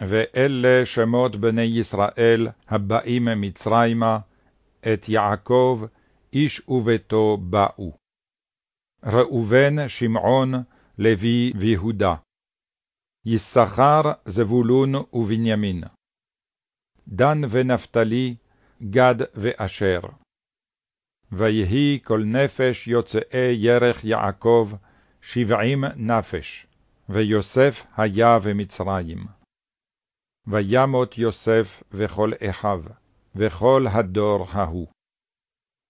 ואלה שמות בני ישראל הבאים מצרימה, את יעקב, איש וביתו באו. ראובן, שמעון, לוי ויהודה. יששכר, זבולון ובנימין. דן ונפתלי, גד ואשר. ויהי כל נפש יוצאי ירך יעקב, שבעים נפש, ויוסף היה במצרים. וימות יוסף וכל אחיו, וכל הדור ההוא.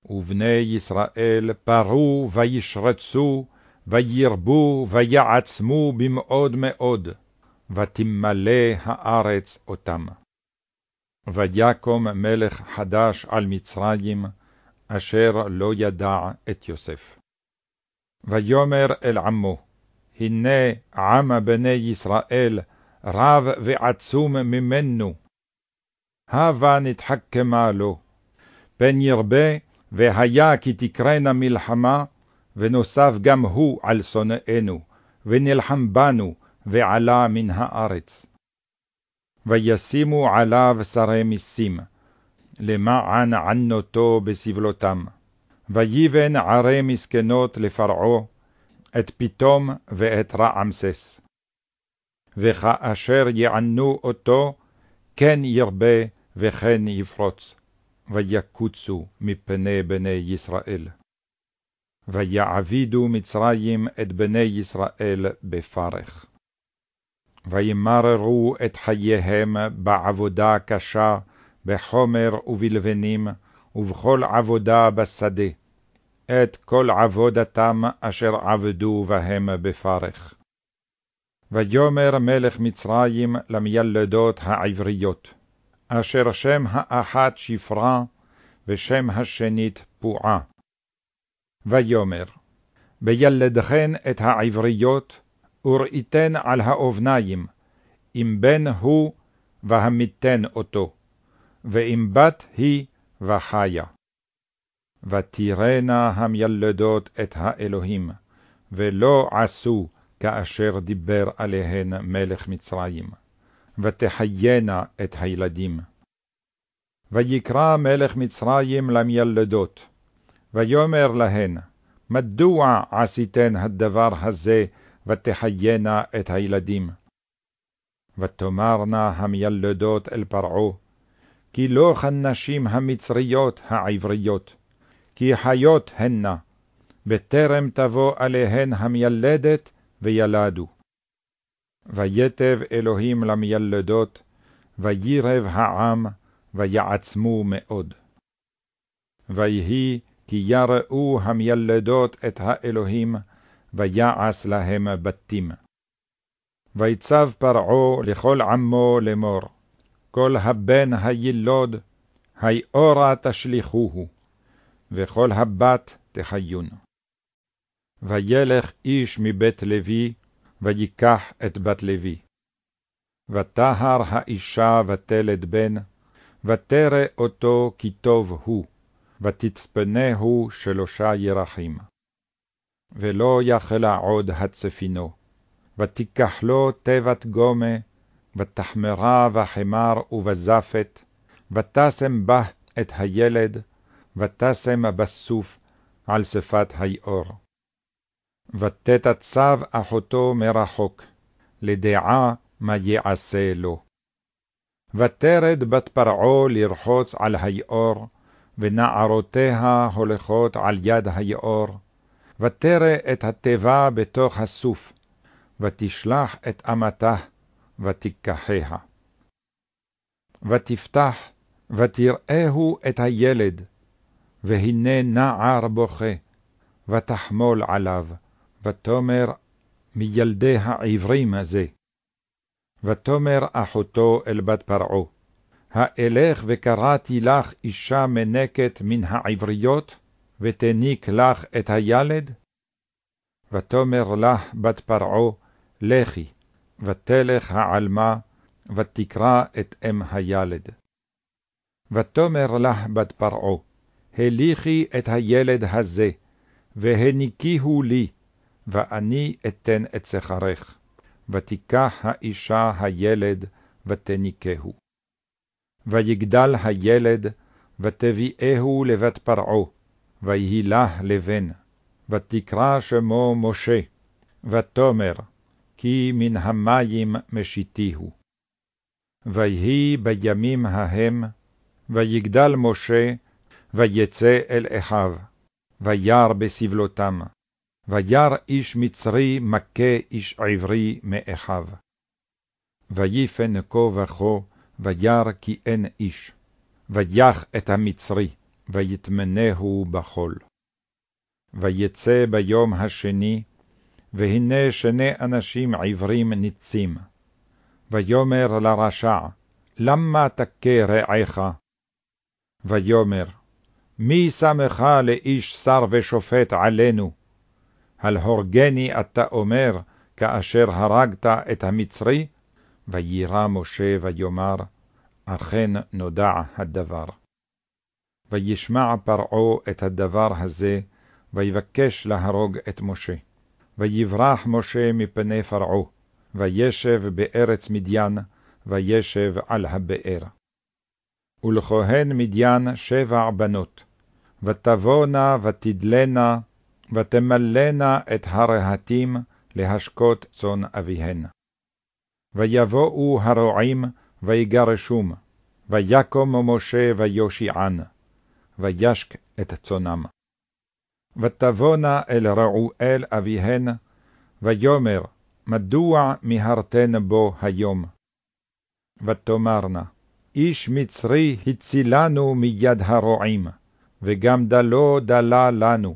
ובני ישראל פרו וישרצו, וירבו ויעצמו במאוד מאוד, ותמלא הארץ אותם. ויקום מלך חדש על מצרים, אשר לא ידע את יוסף. ויאמר אל עמו, הנה עם בני ישראל רב ועצום ממנו. הבה נתחכמה לו, פן ירבה, והיה כי תקרנה מלחמה, ונוסף גם הוא על שונאינו, ונלחם בנו, ועלה מן הארץ. וישימו עליו שרי מסים, למען ענותו בסבלותם. ויבן ערי מסכנות לפרעה, את פתום ואת רעמסס. וכאשר יענו אותו, כן ירבה וכן יפרוץ, ויקוצו מפני בני ישראל. ויעבידו מצרים את בני ישראל בפרך. וימררו את חייהם בעבודה קשה, בחומר ובלבנים, ובכל עבודה בשדה, את כל עבודתם אשר עבדו בהם בפרך. ויאמר מלך מצרים למיילדות העבריות, אשר שם האחת שפרה, ושם השנית פועה. ויאמר, בילדכן את העבריות, וראיתן על האובניים, אם בן הוא, והמיתן אותו, ואם בת היא, וחיה. ותראנה המילדות את האלוהים, ולא עשו כאשר דיבר עליהן מלך מצרים, ותחיינה את הילדים. ויקרא מלך מצרים למילדות, ויאמר להן, מדוע עשיתן הדבר הזה, ותחיינה את הילדים? ותאמרנה המילדות אל פרעה, כי לא כנשים המצריות העבריות, כי חיות הנה, בטרם תבוא עליהן המילדת, וילדו. ויתב אלוהים למילדות, וירב העם, ויעצמו מאוד. ויהי כי יראו המילדות את האלוהים, ויעש להם בתים. ויצב פרעה לכל עמו לאמור, כל הבן הילוד, היאורה תשליכוהו, וכל הבת תחיון. וילך איש מבית לוי, ויקח את בת לוי. ותהר האישה ותלד בן, ותרא אותו כי טוב הוא, ותצפנהו שלושה ירחים. ולא יכלה עוד הצפינו, ותיקח לו תיבת גומה, ותחמרה בחמר ובזפת, ותשם בה את הילד, ותשם בסוף על שפת היאור. ותתצב אחותו מרחוק, לדעה מה יעשה לו. ותרד בת פרעה לרחוץ על היאור, ונערותיה הולכות על יד היאור, ותרא את התיבה בתוך הסוף, ותשלח את אמתה, ותיקחיה. ותפתח, ותראהו את הילד, והנה נער בוכה, ותחמול עליו, ותאמר מילדי העברים הזה. ותאמר אחותו אל בת פרעה, האלך וקראתי לך אישה מנקת מן העבריות, ותניק לך את הילד? ותאמר לך בת פרעה, לכי, ותלך העלמה, ותקרא את אם הילד. ותאמר לך בת פרעה, הליכי את הילד הזה, והניקיהו לי, ואני אתן את שכרך. ותיקח האישה הילד, ותניקהו. ויגדל הילד, ותביאהו לבת פרעה, ויהי לה לבן, ותקרא שמו משה, ותאמר, כי מן המים משיתיהו. ויהי בימים ההם, ויגדל משה, ויצא אל אחיו, וירא בסבלותם, וירא איש מצרי מכה איש עברי מאחיו. ויפן כה וכה, וירא כי אין איש, ויח את המצרי, ויטמנהו בחול. ויצא ביום השני, והנה שני אנשים עברים ניצים. ויאמר לרשע, למה תכה רעך? ויאמר, מי שמך לאיש שר ושופט עלינו? הל הורגני אתה אומר, כאשר הרגת את המצרי? וירא משה ויאמר, אכן נודע הדבר. וישמע פרעה את הדבר הזה, ויבקש להרוג את משה. ויברח משה מפני פרעה, וישב בארץ מדיין, וישב על הבאר. ולכהן מדיין שבע בנות, ותבואנה ותדלנה, ותמלאנה את הרהטים להשקות צאן אביהן. ויבואו הרועים, ויגרשום, ויקום משה ויושיען, וישק את צונם. ותבואנה אל רעואל אביהן, ויאמר, מדוע מיהרתן בו היום? ותאמרנה, איש מצרי הצילנו מיד הרועים, וגם דלו דלה לנו,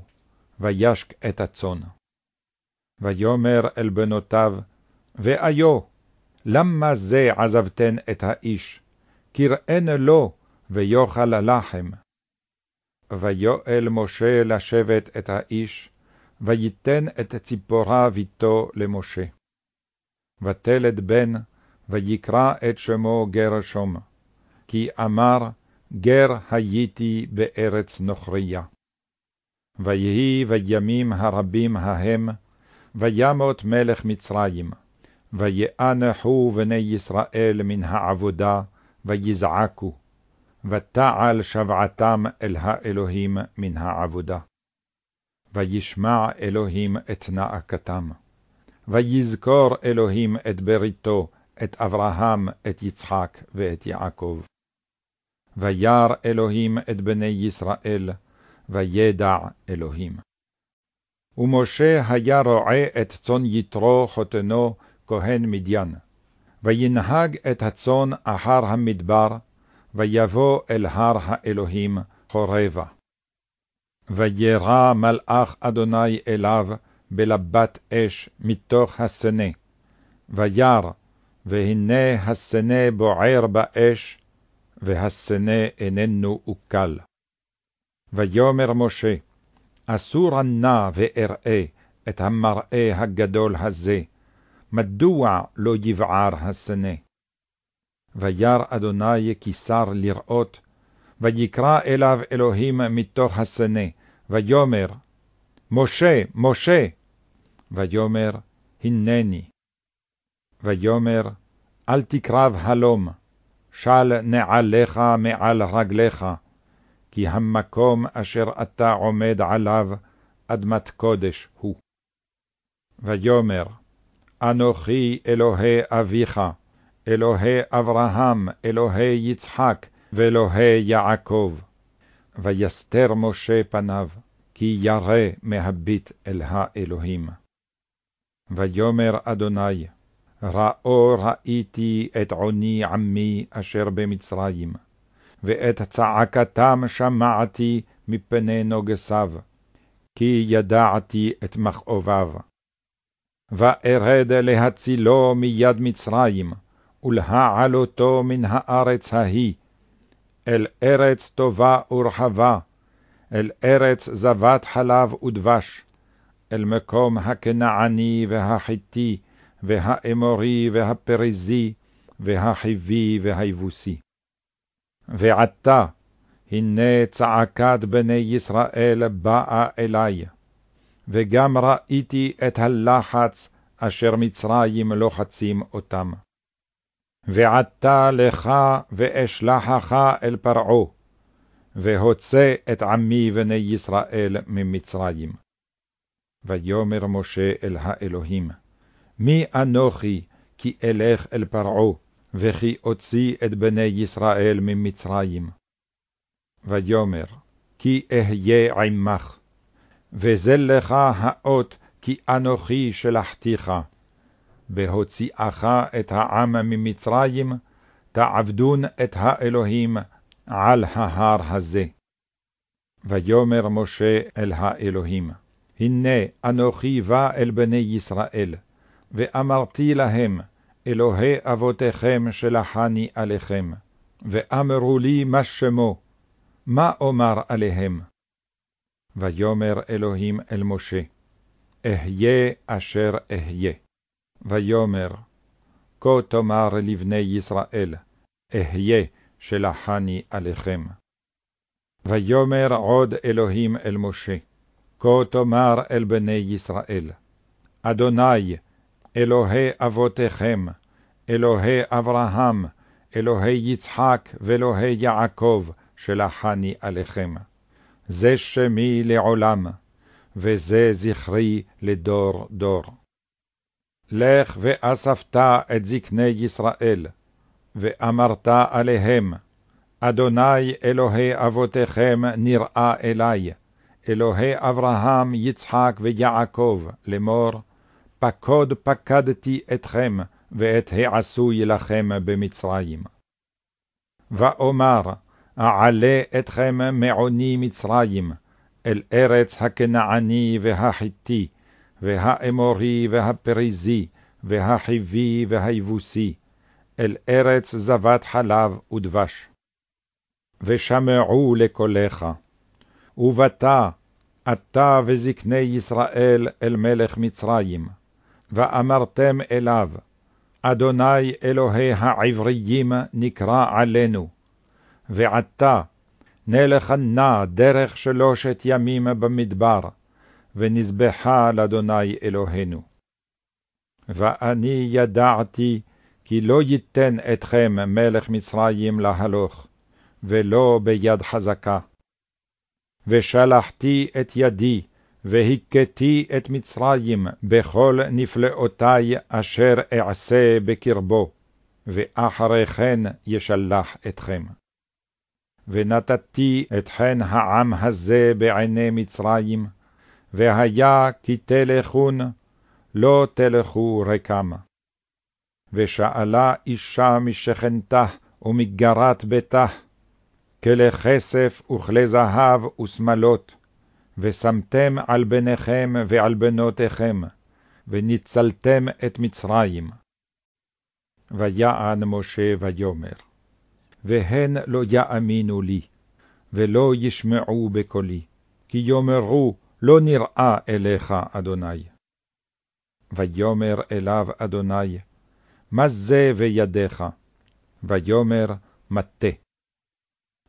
וישק את הצאן. ויאמר אל בנותיו, ואיו, למה זה עזבתן את האיש? קראן לו, ויאכל לחם. ויואל משה לשבת את האיש, ויתן את ציפורה ביתו למשה. ותלד בן, ויקרא את שמו גרשום, כי אמר, גר הייתי בארץ נוכריה. ויהי בימים הרבים ההם, וימות מלך מצרים, ויאנחו בני ישראל מן העבודה, ויזעקו, ותעל שבעתם אל האלוהים מן העבודה. וישמע אלוהים את נאקתם, ויזכור אלוהים את בריתו, את אברהם, את יצחק ואת יעקב. וירא אלוהים את בני ישראל, וידע אלוהים. ומשה היה רועה את צאן יתרו חותנו, כהן מדיין, וינהג את הצאן אחר המדבר, ויבוא אל הר האלוהים חורבה. וירא מלאך אדוני אליו בלבת אש מתוך הסנה, וירא, והנה הסנה בוער באש, והסנה איננו אוקל. ויאמר משה, אסור נא ואראה את המראה הגדול הזה, מדוע לא יבער הסנה? וירא אדוני כי שר לראות, ויקרא אליו אלוהים מתוך הסנה, ויאמר, משה, משה, ויאמר, הנני. ויאמר, אל תקרב הלום, של נעליך מעל רגליך, כי המקום אשר אתה עומד עליו, אדמת קודש הוא. ויאמר, אנוכי אלוהי אביך, אלוהי אברהם, אלוהי יצחק, ואלוהי יעקב. ויסתר משה פניו, כי ירא מהביט אל האלוהים. ויאמר אדוני, ראו ראיתי את עוני עמי אשר במצרים, ואת צעקתם שמעתי מפני נוגסיו, כי ידעתי את מכאוביו. וארד להצילו מיד מצרים, ולהעלותו מן הארץ ההיא, אל ארץ טובה ורחבה, אל ארץ זבת חלב ודבש, אל מקום הכנעני והחיתי, והאמורי והפריזי, והחיבי והיבוסי. ועתה, הנה צעקת בני ישראל באה אלי, וגם ראיתי את הלחץ אשר מצרים לוחצים אותם. ועתה לך ואשלחך אל פרעה, והוצא את עמי בני ישראל ממצרים. ויאמר משה אל האלוהים, מי אנוכי כי אלך אל פרעה, וכי אוציא את בני ישראל ממצרים? ויאמר, כי אהיה עמך, וזה לך האות כי אנוכי שלחתיך, בהוציאך את העם ממצרים, תעבדון את האלוהים על ההר הזה. ויאמר משה אל האלוהים, הנה אנוכי בא אל בני ישראל, ואמרתי להם, אלוהי אבותיכם שלחני עליכם, ואמרו לי מה שמו, מה אומר עליהם? ויאמר אלוהים אל משה, אהיה אשר אהיה. ויאמר, כה תאמר לבני ישראל, אהיה שלחני עליכם. ויאמר עוד אלוהים אל משה, כה תאמר אל בני ישראל, אדוני, אלוהי אבותיכם, אלוהי אברהם, אלוהי יצחק ואלוהי יעקב, שלחני עליכם. זה שמי לעולם, וזה זכרי לדור דור. לך ואספת את זקני ישראל, ואמרת עליהם, אדוני אלוהי אבותיכם נראה אלי, אלוהי אברהם, יצחק ויעקב, לאמור, פקוד פקדתי אתכם, ואת העשוי לכם במצרים. ואומר, אעלה אתכם מעוני מצרים, אל ארץ הכנעני והחיתי, והאמורי והפריזי, והחיבי והיבוסי, אל ארץ זבת חלב ודבש. ושמעו לקולך, ובאת אתה וזקני ישראל אל מלך מצרים, ואמרתם אליו, אדוני אלוהי העבריים נקרא עלינו, ועתה נלך נא דרך שלושת ימים במדבר, ונזבחה לאדוני אלוהינו. ואני ידעתי כי לא ייתן אתכם מלך מצרים להלוך, ולא ביד חזקה. ושלחתי את ידי, והכיתי את מצרים בכל נפלאותי אשר אעשה בקרבו, ואחרי כן ישלח אתכם. ונתתי את חן העם הזה בעיני מצרים, והיה כי תלכון, לא תלכו רקם. ושאלה אישה משכנתה ומגרת ביתה, כלי כסף וכלי זהב ושמלות, ושמתם על בניכם ועל בנותיכם, וניצלתם את מצרים. ויען משה ויאמר, והן לא יאמינו לי, ולא ישמעו בקולי, כי יאמרו, לא נראה אליך, אדוני. ויאמר אליו אדוני, מה זה בידיך? ויאמר, מטה.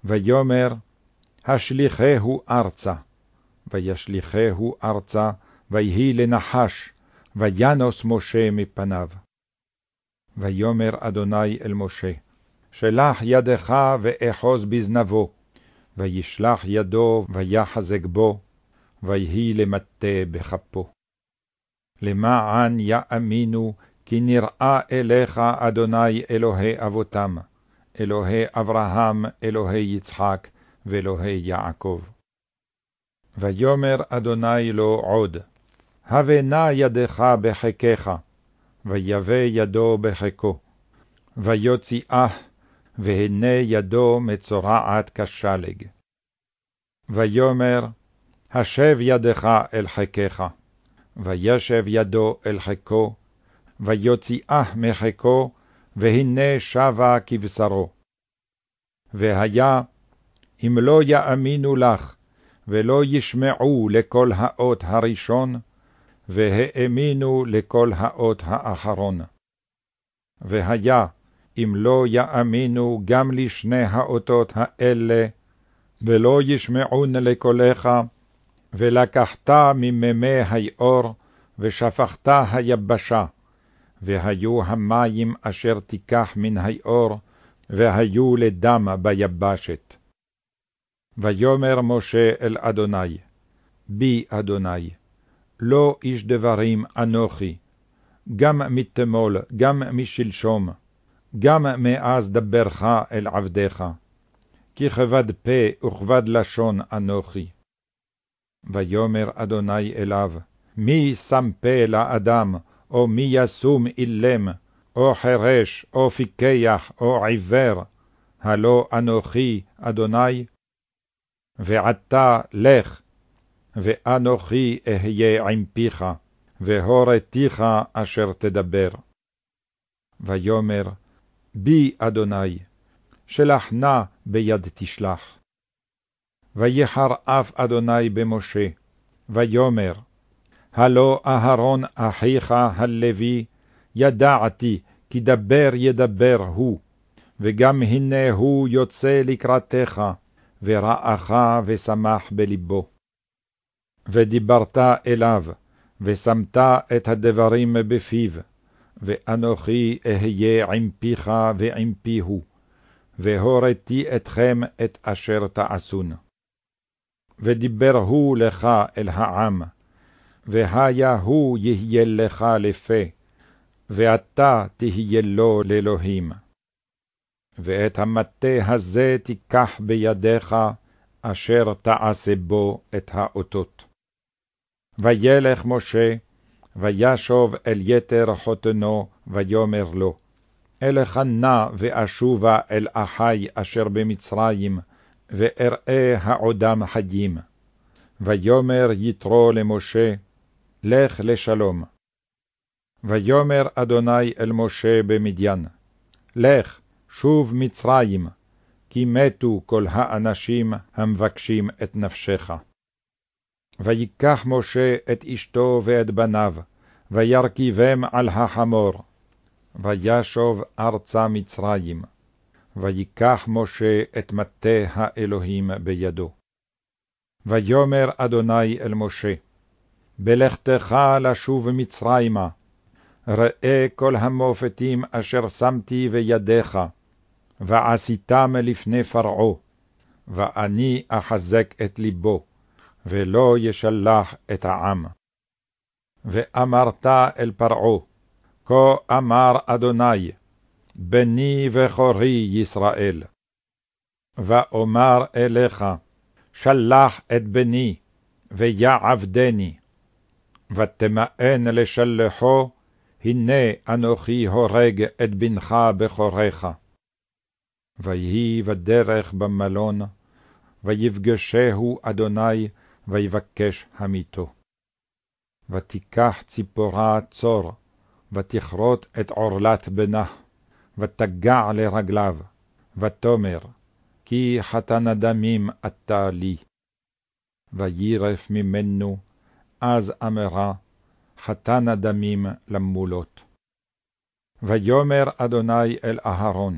ויאמר, השליכהו ארצה. וישליכהו ארצה, ויהי לנחש, וינוס משה מפניו. ויאמר אדוני אל משה, שלח ידך ואחוז בזנבו, וישלח ידו ויחזק בו, ויהי למטה בכפו. למען יאמינו כי נראה אליך אדוני אלוהי אבותם, אלוהי אברהם, אלוהי יצחק, ואלוהי יעקב. ויאמר אדוני לו עוד, הווה נא ידך בחיקך, ויבא ידו בחיקו, ויוציאה, והנה ידו מצורעת כשלג. ויאמר, השב ידך אל חיקך, וישב ידו אל חיקו, ויוציאה מחיקו, והנה שבה כבשרו. והיה, אם לא יאמינו לך, ולא ישמעו לקול האות הראשון, והאמינו לקול האות האחרון. והיה, אם לא יאמינו גם לשני האותות האלה, ולא ישמעון לקולך, ולקחת ממימי היאור, ושפכת היבשה, והיו המים אשר תיקח מן היאור, והיו לדם ביבשת. ויאמר משה אל אדוני, בי אדוני, לא איש דברים אנוכי, גם מתמול, גם משלשום, גם מאז דברך אל עבדיך, כי כבד פה וכבד לשון אנוכי. ויאמר אדוני אליו, מי שם פה לאדם, או מי ישום אילם, או חירש, או פיקח, או עיוור, הלא אנוכי, אדוני? ועתה לך, ואנוכי אהיה עם פיך, והורתיך אשר תדבר. ויאמר, בי אדוני, שלח נא ביד תשלח. ויחר אף אדוני במשה, ויאמר, הלא אהרון אחיך הלוי, ידעתי כי דבר ידבר הוא, וגם הנה הוא יוצא לקראתך, ורעך ושמח בלבו. ודיברת אליו, ושמת את הדברים בפיו, ואנוכי אהיה עם פיך ועם פיהו, והוריתי אתכם את אשר תעשון. ודיבר הוא לך אל העם, והיה הוא יהיה לך לפה, ואתה תהיה לו לאלוהים. ואת המטה הזה תיקח בידיך, אשר תעשה בו את האותות. וילך משה, וישוב אל יתר חותנו, ויאמר לו, אלך נא ואשובה אל אחי אשר במצרים, ואראה העודם חיים. ויאמר יתרו למשה, לך לשלום. ויאמר אדוני אל משה במדיין, לך, שוב מצרים, כי מתו כל האנשים המבקשים את נפשך. ויקח משה את אשתו ואת בניו, וירכיבם על החמור, וישוב ארצה מצרים, ויקח משה את מטה האלוהים בידו. ויאמר אדוני אל משה, בלכתך לשוב מצרימה, ראה כל המופתים אשר שמתי בידיך, ועשיתם לפני פרעה, ואני אחזק את לבו, ולא ישלח את העם. ואמרת אל פרעה, כה אמר אדוני, בני וכורי ישראל. ואומר אליך, שלח את בני, ויעבדני, ותמאן לשלחו, הנה אנוכי הורג את בנך בכורך. ויהי בדרך במלון, ויפגשהו אדוני, ויבקש המיתו. ותיקח ציפורה צור, ותכרות את עורלת בנה, ותגע לרגליו, ותאמר, כי חתן הדמים אתה לי. וירף ממנו, אז אמרה, חתן הדמים למולות. ויאמר אדוני אל אהרון,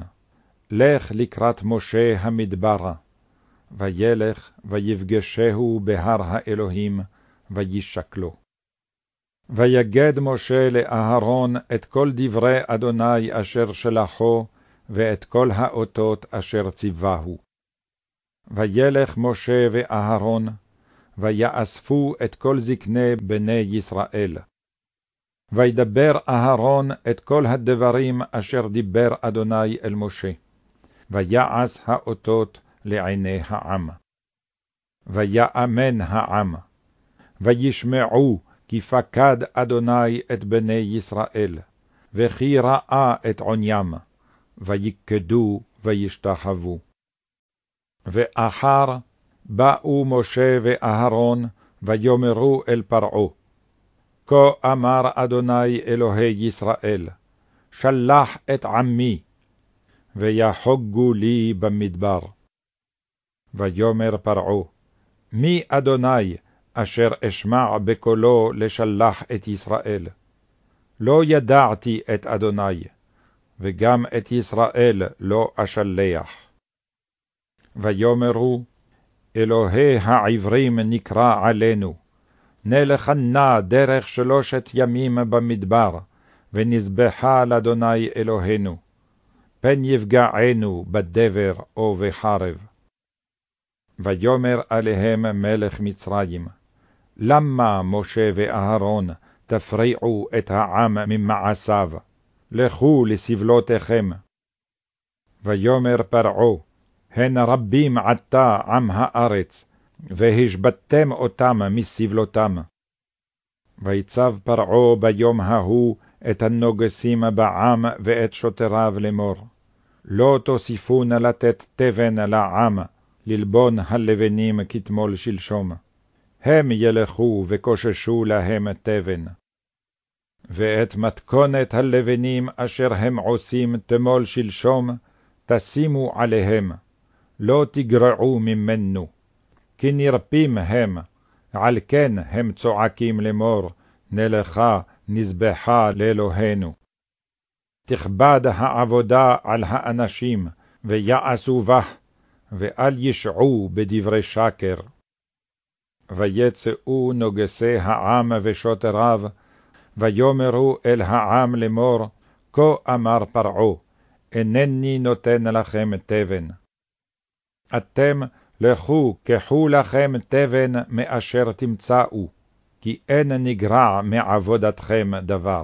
לך לקראת משה המדברה, וילך ויפגשהו בהר האלוהים, וישקלו. ויגד משה לאהרון את כל דברי אדוני אשר שלחו, ואת כל האותות אשר ציווהו. וילך משה ואהרון, ויאספו את כל זקני בני ישראל. וידבר אהרון את כל הדברים אשר דיבר אדוני אל משה, ויעש האותות לעיני העם. ויאמן העם, וישמעו כי פקד אדוני את בני ישראל, וכי ראה את עוניים, ויקדו וישתחוו. ואחר באו משה ואהרון, ויאמרו אל פרעה, כה אמר אדוני אלוהי ישראל, שלח את עמי, ויחוגו לי במדבר. ויאמר פרעה, מי אדוני אשר אשמע בקולו לשלח את ישראל? לא ידעתי את אדוני, וגם את ישראל לא אשלח. ויאמרו, אלוהי העברים נקרא עלינו, נלך נא דרך שלושת ימים במדבר, ונזבחה לאדוני אלוהינו, פן יפגענו בדבר או בחרב. ויאמר עליהם מלך מצרים, למה משה ואהרון תפריעו את העם ממעשיו? לכו לסבלותיכם. ויאמר פרעה, הן רבים עתה עם הארץ, והשבתם אותם מסבלותם. ויצב פרעה ביום ההוא את הנוגסים בעם ואת שוטריו לאמור, לא תוסיפון לתת תבן לעם, ללבון הלבנים כתמול שלשום. הם ילכו וקוששו להם תבן. ואת מתכונת הלבנים אשר הם עושים תמול שלשום, תשימו עליהם, לא תגרעו ממנו. כי נרפים הם, על כן הם צועקים לאמור, נלכה נזבחה לאלוהינו. תכבד העבודה על האנשים, ויעשו בה, ואל ישעו בדברי שקר. ויצאו נוגסי העם ושוטריו, ויאמרו אל העם לאמור, כה אמר פרעה, אינני נותן לכם תבן. אתם לכו, קחו לכם תבן מאשר תמצאו, כי אין נגרע מעבודתכם דבר.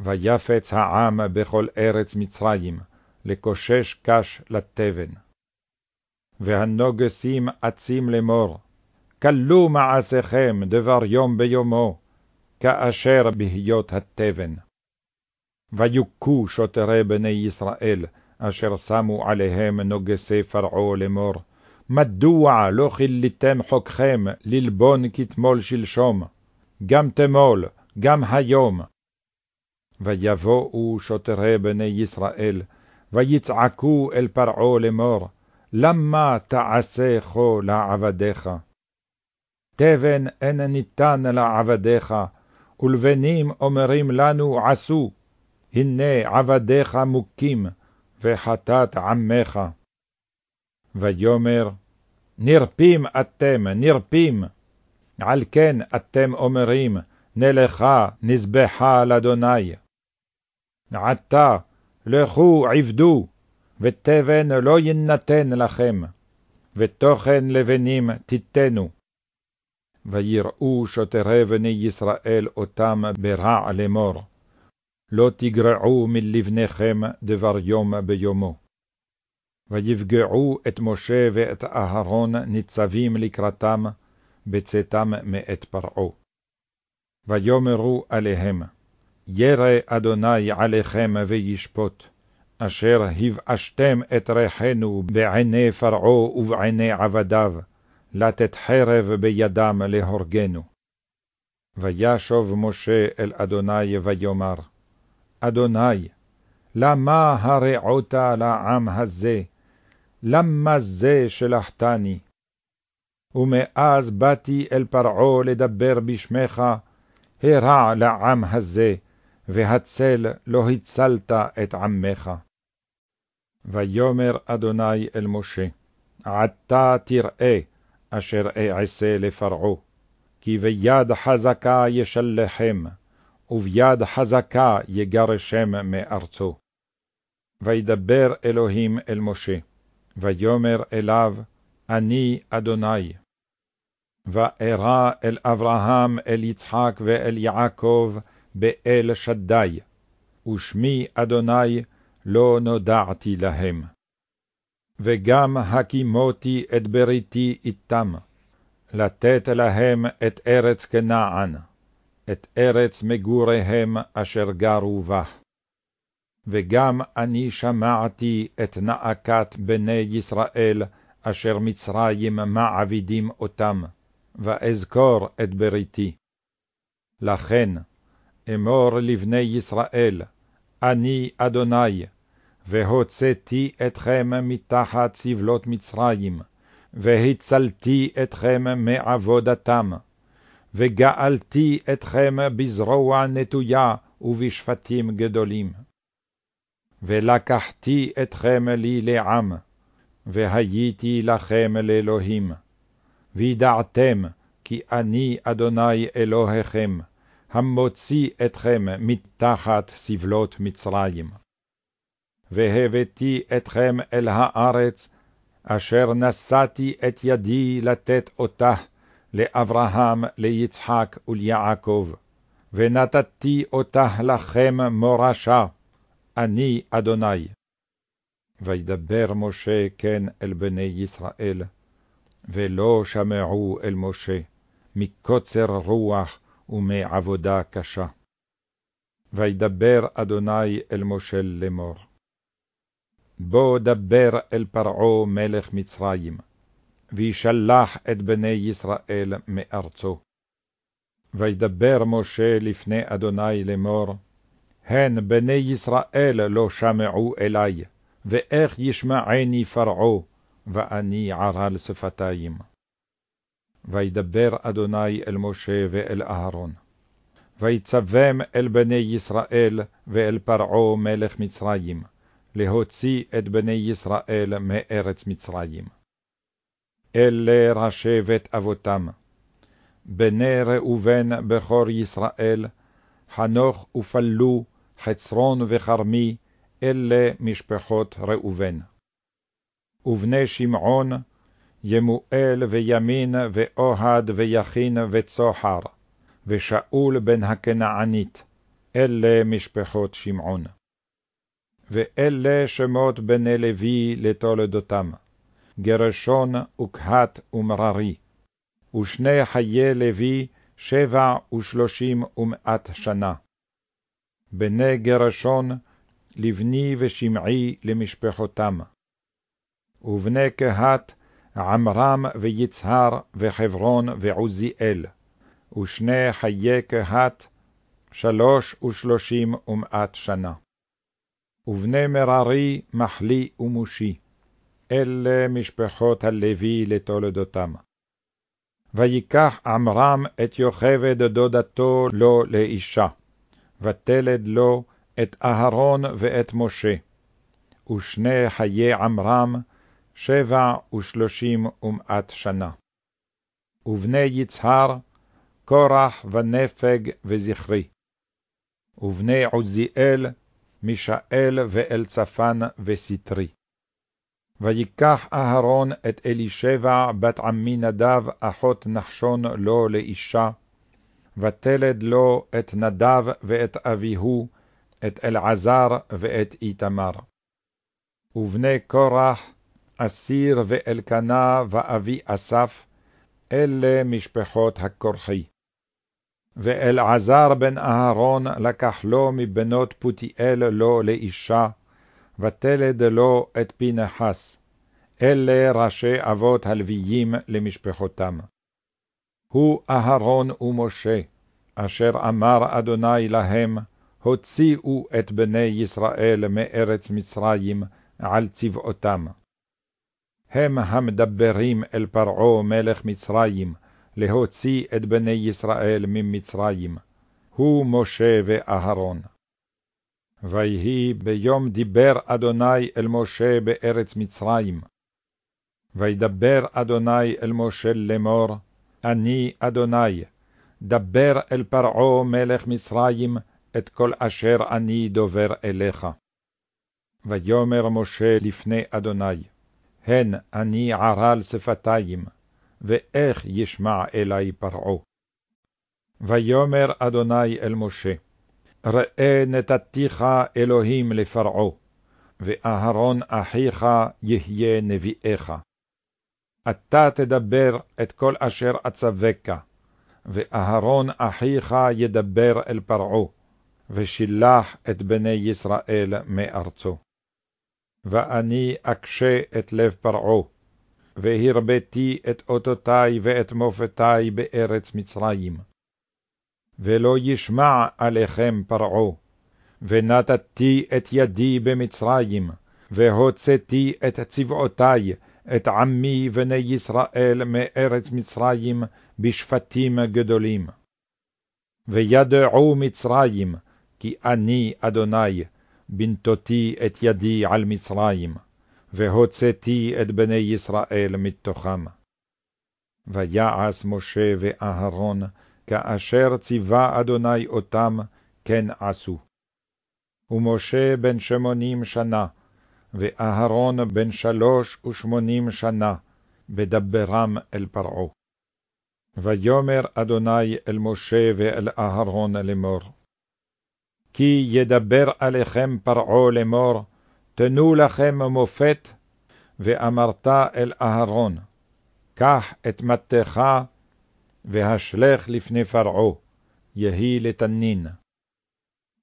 ויפץ העם בכל ארץ מצרים, לקושש קש לתבן. והנוגסים עצים לאמור, כלו מעשיכם דבר יום ביומו, כאשר בהיות התבן. ויוכו שוטרי בני ישראל, אשר שמו עליהם נוגסי פרעה לאמור, מדוע לא כיליתם חוקכם ללבון כתמול שלשום, גם תמול, גם היום? ויבואו שוטרי בני ישראל, ויצעקו אל פרעה לאמור, למה תעשה כה לעבדיך? תבן אין ניתן לעבדיך, ולבנים אומרים לנו עשו, הנה עבדיך מוכים, וחטאת עמך. ויאמר, נרפים אתם, נרפים. על כן אתם אומרים, נלכה נזבחה לאדוני. עתה, לכו עבדו, ותבן לא יינתן לכם, ותוכן לבנים תיתנו. ויראו שוטרי בני ישראל אותם ברע לאמור, לא תגרעו מלבניכם דבר יום ביומו. ויפגעו את משה ואת אהרון ניצבים לקראתם, בצאתם מאת פרעה. ויאמרו עליהם, ירא אדוני עליכם וישפוט, אשר הבאשתם את ריחנו בעיני פרעה ובעיני עבדיו, לתת חרב בידם להורגנו. וישוב משה אל אדוני ויאמר, אדוני, למה הרעות לעם הזה? למה זה שלחתני? ומאז באתי אל פרעה לדבר בשמך, הרע לעם הזה, והצל לא הצלת את עמך. ויאמר אדוני אל משה, עתה תראה אשר אעשה לפרעה, כי ביד חזקה ישלחם, וביד חזקה יגרשם מארצו. וידבר אלוהים אל משה, ויאמר אליו, אני אדוני. וארא אל אברהם, אל יצחק ואל יעקב, באל שדי, ושמי אדוני לא נודעתי להם. וגם הקימותי את בריתי איתם, לתת להם את ארץ כנען, את ארץ מגוריהם אשר גרו בה. וגם אני שמעתי את נאקת בני ישראל, אשר מצרים מעבידים אותם, ואזכור את בריתי. לכן, אמור לבני ישראל, אני אדוני, והוצאתי אתכם מתחת סבלות מצרים, והצלתי אתכם מעבודתם, וגאלתי אתכם בזרוע נטויה ובשפטים גדולים. ולקחתי אתכם לי לעם, והייתי לכם לאלוהים. וידעתם כי אני אדוני אלוהיכם, המוציא אתכם מתחת סבלות מצרים. והבאתי אתכם אל הארץ, אשר נשאתי את ידי לתת אותה לאברהם, ליצחק וליעקב, ונתתי אותה לכם מורשה, אני אדוני. וידבר משה כן אל בני ישראל, ולא שמעו אל משה, מקוצר רוח ומעבודה קשה. וידבר אדוני אל משה לאמור. בוא דבר אל פרעה מלך מצרים, וישלח את בני ישראל מארצו. וידבר משה לפני אדוני לאמור, הן בני ישראל לא שמעו אלי, ואיך ישמעני פרעה, ואני ערל שפתיים. וידבר אדוני אל משה ואל אהרון. ויצבם אל בני ישראל ואל פרעה מלך מצרים, להוציא את בני ישראל מארץ מצרים. אלה ראשי בית אבותם, בני ראובן בכור ישראל, חנוך ופלו, חצרון וכרמי, אלה משפחות ראובן. ובני שמעון, ימואל וימין ואוהד ויכין וצוחר, ושאול בן הכנענית, אלה משפחות שמעון. ואלה שמות בני לוי לתולדותם, גרשון וקהת ומררי, ושני חיי לוי שבע ושלושים ומאת שנה. בני גרשון, לבני ושמעי למשפחותם. ובני קהת, עמרם ויצהר וחברון ועוזיאל, ושני חיי קהת, שלוש ושלושים ומאת שנה. ובני מררי, מחלי ומושי, אלה משפחות הלוי לתולדותם. ויקח עמרם את יוכבד דודתו לו לאישה, ותלד לו את אהרון ואת משה, ושני חיי עמרם, שבע ושלושים ומאת שנה. ובני יצהר, קורח ונפג וזכרי. ובני עוזיאל, מישאל ואלצפן וסטרי. ויקח אהרון את אלישבע בת עמי נדב, אחות נחשון לו לאישה, ותלד לו את נדב ואת אביהו, את אלעזר ואת איתמר. ובני קורח, אסיר ואלקנה ואבי אסף, אלה משפחות הכורחי. ואלעזר בן אהרון לקח לו מבנות פותיאל לו לאישה, ותלד לו את פנחס. אלה ראשי אבות הלוויים למשפחותם. הוא אהרון ומשה, אשר אמר אדוני להם, הוציאו את בני ישראל מארץ מצרים על צבאותם. הם המדברים אל פרעה מלך מצרים, להוציא את בני ישראל ממצרים, הוא משה ואהרון. ויהי ביום דיבר אדוני אל משה בארץ מצרים. וידבר אדוני אל משה לאמור, אני אדוני, דבר אל פרעה מלך מצרים את כל אשר אני דובר אליך. ויאמר משה לפני אדוני, הן אני ערל שפתיים, ואיך ישמע אלי פרעה. ויאמר אדוני אל משה, ראה נתתיך אלוהים לפרעה, ואהרון אחיך יהיה נביאך. אתה תדבר את כל אשר אצווקה, ואהרון אחיך ידבר אל פרעה, ושילח את בני ישראל מארצו. ואני אקשה את לב פרעה, והרביתי את אותותי ואת מופתי בארץ מצרים. ולא ישמע עליכם פרעה, ונתתי את ידי במצרים, והוצאתי את צבאותי, את עמי בני ישראל מארץ מצרים בשפטים גדולים. וידעו מצרים, כי אני אדוני, בנתותי את ידי על מצרים, והוצאתי את בני ישראל מתוכם. ויעש משה ואהרון כאשר ציווה אדוני אותם, כן עשו. ומשה בן שמונים שנה, ואהרון בן שלוש ושמונים שנה, בדברם אל פרעה. ויאמר אדוני אל משה ואל אהרון לאמור. כי ידבר עליכם פרעה לאמור, תנו לכם מופת, ואמרת אל אהרון, קח את מטך, והשלך לפני פרעה, יהי לתנין.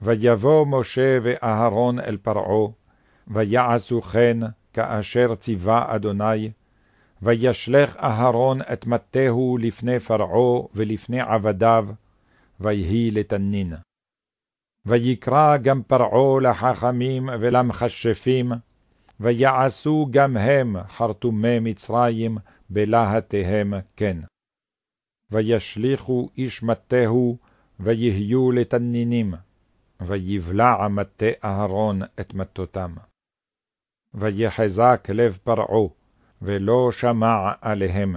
ויבוא משה ואהרון אל פרעה, ויעשו כן כאשר ציווה אדוני, וישלך אהרון את מטהו לפני פרעה ולפני עבדיו, ויהי לתנין. ויקרא גם פרעה לחכמים ולמכשפים, ויעשו גם הם חרטומי מצרים בלהטיהם כן. וישליכו איש מטהו, ויהיו לתנינים, ויבלע מטה אהרון את מטותם. ויחזק לב פרעה, ולא שמע עליהם,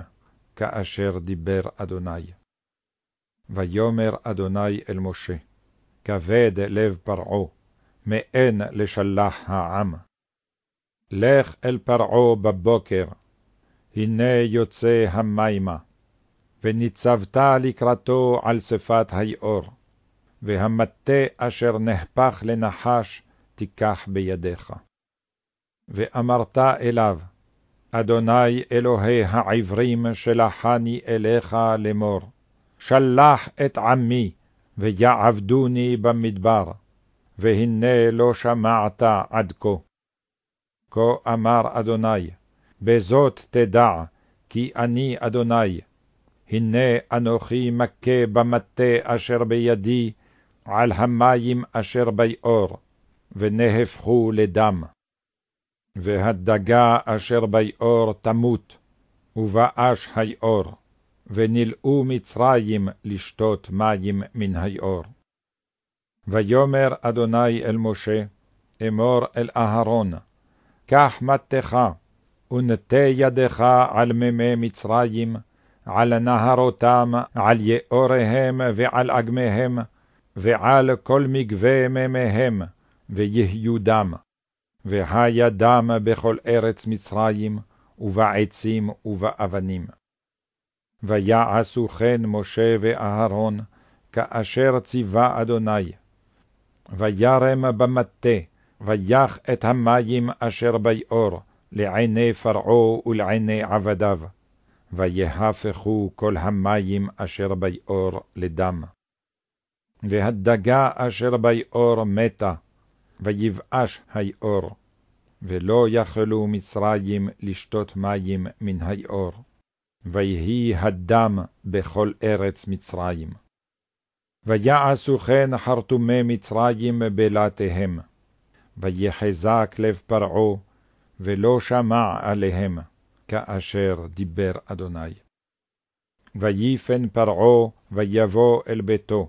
כאשר דיבר אדוני. ויאמר אדוני אל משה, כבד לב פרעה, מאין לשלח העם. לך אל פרעה בבוקר, הנה יוצא המימה, וניצבת לקראתו על שפת היאור, והמטה אשר נהפך לנחש תיקח בידיך. ואמרת אליו, אדוני אלוהי העברים שלחני אליך לאמור, שלח את עמי, ויעבדוני במדבר, והנה לא שמעת עד כה. כה אמר אדוני, בזאת תדע, כי אני אדוני, הנה אנוכי מכה במטה אשר בידי, על המים אשר ביאור, ונהפכו לדם. והדגה אשר ביאור תמות, ובאש היאור, ונלאו מצרים לשתות מים מן היאור. ויאמר אדוני אל משה, אמור אל אהרון, קח מטך, ונטה ידך על מימי מצרים, על נהרותם, על יאוריהם ועל אגמיהם, ועל כל מגבי מימיהם, ויהיו דם. והיה דם בכל ארץ מצרים, ובעצים ובאבנים. ויעשו כן משה ואהרון, כאשר ציווה אדוני. וירם במטה, ויח את המים אשר ביאור, לעיני פרעה ולעיני עבדיו, ויהפכו כל המים אשר ביאור לדם. והדגה אשר ביאור מתה, ויבאש היאור, ולא יכלו מצרים לשתות מים מן היאור, ויהי הדם בכל ארץ מצרים. ויעשו כן חרטומי מצרים בלעתיהם, ויחזק לב פרעה, ולא שמע עליהם, כאשר דיבר אדוני. ויפן פרעה, ויבוא אל ביתו,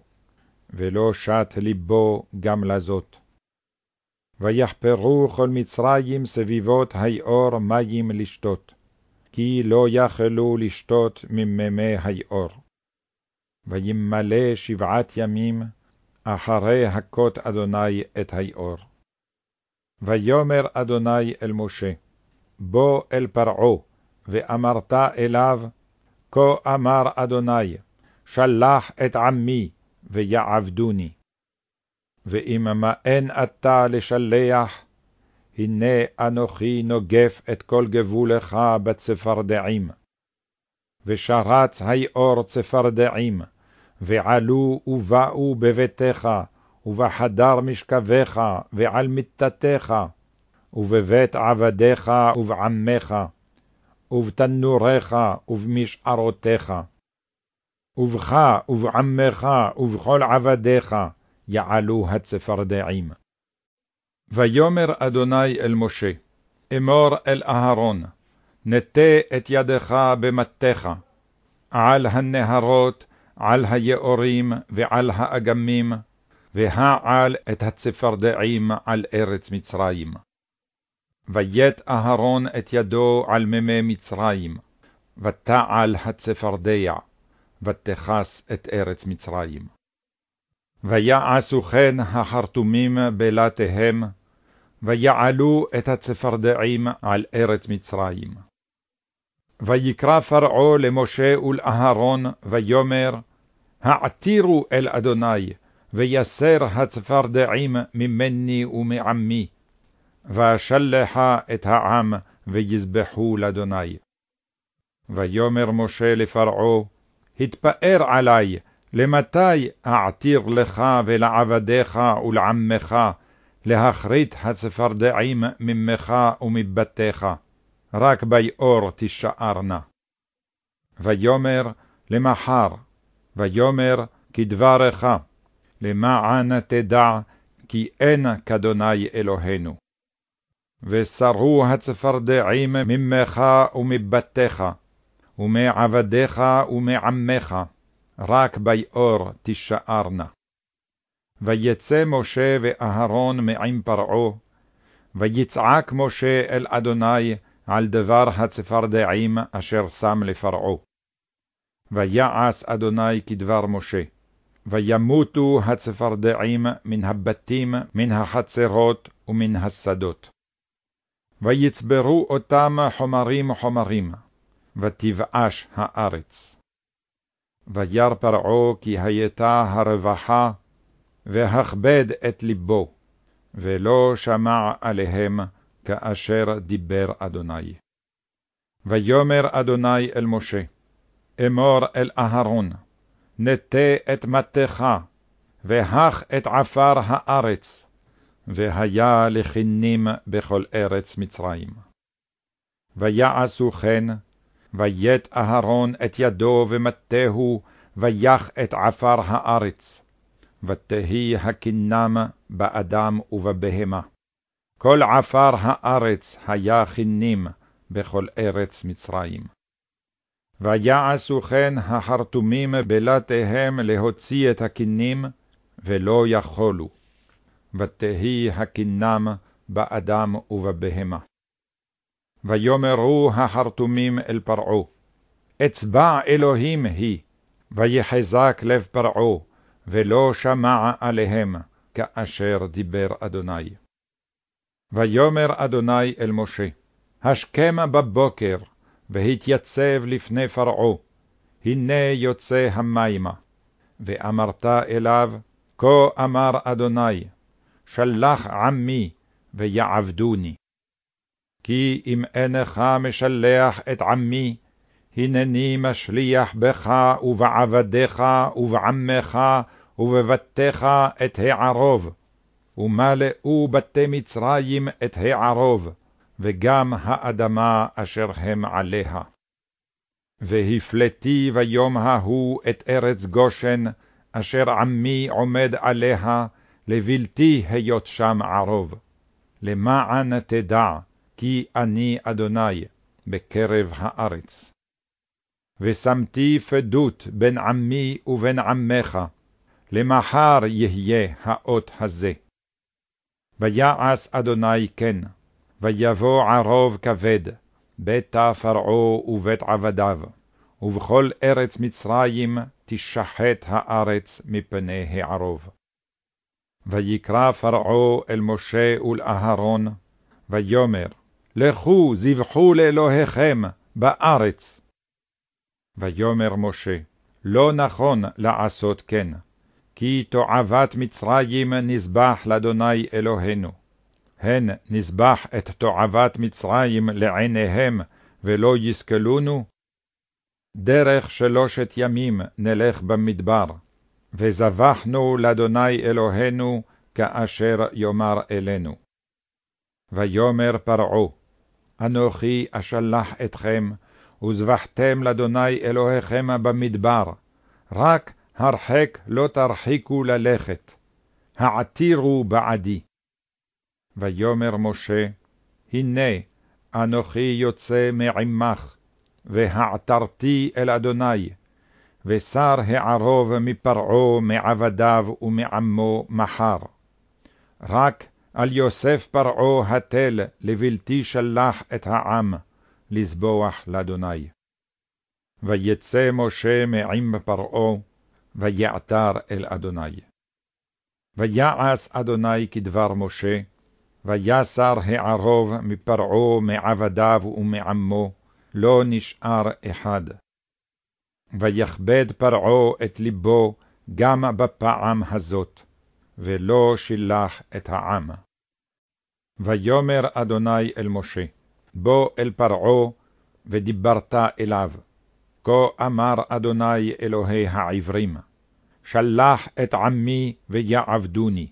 ולא שת ליבו גם לזאת. ויחפרו כל מצרים סביבות היאור מים לשתות, כי לא יכלו לשתות ממימי היאור. וימלא שבעת ימים, אחרי הכות אדוני את היאור. ויאמר אדוני אל משה, בוא אל פרעה, ואמרת אליו, כה אמר אדוני, שלח את עמי, ויעבדוני. ואם מאן אתה לשלח, הנה אנוכי נוגף את כל גבולך בצפרדעים. ושרץ היאור צפרדעים, ועלו ובאו בביתך, ובחדר משכבך, ועל מיטתך, ובבית עבדיך ובעמך, ובתנוריך ובמשערותיך. ובך ובעמך ובכל עבדיך יעלו הצפרדעים. ויאמר אדוני אל משה, אמור אל אהרון, נטה את ידך במטך, על הנהרות, על היאורים ועל האגמים, והעל את הצפרדעים על ארץ מצרים. ויית אהרון את ידו על מימי מצרים, ותעל הצפרדע, ותכס את ארץ מצרים. ויעשו כן החרטומים בלתיהם, ויעלו את הצפרדעים על ארץ מצרים. ויקרא פרעה למשה ולאהרון, ויאמר, העתירו אל אדוני, ויסר הצפרדעים ממני ומעמי, ואשלחה את העם, ויזבחו לאדוני. ויאמר משה לפרעה, התפאר עלי, למתי אעתיר לך ולעבדיך ולעמך, להכרית הצפרדעים ממך ומבתיך, רק ביאור תישארנה. ויאמר למחר, ויאמר כדברך, למען תדע כי אין כאדוני אלוהינו. ושרו הצפרדעים ממך ומבתיך, ומעבדיך ומעמך, רק ביאור תישארנה. ויצא משה ואהרון מעם פרעה, ויצעק משה אל אדוני על דבר הצפרדעים אשר שם לפרעה. ויעש אדוני כדבר משה, וימותו הצפרדעים מן הבתים, מן החצרות ומן השדות. ויצברו אותם חומרים חומרים, ותבאש הארץ. וירא פרעה כי הייתה הרווחה, והכבד את לבו, ולא שמע עליהם כאשר דיבר אדוני. ויאמר אדוני אל משה, אמור אל אהרון, נטה את מטך, והך את עפר הארץ, והיה לכינים בכל ארץ מצרים. ויעשו כן, ויית אהרון את ידו ומטהו, ויח את עפר הארץ, ותהי הכינם באדם ובבהמה. כל עפר הארץ היה כינים בכל ארץ מצרים. ויעשו כן החרטומים בלתיהם להוציא את הכינים, ולא יכולו. ותהי הכינם באדם ובבהמה. ויאמרו החרטומים אל פרעה, אצבע אלוהים היא, ויחזק לב פרעה, ולא שמע עליהם, כאשר דיבר אדוני. ויאמר אדוני אל משה, השכם בבוקר, והתייצב לפני פרעה, הנה יוצא המימה. ואמרת אליו, כה אמר אדוני, שלח עמי, ויעבדוני. כי אם אינך משלח את עמי, הנני משליח בך ובעבדיך ובעמך ובבתיך את הערוב, ומלאו בתי מצרים את הערוב, וגם האדמה אשר הם עליה. והפלתי ביום ההוא את ארץ גושן, אשר עמי עומד עליה, לבלתי היות שם ערוב, למען תדע, כי אני אדוני בקרב הארץ. ושמתי פדות בין עמי ובין עמך, למחר יהיה האות הזה. ויעש אדוני כן, ויבוא ערוב כבד, בית פרעה ובית עבדיו, ובכל ארץ מצרים תשחט הארץ מפני הערוב. ויקרא פרעה אל משה ולאהרון, ויאמר, לכו זבחו לאלוהיכם בארץ. ויאמר משה, לא נכון לעשות כן, כי תועבת מצרים נזבח לאדוני אלוהינו. הן נזבח את תועבת מצרים לעיניהם, ולא יסכלונו? דרך שלושת ימים נלך במדבר, וזבחנו לאדוני אלוהינו, כאשר יאמר אלינו. ויאמר פרעה, אנוכי אשלח אתכם, וזבחתם לאדוני אלוהיכם במדבר, רק הרחק לא תרחיקו ללכת, העתירו בעדי. ויאמר משה, הנה, אנוכי יוצא מעמך, והעתרתי אל אדוני, ושר הערוב מפרעה, מעבדיו ומעמו מחר. רק על יוסף פרעה התל, לבלתי שלח את העם, לזבוח לאדוני. ויצא משה מעם פרעה, ויעתר אל אדוני. ויעש אדוני כדבר משה, ויסר הערוב מפרעה, מעבדיו ומעמו, לא נשאר אחד. ויכבד פרעה את לבו גם בפעם הזאת, ולא שילח את העם. ויאמר אדוני אל משה, בוא אל פרעה, ודיברת אליו. כה אמר אדוני אלוהי העברים, שלח את עמי ויעבדוני.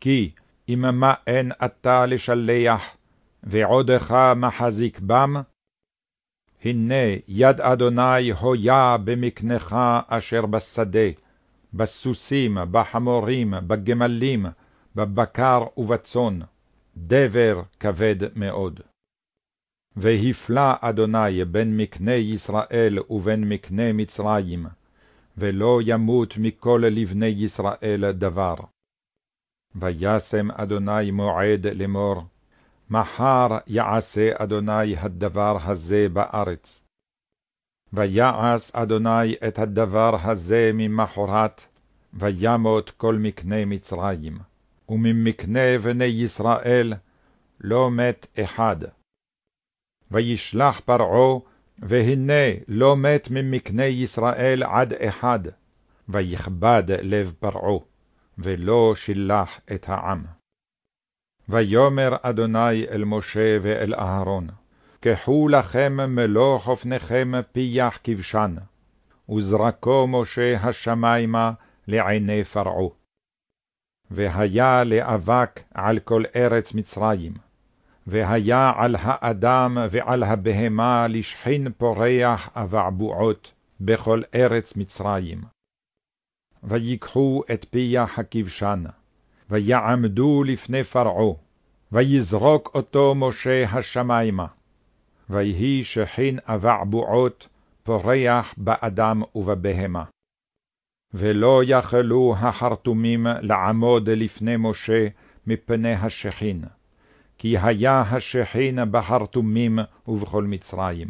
כי אם מה אין אתה לשלח, ועודך מחזיק בם? הנה יד אדוני הויה במקנך אשר בשדה, בסוסים, בחמורים, בגמלים, בבקר ובצאן, דבר כבד מאוד. והפלה אדוני בין מקנה ישראל ובין מקנה מצרים, ולא ימות מכל לבני ישראל דבר. וישם אדוני מועד לאמור, מחר יעשה אדוני הדבר הזה בארץ. ויעש אדוני את הדבר הזה ממחרת, וימות כל מקנה מצרים, וממקנה בני ישראל לא מת אחד. וישלח פרעה, והנה לא מת ממקנה ישראל עד אחד, ויכבד לב פרעה, ולא שילח את העם. ויאמר אדוני אל משה ואל אהרון, קחו לכם מלוא חופניכם פיח כבשן, וזרקו משה השמימה לעיני פרעה. והיה לאבק על כל ארץ מצרים, והיה על האדם ועל הבהמה לשכין פורח אבעבועות בכל ארץ מצרים. ויקחו את פיח הכבשן, ויעמדו לפני פרעה, ויזרוק אותו משה השמימה. ויהי שכין אבעבועות פורח באדם ובבהמה. ולא יכלו החרטומים לעמוד לפני משה מפני השכין, כי היה השכין בחרטומים ובכל מצרים.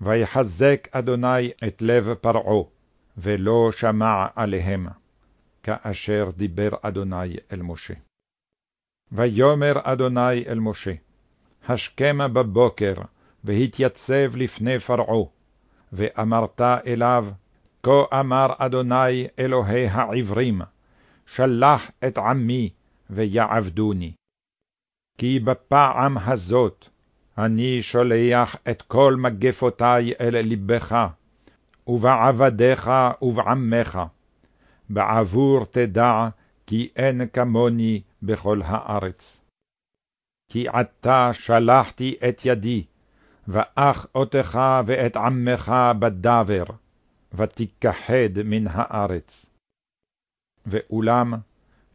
ויחזק אדוני את לב פרעה, ולא שמע עליהם, כאשר דיבר אדוני אל משה. ויאמר אדוני אל משה, השכם בבוקר, והתייצב לפני פרעה, ואמרת אליו, כה אמר אדוני אלוהי העברים, שלח את עמי ויעבדוני. כי בפעם הזאת אני שולח את כל מגפותי אל לבך, ובעבדיך ובעמך, בעבור תדע כי אין כמוני בכל הארץ. כי עתה שלחתי את ידי, ואח אותך ואת עמך בדבר, ותיכחד מן הארץ. ואולם,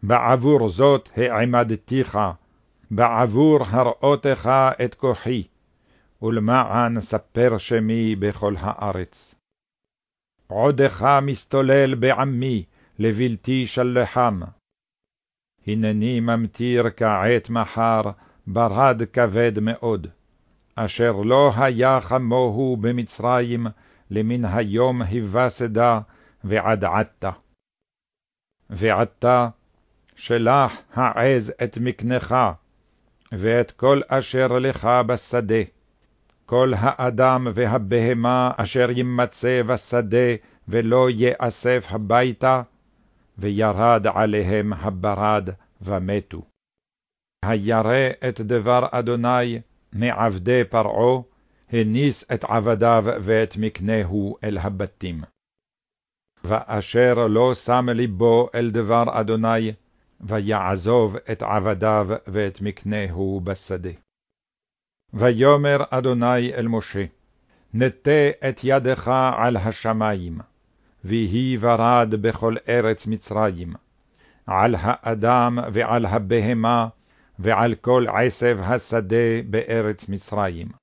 בעבור זאת העמדתיך, בעבור הראותך את כוחי, ולמען ספר שמי בכל הארץ. עודך מסתולל בעמי, לבלתי שלחם. הנני ממטיר כעת מחר, ברד כבד מאוד, אשר לא היה כמוהו במצרים, למן היום היווסדה ועד עתה. ועתה שלח העז את מקנך, ואת כל אשר לך בשדה, כל האדם והבהמה אשר יימצא בשדה, ולא יאסף הביתה, וירד עליהם הברד ומתו. הירא את דבר אדוני מעבדי פרעה, הניס את עבדיו ואת מקנהו אל הבתים. ואשר לא שם ליבו אל דבר אדוני, ויעזוב את עבדיו ואת מקנהו בשדה. ויאמר אדוני אל משה, נטה את ידך על השמים, ויהי ברד בכל ארץ מצרים, על האדם ועל הבהמה, ועל כל עשב השדה בארץ מצרים.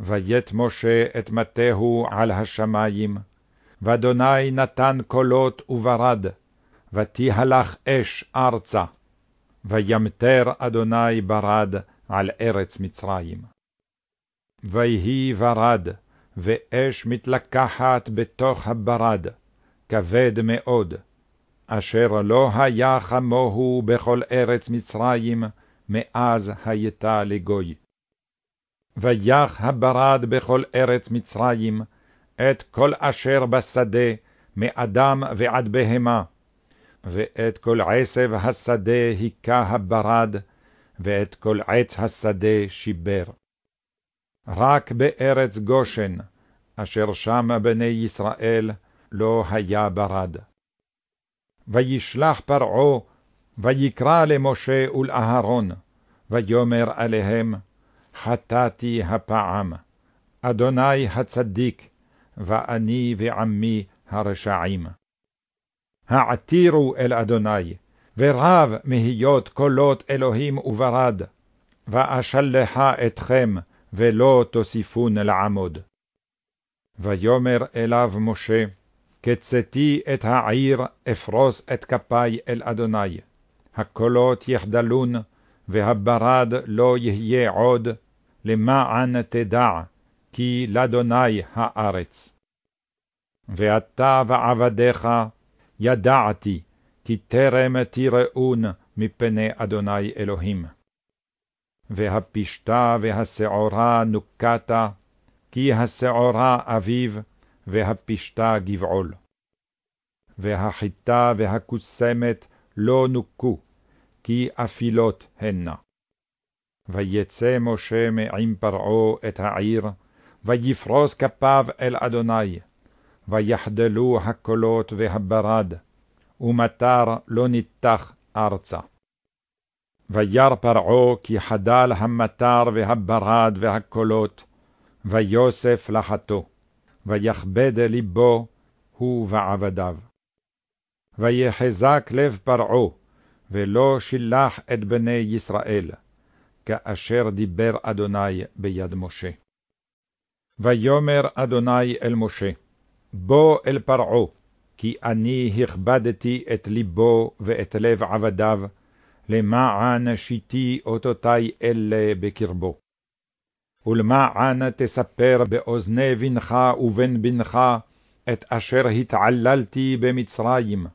וית משה את מטהו על השמים, ואדוני נתן קולות וברד, ותהלך אש ארצה, וימטר אדוני ברד על ארץ מצרים. ויהי ורד, ואש מתלקחת בתוך הברד, כבד מאוד, אשר לא היה כמוהו בכל ארץ מצרים, מאז הייתה לגוי. ויח הברד בכל ארץ מצרים, את כל אשר בשדה, מאדם ועד בהמה, ואת כל עשב השדה היכה הברד, ואת כל עץ השדה שיבר. רק בארץ גושן, אשר שם בני ישראל, לא היה ברד. וישלח פרעה, ויקרא למשה ולאהרון, ויאמר עליהם, חטאתי הפעם, אדוני הצדיק, ואני ועמי הרשעים. העתירו אל אדוני, ורב מהיות קולות אלוהים וברד, ואשלחה אתכם, ולא תוסיפון לעמוד. ויאמר אליו משה, כצאתי את העיר, אפרוס את כפי אל אדוני. הקולות יחדלון, והברד לא יהיה עוד, למען תדע, כי לאדוני הארץ. ואתה ועבדיך ידעתי, כי טרם תיראון מפני אדוני אלוהים. והפשתה והשעורה נוקת, כי השעורה אביב, והפשתה גבעול. והחיטה והקוסמת לא נוקו, כי אפילות הנה. ויצא משה מעם פרעה את העיר, ויפרוס כפיו אל אדוני, ויחדלו הקולות והברד, ומטר לא ניתח ארצה. וירא פרעה כי חדל המטר והברד והקולות, ויוסף לחתו, ויכבד ליבו, הוא ועבדיו. ויחזק לב פרעה, ולא שילח את בני ישראל, כאשר דיבר אדוני ביד משה. ויאמר אדוני אל משה, בוא אל פרעה, כי אני הכבדתי את ליבו ואת לב עבדיו, למען שיתי אותותי אלה בקרבו. ולמען תספר באוזני בנך ובן בנך את אשר התעללתי במצרים,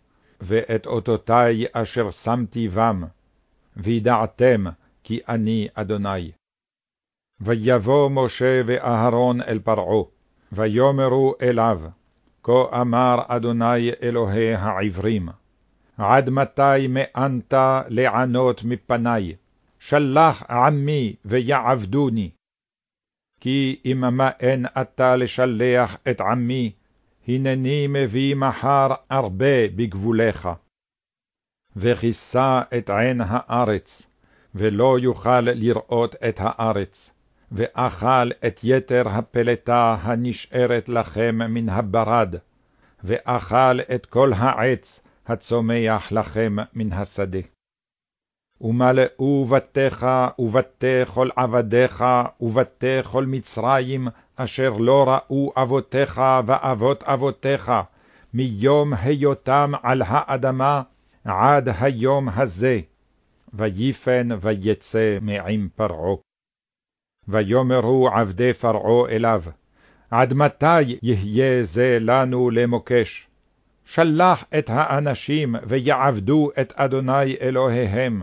ואת אותותי אשר שמתי בם, וידעתם כי אני אדוני. ויבוא משה ואהרון אל פרעה, ויאמרו אליו, כה אמר אדוני אלוהי העברים, עד מתי מאנת לענות מפני, שלח עמי ויעבדוני. כי אם מאן אתה לשלח את עמי, הנני מביא מחר הרבה בגבולך. וכיסה את עין הארץ, ולא יוכל לראות את הארץ, ואכל את יתר הפלטה הנשארת לכם מן הברד, ואכל את כל העץ הצומח לכם מן השדה. ומלאו בתיך ובתי כל עבדיך ובתי כל מצרים, אשר לא ראו אבותיך ואבות אבותיך, מיום היותם על האדמה עד היום הזה, ויפן ויצא מעם פרעה. ויאמרו עבדי פרעה אליו, עד מתי יהיה זה לנו למוקש? שלח את האנשים ויעבדו את אדוני אלוהיהם,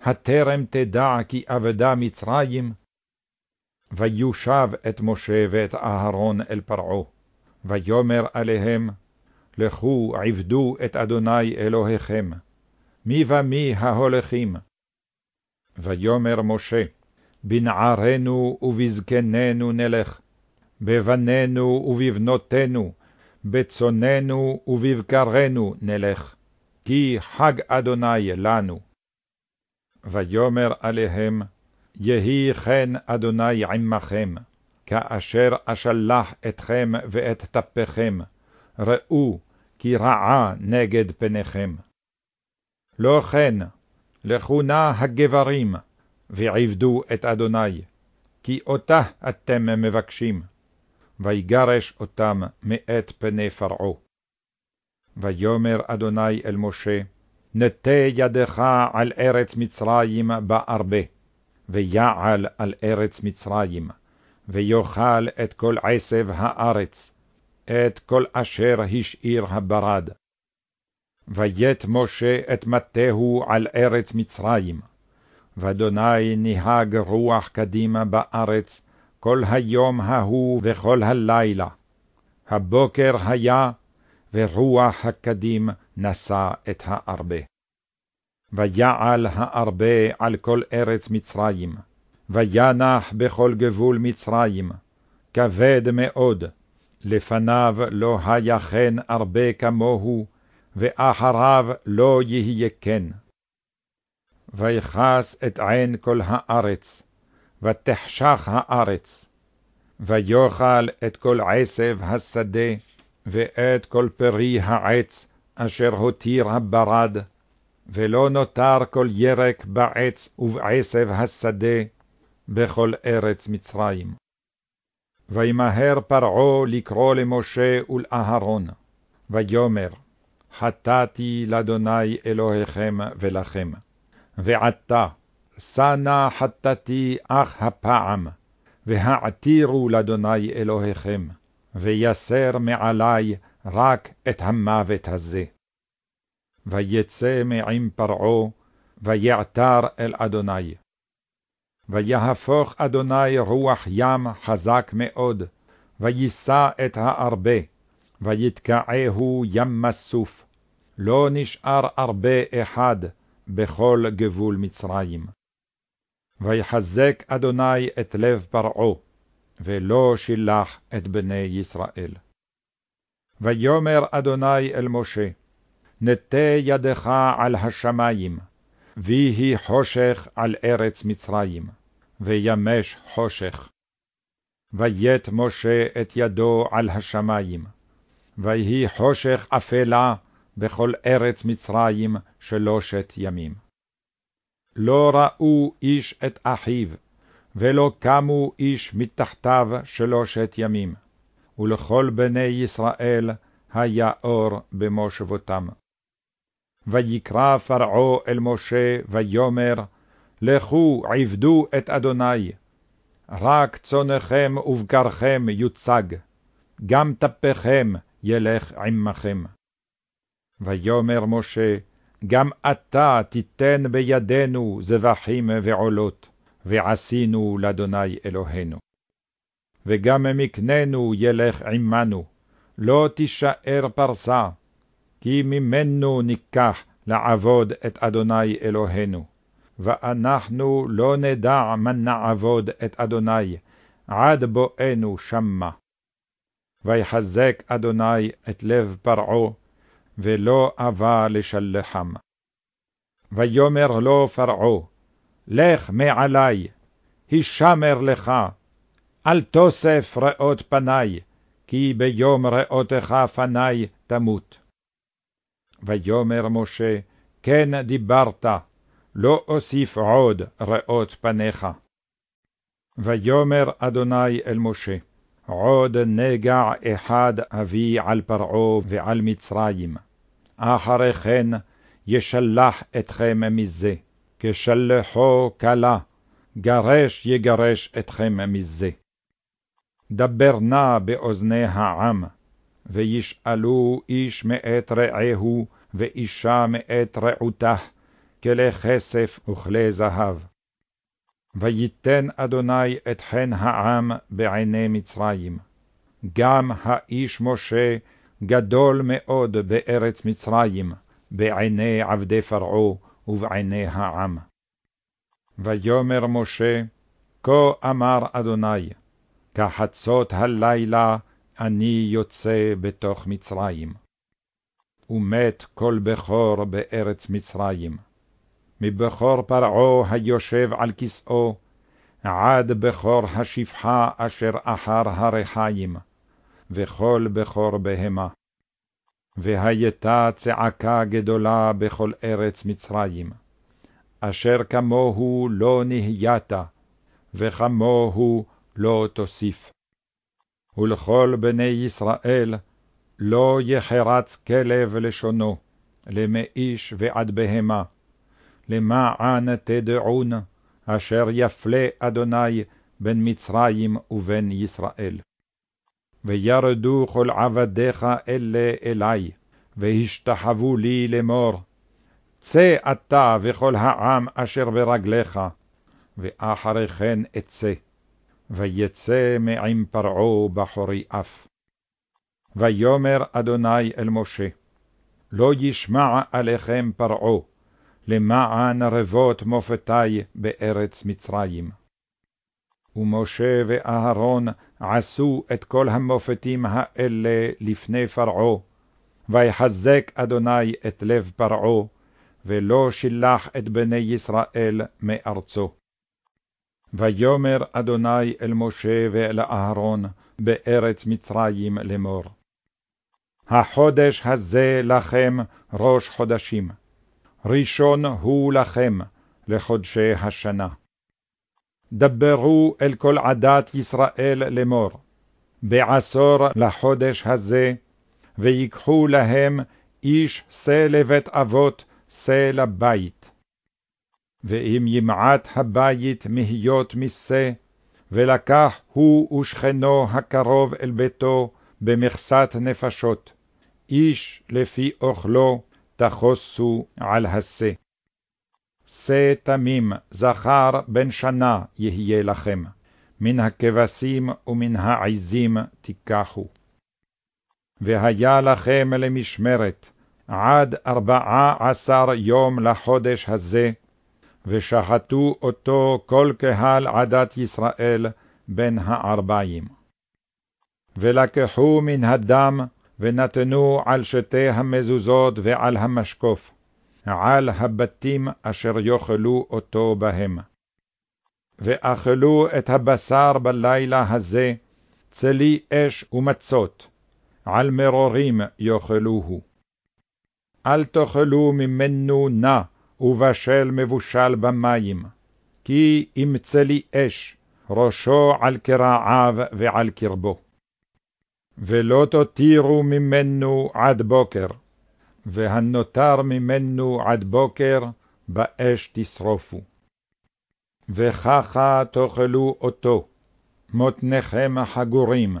הטרם תדע כי אבדה מצרים? ויושב את משה ואת אהרון אל פרעה, ויאמר עליהם, לכו עבדו את אדוני אלוהיכם, מי ומי ההולכים? ויאמר משה, בנערינו ובזקנינו נלך, בבנינו ובבנותינו, בצוננו ובבקרנו נלך, כי חג אדוני לנו. ויאמר עליהם, יהי כן אדוני עמכם, כאשר אשלח אתכם ואת טפכם, ראו כי רעה נגד פניכם. לא כן, לכו נא הגברים, ועבדו את אדוני, כי אותה אתם מבקשים. ויגרש אותם מאת פני פרעה. ויאמר אדוני אל משה, נטה ידך על ארץ מצרים בארבה, ויעל על ארץ מצרים, ויאכל את כל עשב הארץ, את כל אשר השאיר הברד. ויית משה את מטהו על ארץ מצרים, ואדוני נהג רוח קדימה בארץ, כל היום ההוא וכל הלילה. הבוקר היה, ורוח הקדים נשא את הארבה. ויעל הארבה על כל ארץ מצרים, וינח בכל גבול מצרים, כבד מאוד, לפניו לא היה כן ארבה כמוהו, ואחריו לא יהיה כן. ויכס את עין כל הארץ, ותחשך הארץ, ויאכל את כל עשב השדה, ואת כל פרי העץ, אשר הותיר הברד, ולא נותר כל ירק בעץ ובעשב השדה, בכל ארץ מצרים. וימהר פרעה לקרוא למשה ולאהרון, ויאמר, חטאתי לאדוני אלוהיכם ולכם. ועתה, שנא חטאתי אך הפעם, והעתירו לאדוני אלוהיכם, ויסר מעלי רק את המוות הזה. ויצא מעם פרעה, ויעתר אל אדוני. ויהפוך אדוני רוח ים חזק מאוד, ויישא את הארבה, ויתקעהו ים מסוף, לא נשאר ארבה אחד בכל גבול מצרים. ויחזק אדוני את לב פרעה, ולא שילח את בני ישראל. ויאמר אדוני אל משה, נטה ידך על השמים, ויהי חושך על ארץ מצרים, וימש חושך. ויית משה את ידו על השמים, ויהי חושך אפלה בכל ארץ מצרים שלושת ימים. לא ראו איש את אחיו, ולא קמו איש מתחתיו שלושת ימים, ולכל בני ישראל היה אור במושבותם. ויקרא פרעה אל משה, ויאמר, לכו עבדו את אדוני, רק צונכם ובקרכם יוצג, גם טפכם ילך עמכם. ויאמר משה, גם אתה תיתן בידינו זבחים ועולות, ועשינו לאדוני אלוהינו. וגם מקננו ילך עמנו, לא תישאר פרסה, כי ממנו ניקח לעבוד את אדוני אלוהינו, ואנחנו לא נדע מה נעבוד את אדוני, עד בואנו שמה. ויחזק אדוני את לב פרעה, ולא אבה לשלחם. ויאמר לו פרעה, לך מעלי, הישמר לך, אל תוסף ראות פני, כי ביום ראותך פני תמות. ויאמר משה, כן דיברת, לא אוסיף עוד ראות פניך. ויאמר אדוני אל משה, עוד נגע אחד אביא על פרעה ועל מצרים, אחרי כן ישלח אתכם מזה, כשלחו כלה, גרש יגרש אתכם מזה. דבר נא באוזני העם, וישאלו איש מאת רעהו, ואישה מאת רעותה, כלי כסף וכלי זהב. ויתן אדוני את חן העם בעיני מצרים. גם האיש משה גדול מאוד בארץ מצרים, בעיני עבדי פרעה ובעיני העם. ויאמר משה, כה אמר אדוני, כחצות הלילה אני יוצא בתוך מצרים. ומת כל בכור בארץ מצרים. מבכור פרעה היושב על כסאו, עד בכור השפחה אשר אחר הרחיים, וכל בכור בהמה. והייתה צעקה גדולה בכל ארץ מצרים, אשר כמוהו לא נהיית, וכמוהו לא תוסיף. ולכל בני ישראל לא יחרץ כלב לשונו, למאיש ועד בהמה, למען תדעון, אשר יפלה אדוני בין מצרים ובין ישראל. וירדו כל עבדיך אלה אלי, והשתחוו לי לאמור, צא אתה וכל העם אשר ברגליך, ואחרי כן אצא. ויצא מעם פרעה בחורי אף. ויאמר אדוני אל משה, לא ישמע עליכם פרעה, למען רבות מופתי בארץ מצרים. ומשה ואהרון עשו את כל המופתים האלה לפני פרעה, ויחזק אדוני את לב פרעה, ולא שילח את בני ישראל מארצו. ויאמר אדוני אל משה ואל אהרון בארץ מצרים לאמור. החודש הזה לכם ראש חודשים, ראשון הוא לכם לחודשי השנה. דברו אל כל עדת ישראל לאמור, בעשור לחודש הזה, ויקחו להם איש שא לבית אבות, שא לבית. ואם ימעט הבית מהיות משא, ולקח הוא ושכנו הקרוב אל ביתו במכסת נפשות, איש לפי אוכלו תחוסו על השא. שא תמים זכר בן שנה יהיה לכם, מן הכבשים ומן העזים תיקחו. והיה לכם למשמרת עד ארבעה עשר יום לחודש הזה, ושחטו אותו כל קהל עדת ישראל בין הארבעים. ולקחו מן הדם, ונתנו על שתי המזוזות ועל המשקוף, על הבתים אשר יאכלו אותו בהם. ואכלו את הבשר בלילה הזה, צלי אש ומצות, על מרורים יאכלוהו. אל תאכלו ממנו נא ובשל מבושל במים, כי אם צלי אש, ראשו על קרעיו ועל קרבו. ולא תותירו ממנו עד בוקר, והנותר ממנו עד בוקר, באש תשרופו. וככה תאכלו אותו, מותניכם חגורים,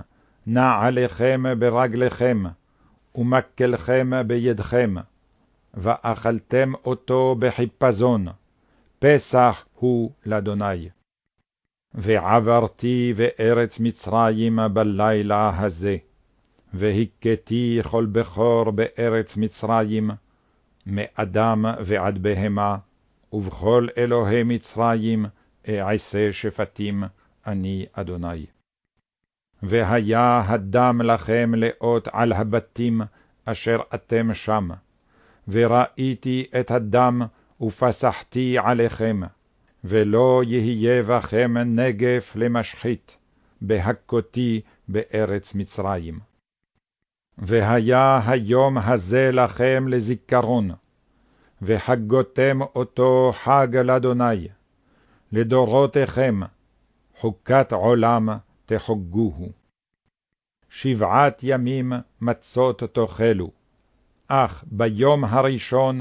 נעליכם ברגליכם, ומקלכם בידכם, ואכלתם אותו בחיפזון, פסח הוא לאדוני. ועברתי בארץ מצרים בלילה הזה, והכיתי כל בכור בארץ מצרים, מאדם ועד בהמה, ובכל אלוהי מצרים אעשה שפטים, אני אדוני. והיה הדם לכם לאות על הבתים אשר אתם שם, וראיתי את הדם ופסחתי עליכם, ולא יהיה בכם נגף למשחית, בהכותי בארץ מצרים. והיה היום הזה לכם לזיכרון, וחגותם אותו חג לאדוני, לדורותיכם, חוקת עולם תחוגוהו. שבעת ימים מצות תאכלו, אך ביום הראשון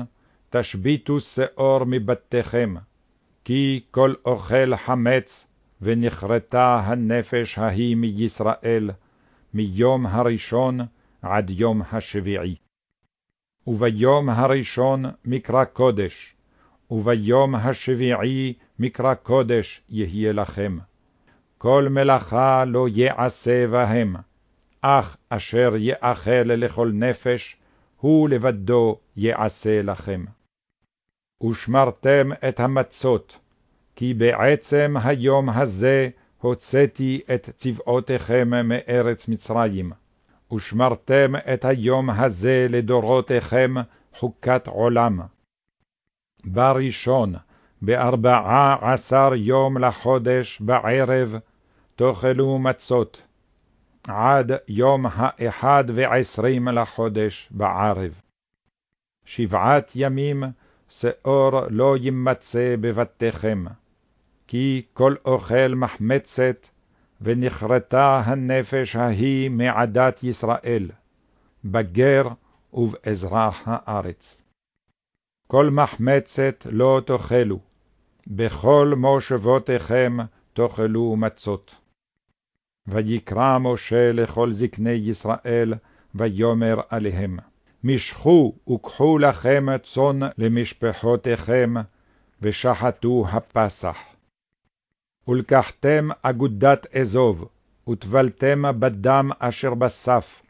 תשביתו שאור מבתיכם, כי כל אוכל חמץ, ונכרתה הנפש ההיא מישראל, מיום הראשון עד יום השביעי. וביום הראשון מקרא קודש, וביום השביעי מקרא קודש יהיה לכם. כל מלאכה לא יעשה בהם, אך אשר יאכל לכל נפש, הוא לבדו יעשה לכם. ושמרתם את המצות, כי בעצם היום הזה הוצאתי את צבאותיכם מארץ מצרים, ושמרתם את היום הזה לדורותיכם חוקת עולם. בראשון, בארבעה עשר יום לחודש בערב, תאכלו מצות, עד יום האחד ועשרים לחודש בערב. שבעת ימים שאור לא יימצא בבתיכם, כי כל אוכל מחמצת, ונכרתה הנפש ההיא מעדת ישראל, בגר ובאזרח הארץ. כל מחמצת לא תאכלו, בכל מושבותיכם תאכלו מצות. ויקרא משה לכל זקני ישראל, ויאמר עליהם, משכו וקחו לכם צאן למשפחותיכם, ושחטו הפסח. ולקחתם אגודת אזוב, וטבלתם בדם אשר בסף,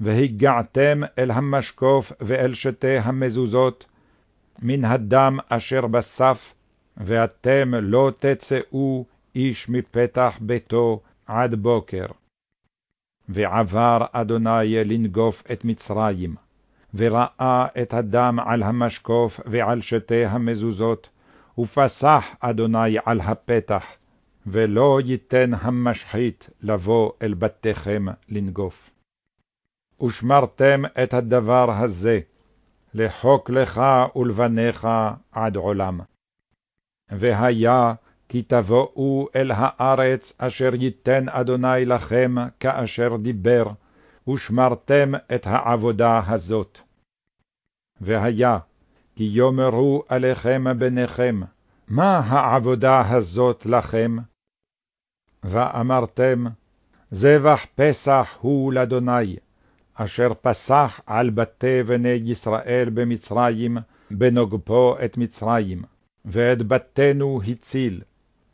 והגעתם אל המשקוף ואל שתי המזוזות, מן הדם אשר בסף, ואתם לא תצאו איש מפתח ביתו עד בוקר. ועבר אדוני לנגוף את מצרים, וראה את הדם על המשקוף ועל שתי המזוזות, ופסח אדוני על הפתח, ולא ייתן המשחית לבוא אל בתיכם לנגוף. ושמרתם את הדבר הזה, לחוק לך ולבניך עד עולם. והיה כי תבואו אל הארץ אשר ייתן אדוני לכם כאשר דיבר, ושמרתם את העבודה הזאת. והיה כי יאמרו עליכם בניכם, מה העבודה הזאת לכם? ואמרתם, זבח פסח הוא לאדוני, אשר פסח על בתי בני ישראל במצרים, בנוגפו את מצרים, ואת בתינו הציל,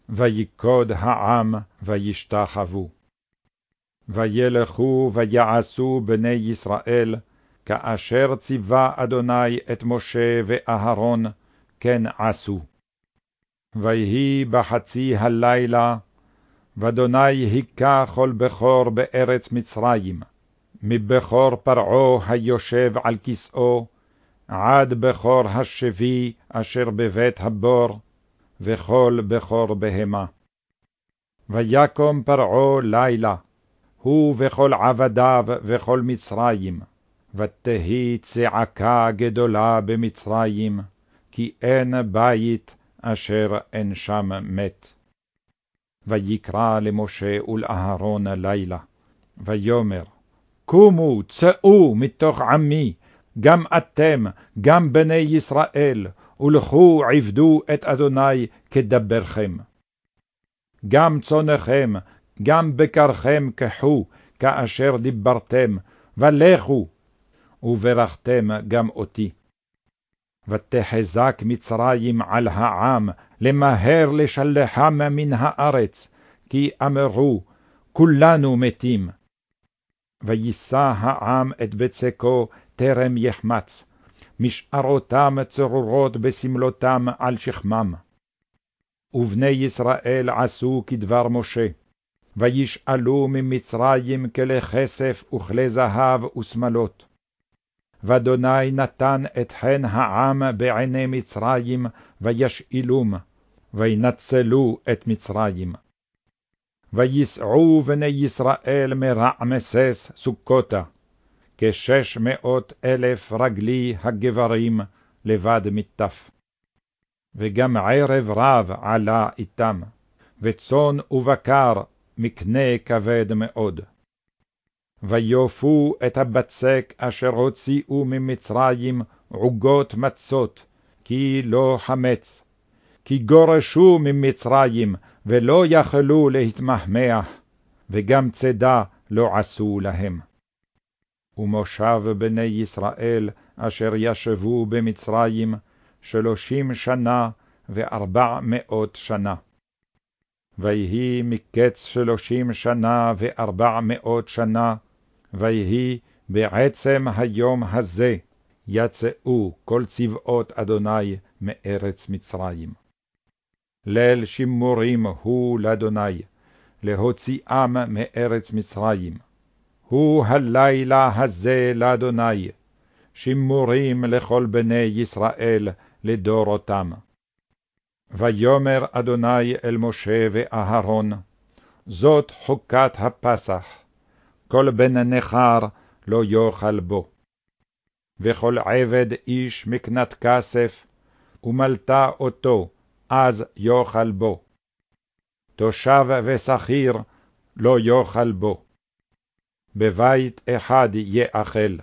ויקוד העם וישתחוו. וילכו ויעשו בני ישראל, כאשר ציווה אדוני את משה ואהרון, כן עשו. ויהי בחצי הלילה, ואדוני היכה כל בכור בארץ מצרים, מבכור פרעה היושב על כסאו, עד בכור השבי אשר בבית הבור, וכל בכור בהמה. ויקום פרעה לילה, הוא וכל עבדיו וכל מצרים, ותהי צעקה גדולה במצרים, כי אין בית אשר אין שם מת. ויקרא למשה ולאהרון לילה, ויאמר, קומו, צאו מתוך עמי, גם אתם, גם בני ישראל, ולכו עבדו את אדוני כדברכם. גם צונכם, גם בקרכם קחו, כאשר דיברתם, ולכו, וברכתם גם אותי. ותחזק מצרים על העם, למהר לשלחם מן הארץ, כי אמרו, כולנו מתים. ויישא העם את בצקו טרם יחמץ, משארותם צרורות בסמלותם על שכמם. ובני ישראל עשו כדבר משה, וישאלו ממצרים כלי כסף וכלי זהב ושמלות. ואדוני נתן את חן העם בעיני מצרים, וישאלום, וינצלו את מצרים. ויסעו בני ישראל מרעמסס סוכותה, כשש מאות אלף רגלי הגברים לבד מטף. וגם ערב רב עלה איתם, וצאן ובקר מקנה כבד מאוד. ויופו את הבצק אשר הוציאו ממצרים עוגות מצות, כי לא חמץ. כי גורשו ממצרים, ולא יכלו להתמחמח, וגם צידה לא עשו להם. ומושב בני ישראל, אשר ישבו במצרים, שלושים שנה וארבע מאות שנה. ויהי מקץ שלושים שנה וארבע מאות שנה, ויהי בעצם היום הזה, יצאו כל צבאות אדוני מארץ מצרים. ליל שימורים הוא לאדוני, להוציאם מארץ מצרים. הוא הלילה הזה לאדוני, שימורים לכל בני ישראל לדורותם. ויאמר אדוני אל משה ואהרון, זאת חוקת הפסח, כל בן נכר לא יאכל בו. וכל עבד איש מקנת כסף, ומלטה אותו, אז יאכל בו. תושב ושכיר לא יאכל בו. בבית אחד יאכל.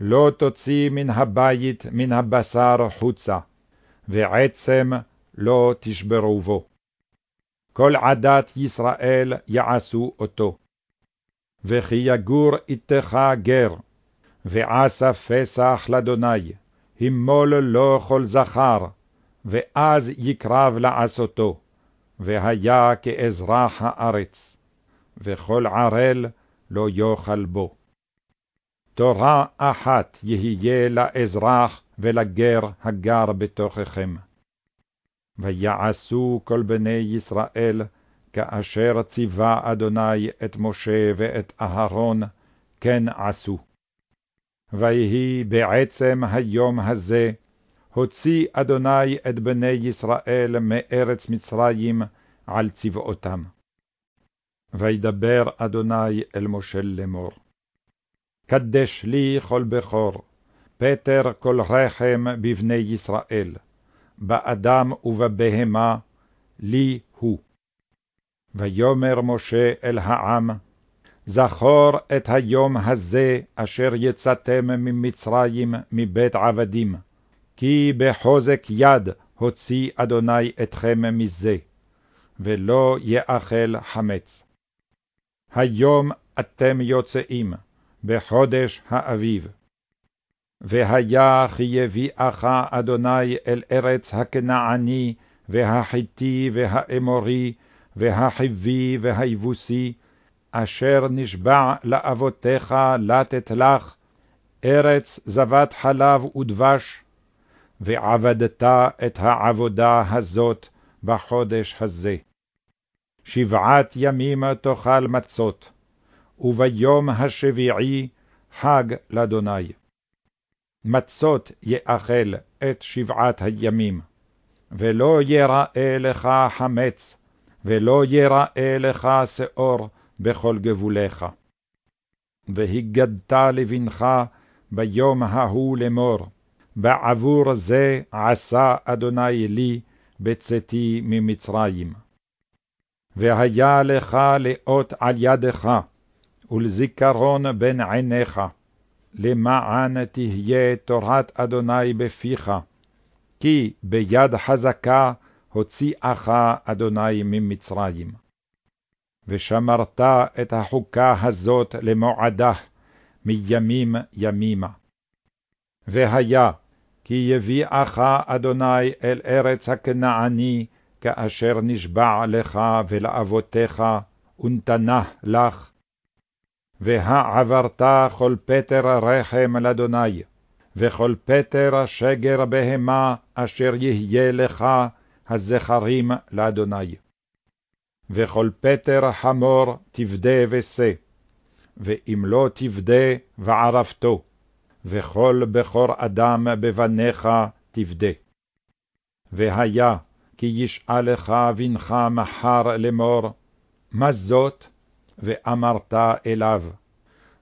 לא תוציא מן הבית מן הבשר חוצה, ועצם לא תשברו בו. כל עדת ישראל יעשו אותו. וכי יגור איתך גר, ועשה פסח לאדוני, המול לו כל זכר, ואז יקרב לעשותו, והיה כאזרח הארץ, וכל ערל לא יאכל בו. תורה אחת יהיה לאזרח ולגר הגר בתוככם. ויעשו כל בני ישראל, כאשר ציווה אדוני את משה ואת אהרון, כן עשו. ויהי בעצם היום הזה, הוציא אדוני את בני ישראל מארץ מצרים על צבאותם. וידבר אדוני אל משה לאמור. קדש לי כל בכור, פטר כל רחם בבני ישראל, באדם ובבהמה, לי הוא. ויאמר משה אל העם, זכור את היום הזה אשר יצאתם ממצרים מבית עבדים, כי בחוזק יד הוציא אדוני אתכם מזה, ולא יאכל חמץ. היום אתם יוצאים, בחודש האביב. והיה כי יביאך אדוני אל ארץ הכנעני, והחיתי, והאמורי, והחיבי, והיבוסי, אשר נשבע לאבותיך לתת לך, ארץ זבת חלב ודבש, ועבדת את העבודה הזאת בחודש הזה. שבעת ימים תאכל מצות, וביום השביעי חג לאדוני. מצות יאכל את שבעת הימים, ולא יראה לך חמץ, ולא יראה לך שאור בכל גבוליך. והגדת לבנך ביום ההוא לאמור, בעבור זה עשה אדוני לי בצאתי ממצרים. והיה לך לאות על ידך, ולזיכרון בין עיניך, למען תהיה תורת אדוני בפיך, כי ביד חזקה הוציאך אדוני ממצרים. ושמרת את החוקה הזאת למועדה, מימים ימימה. והיה, כי יביאך אדוני אל ארץ הכנעני, כאשר נשבע לך ולאבותיך, ונתנה לך. והעברת כל פטר רחם לאדוני, וכל פטר שגר בהמה אשר יהיה לך, הזכרים לאדוני. וכל פטר חמור תפדה ושא, ואם לא תפדה וערפתו, וכל בכור אדם בבניך תפדה. והיה, כי ישאלך בנך מחר לאמור, מה זאת? ואמרת אליו,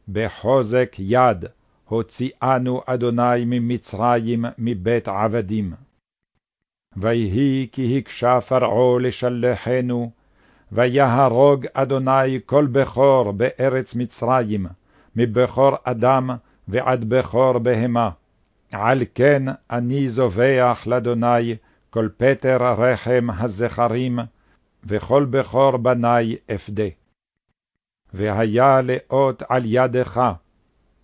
בחוזק יד הוציאנו אדוני ממצרים מבית עבדים. ויהי כי הקשה פרעה לשלחנו, ויהרוג אדוני כל בכור בארץ מצרים, מבכור אדם ועד בכור בהמה. על כן אני זובח לאדוני כל פטר רחם הזכרים, וכל בכור בני אפדה. והיה לאות על ידך,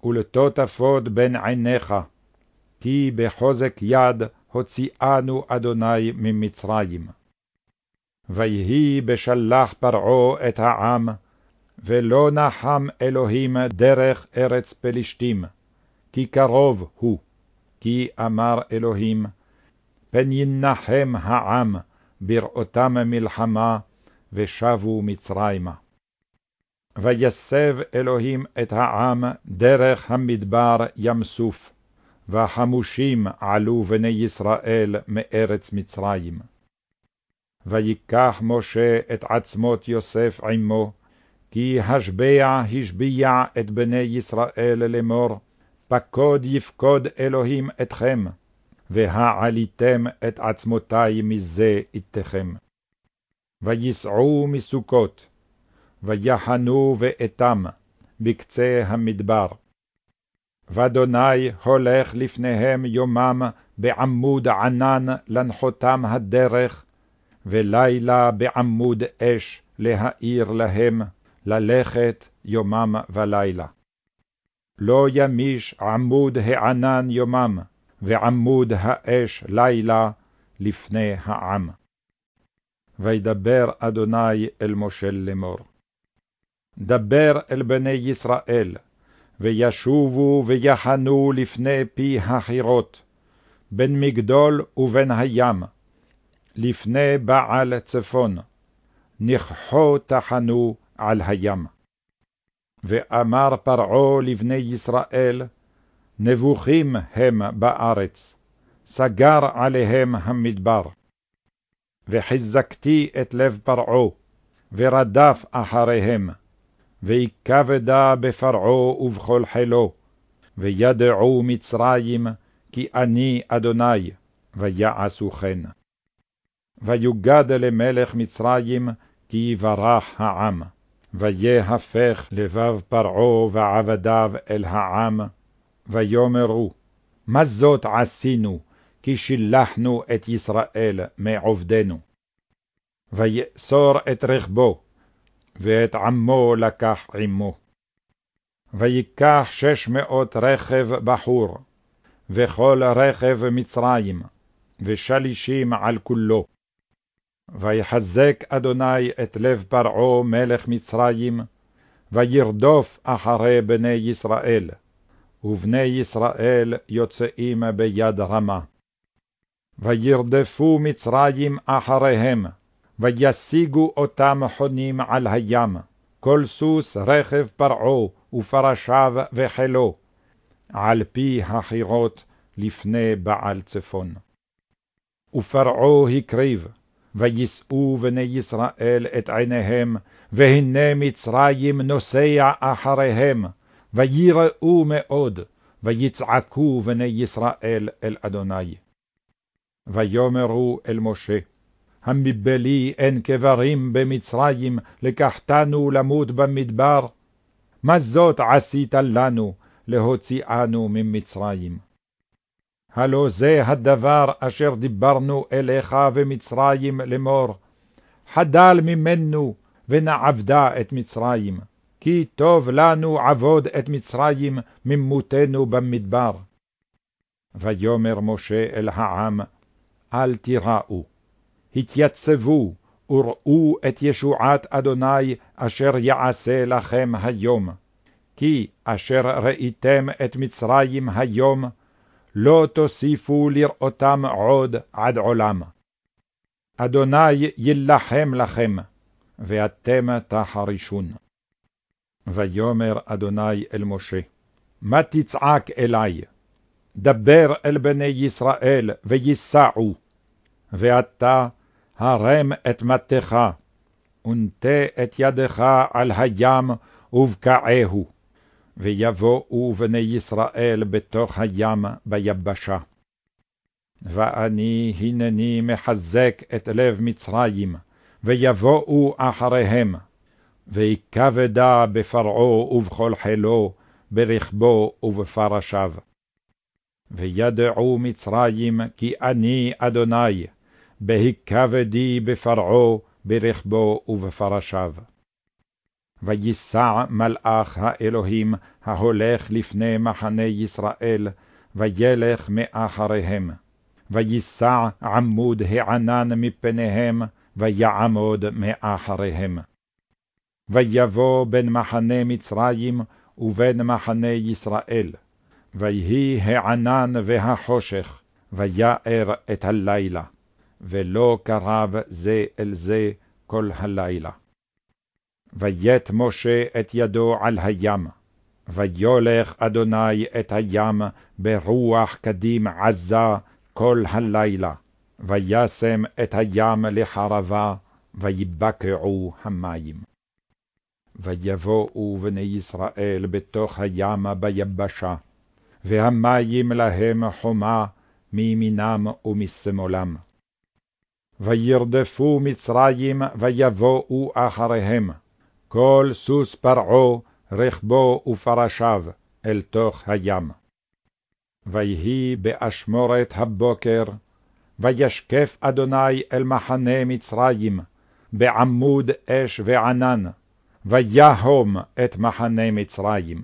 ולטות אפוד בין עיניך, כי בחוזק יד הוציאנו אדוני ממצרים. ויהי בשלח פרעה את העם, ולא נחם אלוהים דרך ארץ פלשתים, כי קרוב הוא, כי אמר אלוהים, פן ינחם העם בראותם מלחמה, ושבו מצרימה. ויסב אלוהים את העם דרך המדבר ים סוף, והחמושים עלו בני ישראל מארץ מצרים. ויקח משה את עצמות יוסף עמו, כי השבע השביע את בני ישראל לאמור, פקוד יפקוד אלוהים אתכם, והעליתם את עצמותי מזה איתכם. ויסעו מסוכות, ויחנו ואתם בקצה המדבר. ואדוני הולך לפניהם יומם בעמוד ענן לנחותם הדרך, ולילה בעמוד אש להאיר להם, ללכת יומם ולילה. לא ימיש עמוד הענן יומם, ועמוד האש לילה לפני העם. וידבר אדוני אל משה לאמור. דבר אל בני ישראל, וישובו ויחנו לפני פי החירות, בין מגדול ובין הים, לפני בעל צפון, נכחו תחנו על הים. ואמר פרעה לבני ישראל, נבוכים הם בארץ, סגר עליהם המדבר. וחזקתי את לב פרעה, ורדף אחריהם, ויכבדה בפרעה ובכל חילו, וידעו מצרים, כי אני אדוני, ויעשו כן. ויוגד למלך מצרים, כי יברח העם. ויהפך לבב פרעה ועבדיו אל העם, ויאמרו, מה זאת עשינו, כי שילחנו את ישראל מעובדנו. ויאסור את רכבו, ואת עמו לקח עמו. ויקח שש מאות רכב בחור, וכל רכב מצרים, ושלישים על כולו. ויחזק אדוני את לב פרעה מלך מצרים, וירדוף אחרי בני ישראל, ובני ישראל יוצאים ביד רמה. וירדפו מצרים אחריהם, וישיגו אותם חונים על הים, כל סוס רכב פרעה ופרשיו וחילו, על פי החירות לפני בעל צפון. ופרעה הקריב, ויסעו בני ישראל את עיניהם, והנה מצרים נוסע אחריהם, ויראו מאוד, ויצעקו בני ישראל אל אדוני. ויאמרו אל משה, המבלי אין קברים במצרים, לקחתנו למות במדבר? מה זאת עשית לנו, להוציאנו ממצרים? הלא זה הדבר אשר דיברנו אליך במצרים לאמור, חדל ממנו ונעבדה את מצרים, כי טוב לנו עבוד את מצרים ממותנו במדבר. ויאמר משה אל העם, אל תיראו, התייצבו וראו את ישועת אדוני אשר יעשה לכם היום, כי אשר ראיתם את מצרים היום, לא תוסיפו לראותם עוד עד עולם. אדוני יילחם לכם, ואתם תחרישון. ויאמר אדוני אל משה, מה תצעק אלי? דבר אל בני ישראל, ויסעו. ואתה הרם את מטך, ונטה את ידך על הים, ובקעהו. ויבואו בני ישראל בתוך הים ביבשה. ואני הנני מחזק את לב מצרים, ויבואו אחריהם, ויכבדה בפרעה ובכל חילו, ברכבו ובפרשיו. וידעו מצרים כי אני אדוני, בהיכבדי בפרעה, ברכבו ובפרשיו. ויסע מלאך האלוהים ההולך לפני מחנה ישראל, וילך מאחריהם. ויסע עמוד הענן מפניהם, ויעמוד מאחריהם. ויבוא בין מחנה מצרים ובין מחנה ישראל, ויהי הענן והחושך, ויער את הלילה, ולא קרב זה אל זה כל הלילה. ויית משה את ידו על הים, ויולך אדוני את הים ברוח קדים עזה כל הלילה, וישם את הים לחרבה, ויבקעו המים. ויבואו בני ישראל בתוך הים ביבשה, והמים להם חומה מימינם ומשמאלם. וירדפו מצרים ויבואו אחריהם, כל סוס פרעה, רכבו ופרשיו, אל תוך הים. ויהי באשמורת הבוקר, וישקף אדוני אל מחנה מצרים, בעמוד אש וענן, ויהום את מחנה מצרים.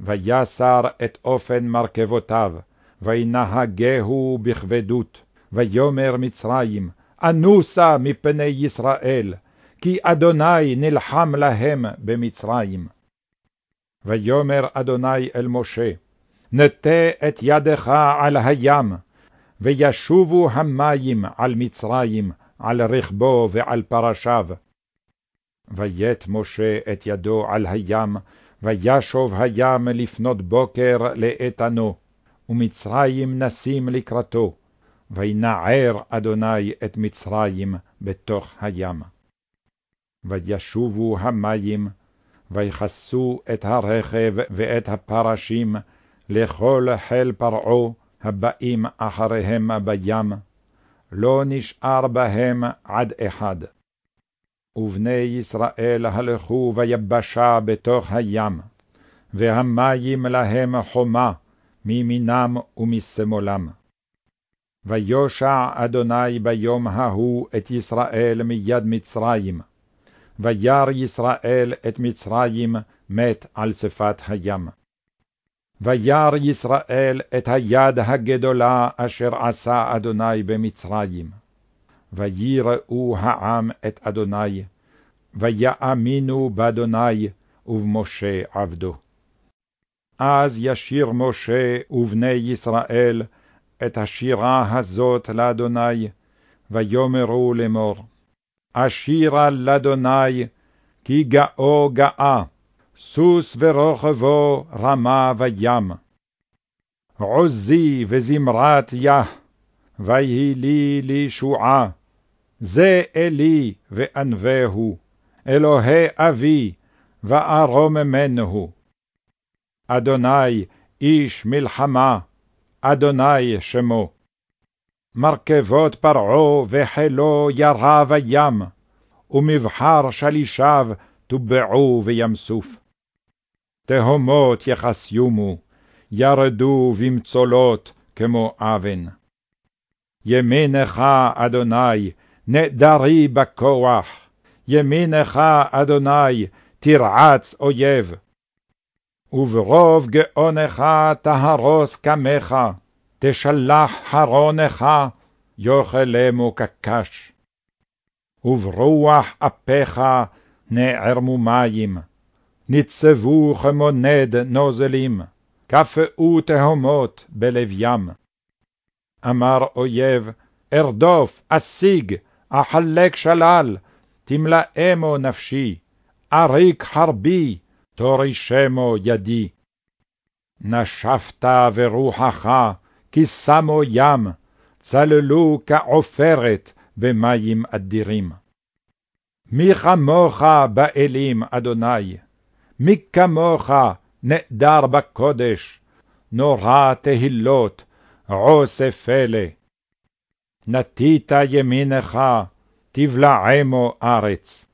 ויסר את אופן מרכבותיו, וינהגהו בכבדות, ויאמר מצרים, אנוסה מפני ישראל, כי אדוני נלחם להם במצרים. ויאמר אדוני אל משה, נטה את ידך על הים, וישובו המים על מצרים, על רכבו ועל פרשיו. ויית משה את ידו על הים, וישוב הים לפנות בוקר לאיתנו, ומצרים נסים לקראתו, וינער אדוני את מצרים בתוך הים. וישובו המים, ויכסו את הרכב ואת הפרשים לכל חיל פרעה הבאים אחריהם בים, לא נשאר בהם עד אחד. ובני ישראל הלכו ביבשה בתוך הים, והמים להם חומה מימינם ומשמאלם. ויושע אדוני ביום ההוא את ישראל מיד מצרים, וירא ישראל את מצרים מת על שפת הים. וירא ישראל את היד הגדולה אשר עשה אדוני במצרים. ויראו העם את אדוני, ויאמינו באדוני ובמשה עבדו. אז ישיר משה ובני ישראל את השירה הזאת לאדוני, ויאמרו לאמור, אשירה לאדוני, כי גאו גאה, סוס ורוכבו רמה וים. עוזי וזמרת יה, ויהי לי לישועה, זה אלי ואנווהו, אלוהי אבי, וארוממנו. אדוני איש מלחמה, אדוני שמו. מרכבות פרעה וחילו ירה בים, ומבחר שלישיו טובעו בים סוף. תהומות יחסיומו, ירדו במצולות כמו אבן. ימינך, אדוני, נעדרי בכוח, ימינך, אדוני, תרעץ אויב. וברוב גאונך תהרוס קמך, תשלח חרונך, יאכלמו קקש. וברוח אפיך נערמו מים, ניצבו כמו נד נוזלים, קפאו תהומות בלב ים. אמר אויב, ארדוף, אשיג, אחלק שלל, תמלאמו נפשי, אריק חרבי, תורישמו ידי. נשפת ורוחך, כי שמו ים, צללו כעופרת במים אדירים. מי כמוך באלים, אדוני, מי כמוך נעדר בקודש, נורא תהילות, עושה פלא. נטית ימינך, תבלעמו ארץ.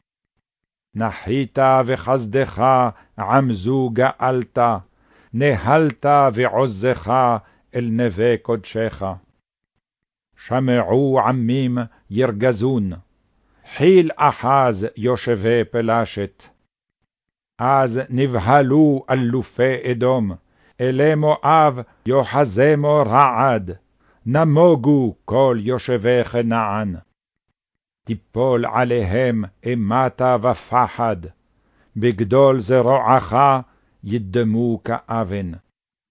נחית וחסדך עמזו גאלת, נהלת ועוזך אל נווה קודשך. שמעו עמים ירגזון, חיל אחז יושבי פלשת. אז נבהלו אלופי אדום, אלי מואב יוחזמו רעד, נמוגו כל יושבי כנען. תיפול עליהם אימתה ופחד, בגדול זרועך ידמו כאבן.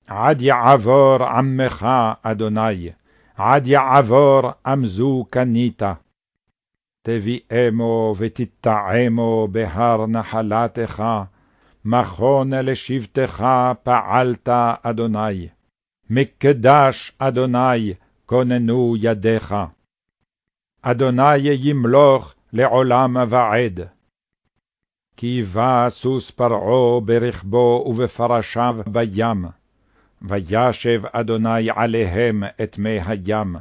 עד יעבור עמך, אדוני, עד יעבור עמזו קנית. תביאמו ותטעמו בהר נחלתך, מכון לשבטך פעלת, אדוני. מקדש, אדוני, כוננו ידיך. אדוני ימלוך לעולם ועד. כי בא סוס פרעה ברכבו ובפרשיו בים, וישב אדוני עליהם את מי הים,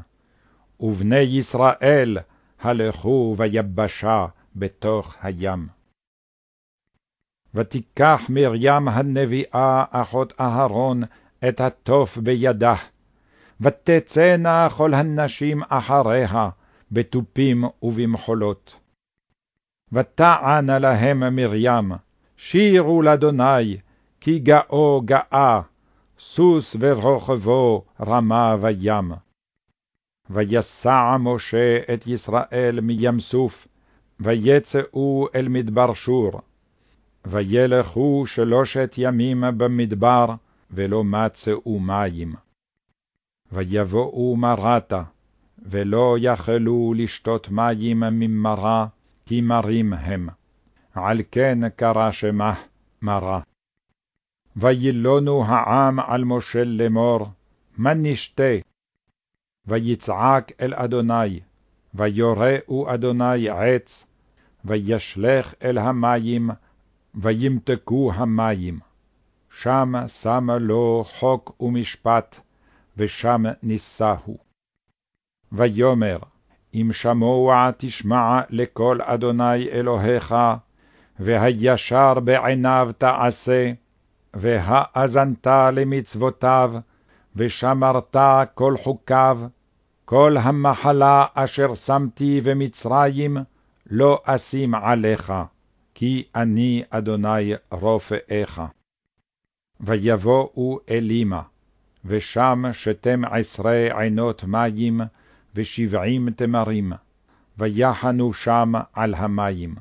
ובני ישראל הלכו ביבשה בתוך הים. ותיקח מרים הנביאה אחות אהרון את התוף בידה, ותצאנה כל הנשים אחריה, בתופים ובמחולות. ותען להם מרים, שירו לאדוני, כי גאו גאה, סוס ורוכבו רמה וים. ויסע משה את ישראל מים סוף, ויצאו אל מדבר שור. וילכו שלושת ימים במדבר, ולא מצאו מים. ויבואו מרתה, ולא יכלו לשתות מים ממרה, כי מרים הם. על כן קרא שמה מרה. וילונו העם על משה לאמור, מה נשתה? ויצעק אל אדוני, ויורהו אדוני עץ, וישלך אל המים, וימתקו המים. שם שם לו חוק ומשפט, ושם נישאו. ויאמר, אם שמוע תשמע לקול אדוני אלוהיך, והישר בעיניו תעשה, והאזנת למצוותיו, ושמרת כל חוקיו, כל המחלה אשר שמתי במצרים, לא אשים עליך, כי אני אדוני רופאיך. ויבואו אלימה, ושם שתם עשרה עינות מים, ושבעים תמרים, ויחנו שם על המים.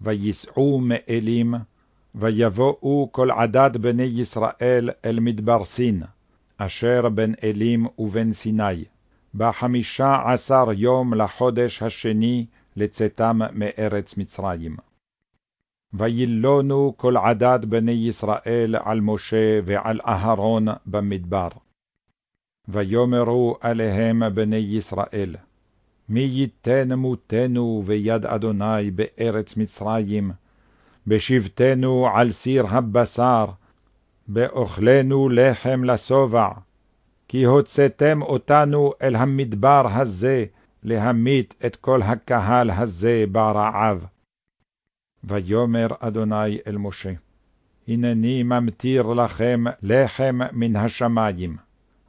ויסעו מאלים, ויבואו כל עדת בני ישראל אל מדבר סין, אשר בין אלים ובין סיני, בחמישה עשר יום לחודש השני לצאתם מארץ מצרים. וילונו כל עדת בני ישראל על משה ועל אהרון במדבר. ויאמרו עליהם בני ישראל, מי ייתן מותנו ביד אדוני בארץ מצרים, בשבתנו על סיר הבשר, באוכלנו לחם לשובע, כי הוצאתם אותנו אל המדבר הזה, להמית את כל הקהל הזה ברעב. ויאמר אדוני אל משה, הנני ממטיר לכם לחם מן השמים.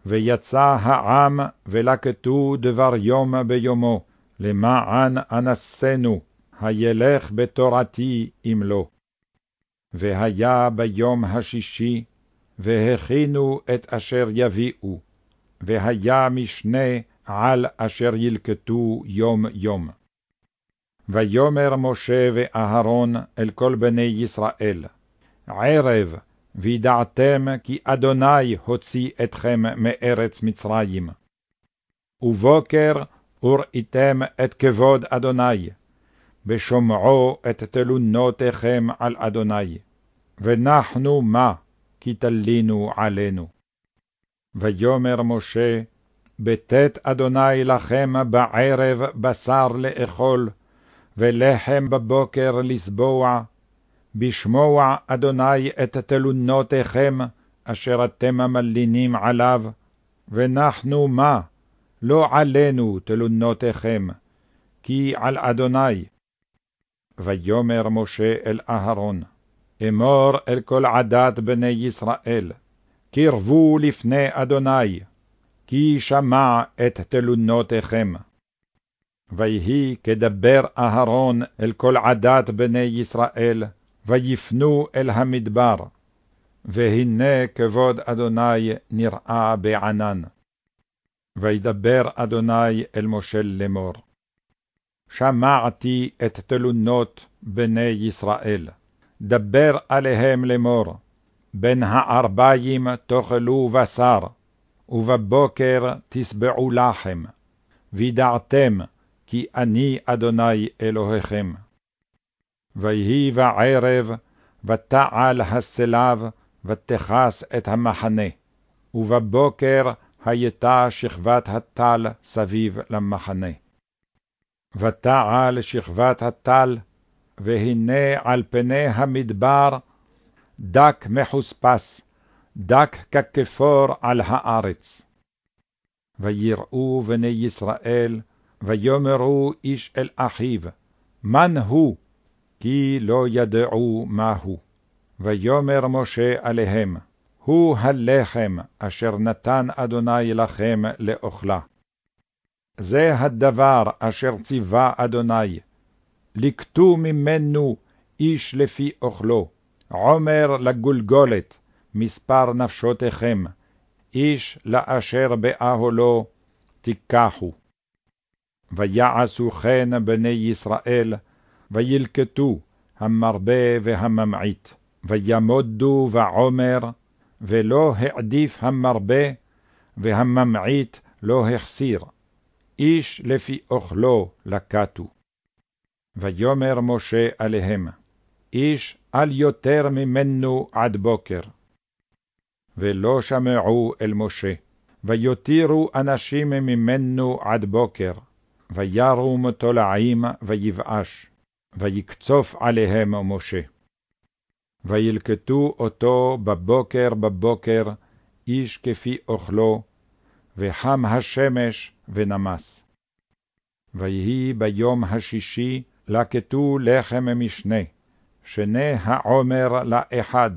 ויצא העם ולקטו דבר יום ביומו, למען אנסנו, הילך בתורתי לא. והיה ביום השישי, והכינו את אשר יביאו, והיה משנה על אשר ילקטו יום יום. ויאמר משה ואהרון אל כל בני ישראל, ערב וידעתם כי אדוני הוציא אתכם מארץ מצרים. ובוקר וראיתם את כבוד אדוני, בשומעו את תלונותיכם על אדוני, ונחנו מה כי תלינו עלינו. ויאמר משה, בטאת אדוני לכם בערב בשר לאכול, ולחם בבוקר לסבוע, בשמוע אדוני את תלונותיכם, אשר אתם מלינים עליו, ונחנו מה? לא עלינו תלונותיכם, כי על אדוני. ויאמר משה אל אהרון, אמור אל כל עדת בני ישראל, קרבו לפני אדוני, כי שמע את תלונותיכם. ויהי כדבר אהרון אל כל עדת בני ישראל, ויפנו אל המדבר, והנה כבוד אדוני נראה בענן. וידבר אדוני אל משה לאמור, שמעתי את תלונות בני ישראל, דבר עליהם לאמור, בין הערביים תאכלו בשר, ובבוקר תשבעו לחם, וידעתם כי אני אדוני אלוהיכם. ויהי בערב, ותעל הסלב, ותכס את המחנה, ובבוקר הייתה שכבת הטל סביב למחנה. ותעל שכבת הטל, והנה על פני המדבר דק מחוספס, דק ככפור על הארץ. ויראו בני ישראל, ויאמרו איש אל אחיו, מן הוא? כי לא ידעו מהו. ויאמר משה עליהם, הוא הלחם אשר נתן אדוני לכם לאוכלה. זה הדבר אשר ציווה אדוני, לקטו ממנו איש לפי אוכלו, עומר לגולגולת, מספר נפשותיכם, איש לאשר באהלו תיקחו. ויעשו כן בני ישראל, וילקטו המרבה והממעיט, וימודו בעומר, ולא העדיף המרבה, והממעיט לא החסיר, איש לפי אוכלו לקטו. ויאמר משה עליהם, איש אל יותר ממנו עד בוקר. ולא שמעו אל משה, ויותירו אנשים ממנו עד בוקר, וירום תולעים ויבאש, ויקצוף עליהם משה. וילקטו אותו בבוקר בבוקר, איש כפי אוכלו, וחם השמש ונמס. ויהי ביום השישי לקטו לחם משנה, שני העומר לאחד,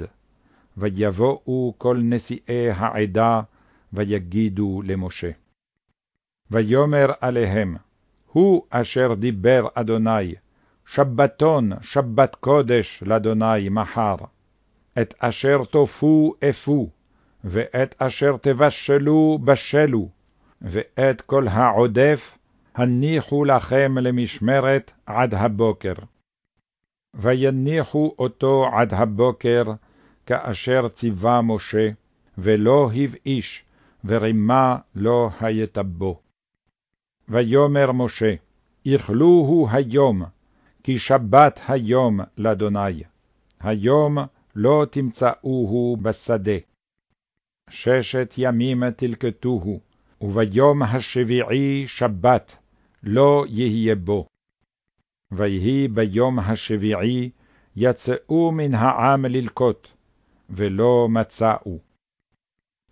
ויבואו כל נשיאי העדה, ויגידו למשה. ויאמר עליהם, הוא אשר דיבר אדוני, שבתון, שבת קודש לאדוני מחר. את אשר תופו אפו, ואת אשר תבשלו בשלו, ואת כל העודף הניחו לכם למשמרת עד הבוקר. ויניחו אותו עד הבוקר, כאשר ציווה משה, ולא הבאיש, ורימה לא הייתה בו. ויאמר משה, איכלוהו היום, כי שבת היום לאדוני, היום לא תמצאוהו בשדה. ששת ימים תלקטוהו, וביום השביעי שבת, לא יהיה בו. ויהי ביום השביעי, יצאו מן העם ללקוט, ולא מצאו.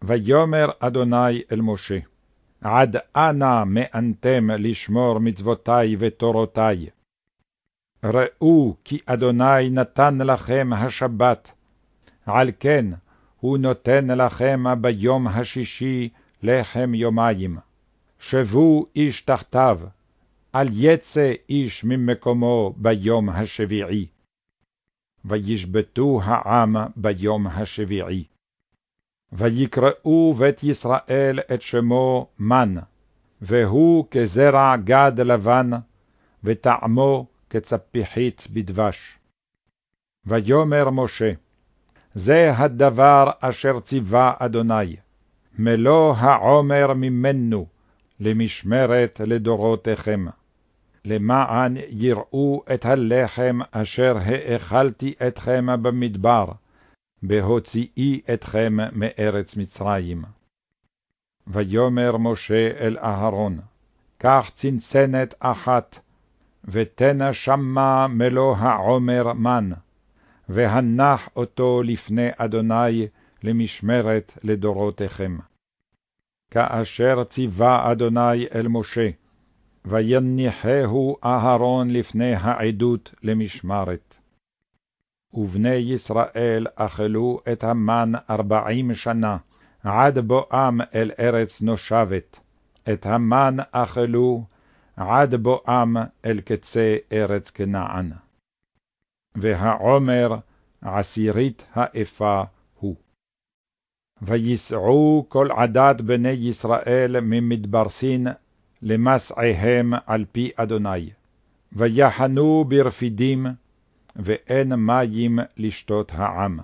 ויאמר אדוני אל משה, עד אנה מאנתם לשמור מצוותי ותורותי? ראו כי אדוני נתן לכם השבת, על כן הוא נותן לכם ביום השישי לחם יומיים. שבו איש תחתיו, אל יצא איש ממקומו ביום השביעי. וישבתו העם ביום השביעי. ויקראו בית ישראל את שמו מן, והוא כזרע גד לבן, וטעמו כצפיחית בדבש. ויאמר משה, זה הדבר אשר ציווה אדוני, מלוא העומר ממנו, למשמרת לדורותיכם. למען יראו את הלחם אשר האכלתי אתכם במדבר, בהוציאי אתכם מארץ מצרים. ויאמר משה אל אהרון, קח צנצנת אחת, ותנה שמה מלוא העומר מן, והנח אותו לפני אדוני למשמרת לדורותיכם. כאשר ציווה אדוני אל משה, ויניחהו אהרון לפני העדות למשמרת. ובני ישראל אכלו את המן ארבעים שנה, עד בואם אל ארץ נושבת, את המן אכלו עד בואם אל קצה ארץ כנען. והעומר עשירית האפה הוא. ויסעו כל עדת בני ישראל ממדבר סין למסעיהם על פי אדוני, ויחנו ברפידים, ואין מים לשתות העם.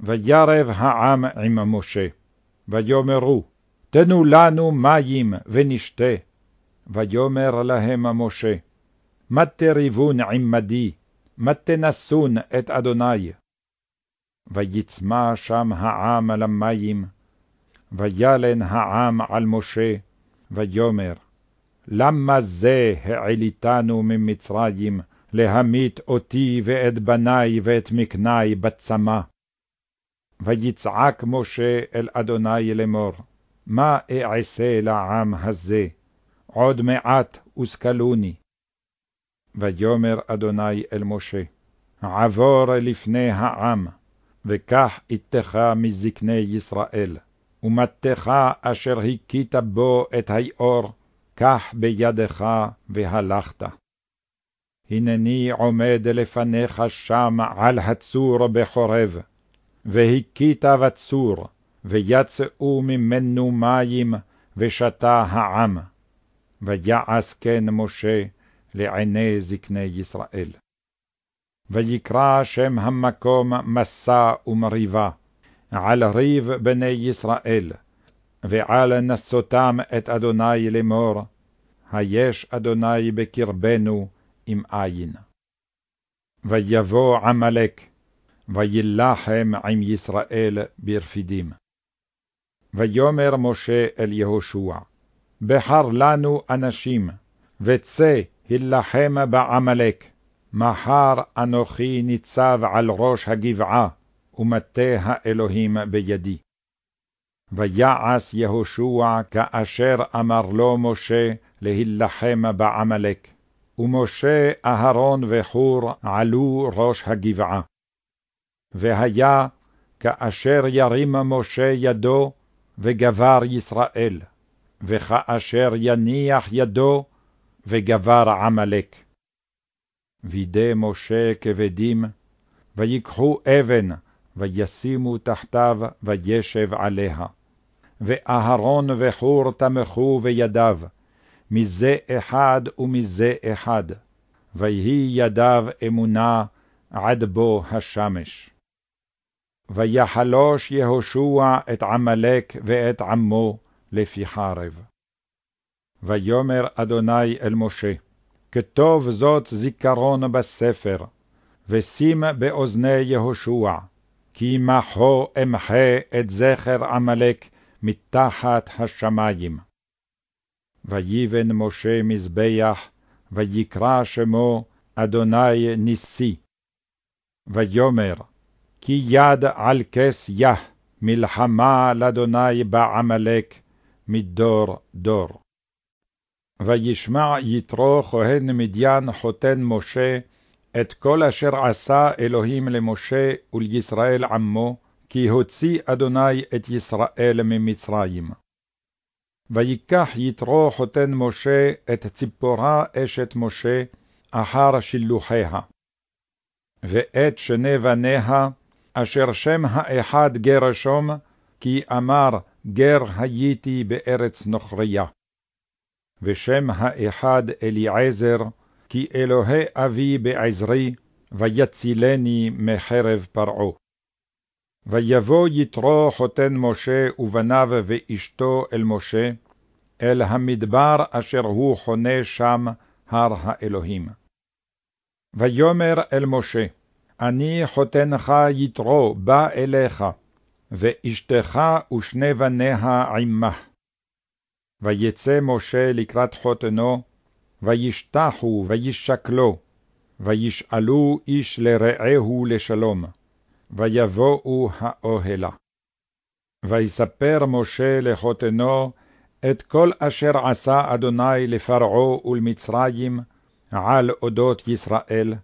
וירב העם עם משה, ויאמרו, תנו לנו מים ונשתה. ויאמר להם משה, מה תריבון עמדי, מה תנסון את אדוני? ויצמא שם העם למים, וילן העם על משה, ויאמר, למה זה העליתנו ממצרים, להמית אותי ואת בני ואת מקני בצמא? ויצעק משה אל אדוני לאמור, מה אעשה לעם הזה? עוד מעט וסקלוני. ויאמר אדוני אל משה, עבור לפני העם, וקח איתך מזקני ישראל, ומטך אשר הכית בו את היאור, קח בידך והלכת. הנני עומד לפניך שם על הצור בחורב, והכית בצור, ויצאו ממנו מים, ושתה העם. ויעש כן משה לעיני זקני ישראל. ויקרא שם המקום מסע ומריבה, על ריב בני ישראל, ועל נסותם את אדוני לאמור, היש אדוני בקרבנו אם אין. ויבוא עמלק, וילחם עם ישראל ברפידים. ויאמר משה אל יהושע, בחר לנו אנשים, וצא הילחם בעמלק. מחר אנוכי ניצב על ראש הגבעה, ומטה האלוהים בידי. ויעש יהושע כאשר אמר לו משה להילחם בעמלק, ומשה, אהרון וחור עלו ראש הגבעה. והיה כאשר ירים משה ידו, וגבר ישראל, וכאשר יניח ידו, וגבר עמלק. וידי משה כבדים, ויקחו אבן, וישימו תחתיו, וישב עליה. ואהרון וחור תמכו בידיו, מזה אחד ומזה אחד, ויהי ידיו אמונה עד בו השמש. ויחלוש יהושע את עמלק ואת עמו לפי חרב. ויאמר אדוני אל משה, כתוב זאת זיכרון בספר, ושים באוזני יהושע, כי מחו אמחה את זכר עמלק מתחת השמים. ויבן משה מזבח, ויקרא שמו אדוני ניסי. ויאמר, כי יד על כס יה, מלחמה לאדוני בעמלק, מדור דור. וישמע יתרו כהן מדיין חותן משה, את כל אשר עשה אלוהים למשה ולישראל עמו, כי הוציא אדוני את ישראל ממצרים. ויקח יתרו חותן משה את ציפורה אשת משה, אחר שילוחיה. ואת שני בניה, אשר שם האחד גרשום, כי אמר גר הייתי בארץ נוכריה. ושם האחד אליעזר, כי אלוהי אבי בעזרי, ויצילני מחרב פרעה. ויבוא יתרו חותן משה ובניו ואשתו אל משה, אל המדבר אשר הוא חונה שם הר האלוהים. ויאמר אל משה, אני חותנך יתרו בא אליך, ואשתך ושני בניה עמך. ויצא משה לקראת חותנו, וישתחו וישקלו, וישאלו איש לרעהו לשלום, ויבואו האוהלה. ויספר משה לחותנו את כל אשר עשה אדוני לפרעה ולמצרים על אודות ישראל,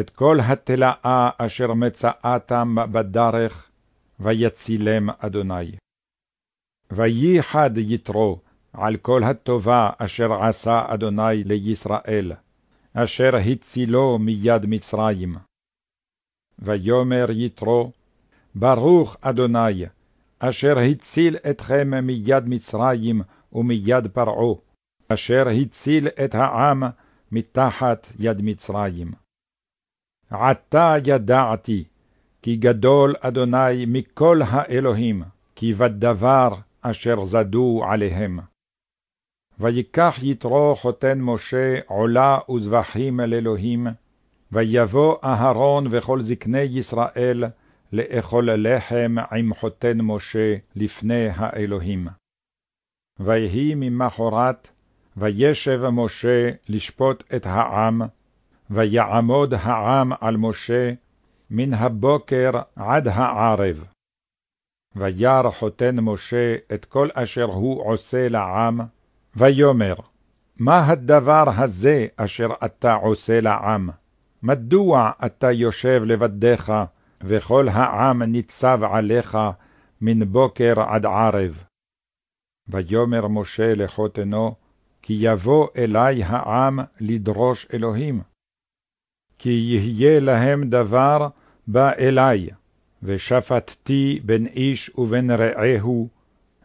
את כל התלאה אשר מצאתם בדרך, ויצילם אדוני. וייחד יתרו על כל הטובה אשר עשה אדוני לישראל, אשר הצילו מיד מצרים. ויאמר יתרו, ברוך אדוני, אשר הציל אתכם מיד מצרים ומיד פרעה, אשר הציל את העם מתחת יד מצרים. עתה ידעתי, כי גדול אדוני מכל האלוהים, כי בדבר אשר זדו עליהם. ויקח יתרו חותן משה עולה וזבחים לאלוהים, ויבוא אהרון וכל זקני ישראל לאכול לחם עם חותן משה לפני האלוהים. ויהי ממחרת, וישב משה לשפוט את העם, ויעמוד העם על משה מן הבוקר עד הערב. וירא חותן משה את כל אשר הוא עושה לעם, ויאמר, מה הדבר הזה אשר אתה עושה לעם? מדוע אתה יושב לבדך, וכל העם ניצב עליך מן בוקר עד ערב. ויאמר משה לחותנו, כי יבוא אלי העם לדרוש אלוהים. כי יהיה להם דבר בא אלי, ושפטתי בין איש ובין רעהו,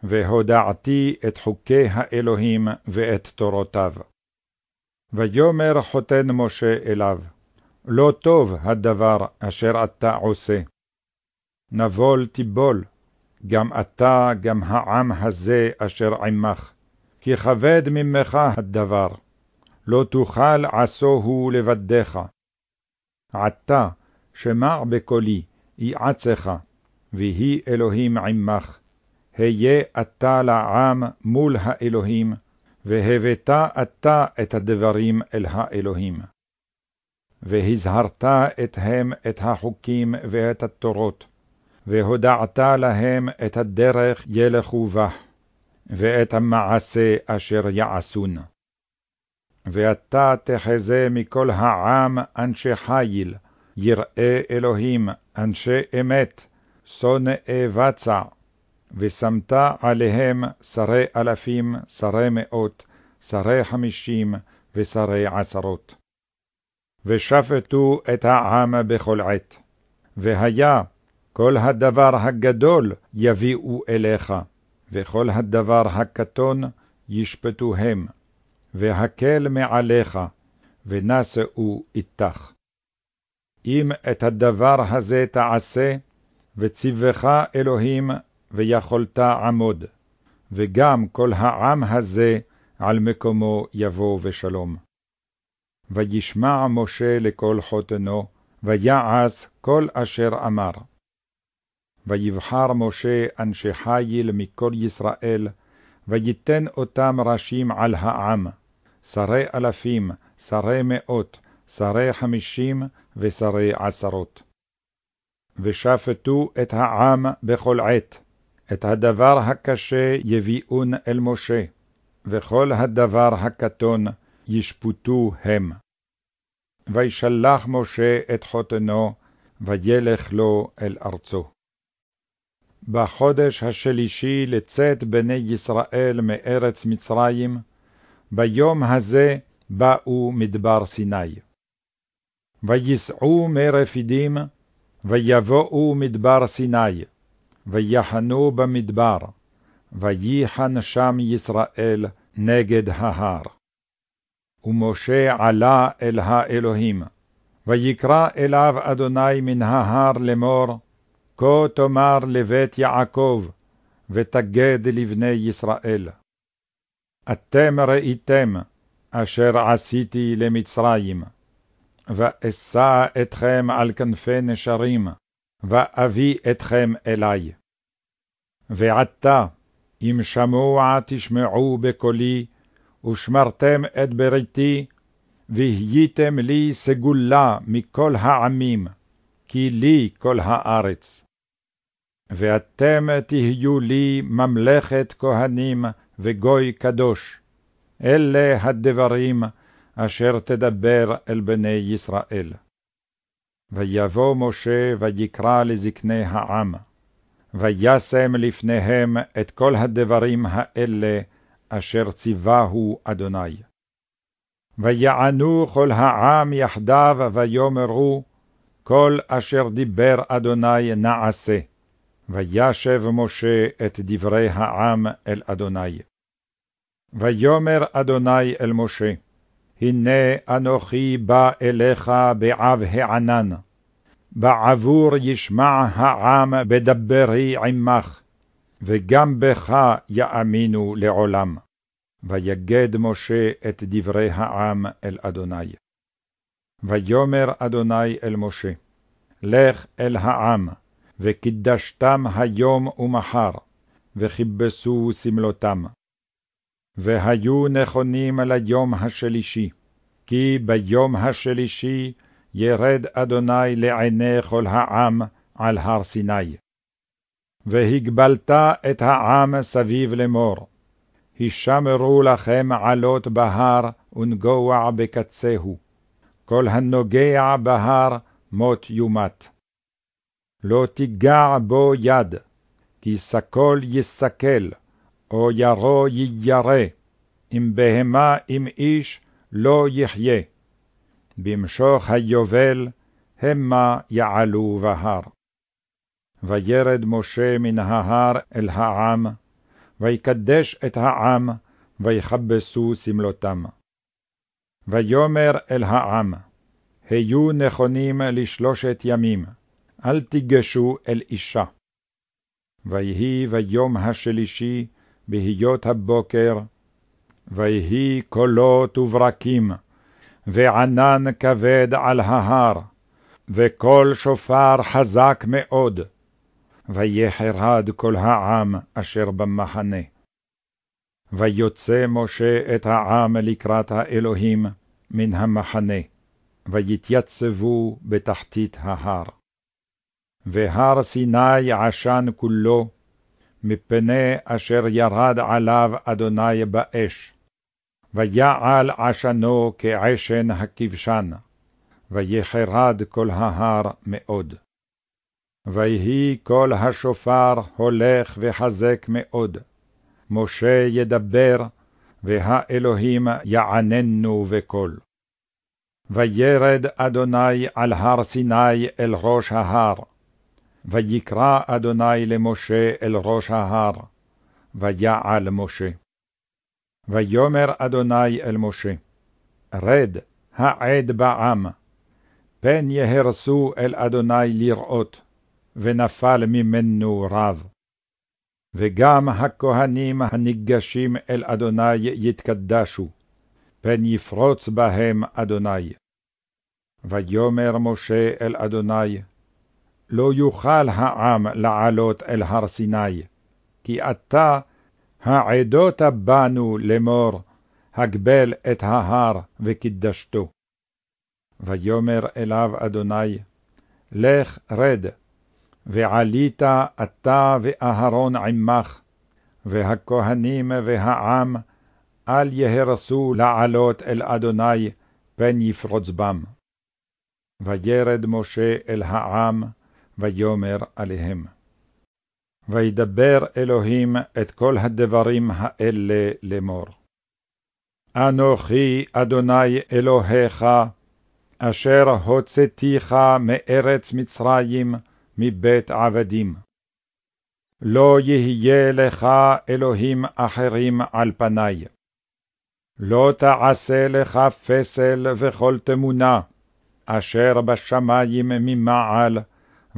והודעתי את חוקי האלוהים ואת תורותיו. ויאמר חותן משה אליו, לא טוב הדבר אשר אתה עושה. נבול תיבול, גם אתה, גם העם הזה אשר עמך, כי כבד ממך הדבר, לא תוכל עשוהו לבדך. עתה שמע בקולי, יעצך, ויהי אלוהים עמך. היה אתה לעם מול האלוהים, והבאת אתה את הדברים אל האלוהים. והזהרת אתהם את החוקים ואת התורות, והודעת להם את הדרך ילכו בה, ואת המעשה אשר יעשון. ואתה תחזה מכל העם אנשי חיל, יראי אלוהים, אנשי אמת, שונאי בצע, ושמת עליהם שרי אלפים, שרי מאות, שרי חמישים ושרי עשרות. ושפטו את העם בכל עת. והיה כל הדבר הגדול יביאו אליך, וכל הדבר הקטון ישפטוהם, והקל מעליך, ונשאו איתך. אם את הדבר הזה תעשה, וציווך אלוהים, ויכולת עמוד, וגם כל העם הזה על מקומו יבוא בשלום. וישמע משה לכל חותנו, ויעש כל אשר אמר. ויבחר משה אנשי חיל מכל ישראל, ויתן אותם ראשים על העם, שרי אלפים, שרי מאות, שרי חמישים ושרי עשרות. ושפטו את העם בכל עת, את הדבר הקשה יביאון אל משה, וכל הדבר הקטון ישפטו הם. וישלח משה את חותנו, וילך לו אל ארצו. בחודש השלישי לצאת בני ישראל מארץ מצרים, ביום הזה באו מדבר סיני. ויסעו מרפידים, ויבואו מדבר סיני, ויחנו במדבר, וייחן שם ישראל נגד ההר. ומשה עלה אל האלוהים, ויקרא אליו אדוני מן ההר לאמור, כה תאמר לבית יעקב, ותגד לבני ישראל. אתם ראיתם אשר עשיתי למצרים, ואשא אתכם על כנפי נשרים, ואביא אתכם אלי. ועתה, אם שמוע תשמעו בקולי, ושמרתם את בריתי, והייתם לי סגולה מכל העמים, כי לי כל הארץ. ואתם תהיו לי ממלכת כהנים וגוי קדוש. אלה הדברים אשר תדבר אל בני ישראל. ויבוא משה ויקרא לזקני העם, וישם לפניהם את כל הדברים האלה אשר ציווהו אדוני. ויענו כל העם יחדיו ויאמרו, כל אשר דיבר אדוני נעשה. וישב משה את דברי העם אל אדוני. ויאמר אדוני אל משה, הנה אנוכי בא אליך בעב הענן, בעבור ישמע העם בדברי עמך, וגם בך יאמינו לעולם. ויגד משה את דברי העם אל אדוני. ויאמר אדוני אל משה, לך אל העם, וקידשתם היום ומחר, וכיבסו סמלותם. והיו נכונים ליום השלישי, כי ביום השלישי ירד אדוני לעיני כל העם על הר סיני. והגבלת את העם סביב לאמור, הישמרו לכם עלות בהר ונגוע בקצהו, כל הנוגע בהר מות יומת. לא תיגע בו יד, כי סקול יסקל, או ירו יירא, אם בהמה אם איש לא יחיה. במשוך היובל, המה יעלו בהר. וירד משה מן ההר אל העם, ויקדש את העם, ויכבסו סמלותם. ויאמר אל העם, היו נכונים לשלושת ימים, אל תיגשו אל אישה. ויהי ביום השלישי, בהיות הבוקר, ויהי קולות וברקים, וענן כבד על ההר, וקול שופר חזק מאוד, ויחרד כל העם אשר במחנה. ויוצא משה את העם לקראת האלוהים מן המחנה, ויתייצבו בתחתית ההר. והר סיני עשן כולו, מפני אשר ירד עליו אדוני באש. ויעל עשנו כעשן הכבשן, ויחרד כל ההר מאוד. ויהי קול השופר הולך וחזק מאוד, משה ידבר, והאלוהים יעננו בקול. וירד אדוני על הר סיני אל ראש ההר, ויקרא אדוני למשה אל ראש ההר, ויעל משה. ויאמר אדוני אל משה, רד, העד בעם, פן יהרסו אל אדוני לראות, ונפל ממנו רב. וגם הכהנים הניגשים אל אדוני יתקדשו, פן יפרוץ בהם אדוני. ויאמר משה אל אדוני, לא יוכל העם לעלות אל הר סיני, כי אתה העדות בנו לאמור, הגבל את ההר וקידשתו. ויאמר אליו אדוני, לך רד, ועלית אתה ואהרון עמך, והכהנים והעם, אל יהרסו לעלות אל אדוני, פן יפרוץ בם. וירד משה אל העם, ויאמר עליהם. וידבר אלוהים את כל הדברים האלה לאמור. אנוכי אדוני אלוהיך, אשר הוצאתיך מארץ מצרים, מבית עבדים. לא יהיה לך אלוהים אחרים על פני. לא תעשה לך פסל וכל תמונה, אשר בשמים ממעל,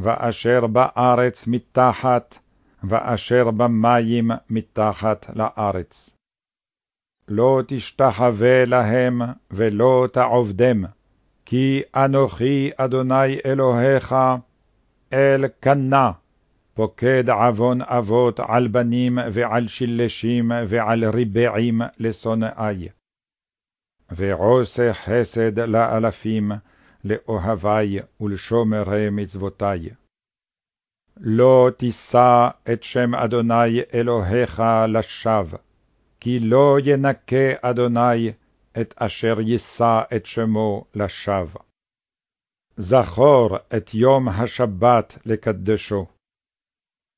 ואשר בארץ מתחת, ואשר במים מתחת לארץ. לא תשתחווה להם ולא תעובדם, כי אנוכי אדוני אלוהיך, אל קנה, פוקד עוון אבות על בנים ועל שלשים ועל ריבעים לשונאי. ועושה חסד לאלפים, לאוהבי ולשומרי מצוותי. לא תישא את שם אדוני אלוהיך לשווא, כי לא ינקה אדוני את אשר יישא את שמו לשווא. זכור את יום השבת לקדשו.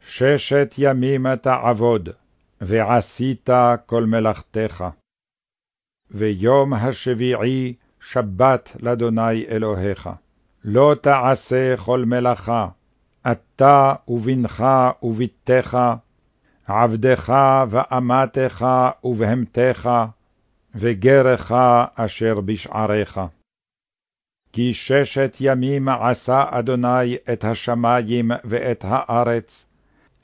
ששת ימים תעבוד, ועשית כל מלאכתך. ויום השביעי שבת לאדוני אלוהיך. לא תעשה כל מלאכה, אתה ובנך ובתך, עבדך ואמתך ובהמתך, וגרך אשר בשעריך. כי ששת ימים עשה אדוני את השמים ואת הארץ,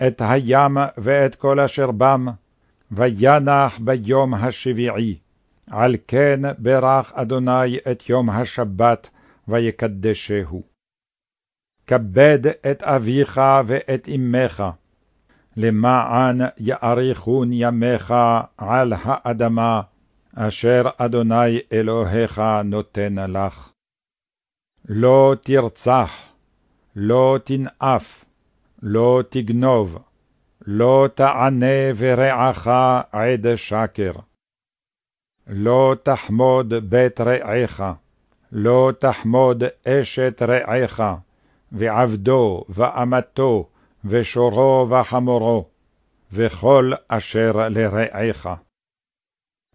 את הים ואת כל אשר בם, וינח ביום השביעי. על כן ברך אדוני את יום השבת, ויקדשהו. כבד את אביך ואת אמך, למען יאריכון ימיך על האדמה, אשר אדוני אלוהיך נותן לך. לא תרצח, לא תנאף, לא תגנוב, לא תענה ורעך עד שקר. לא תחמוד בית רעך, לא תחמוד אשת רעך, ועבדו, ואמתו, ושורו וחמורו, וכל אשר לרעך.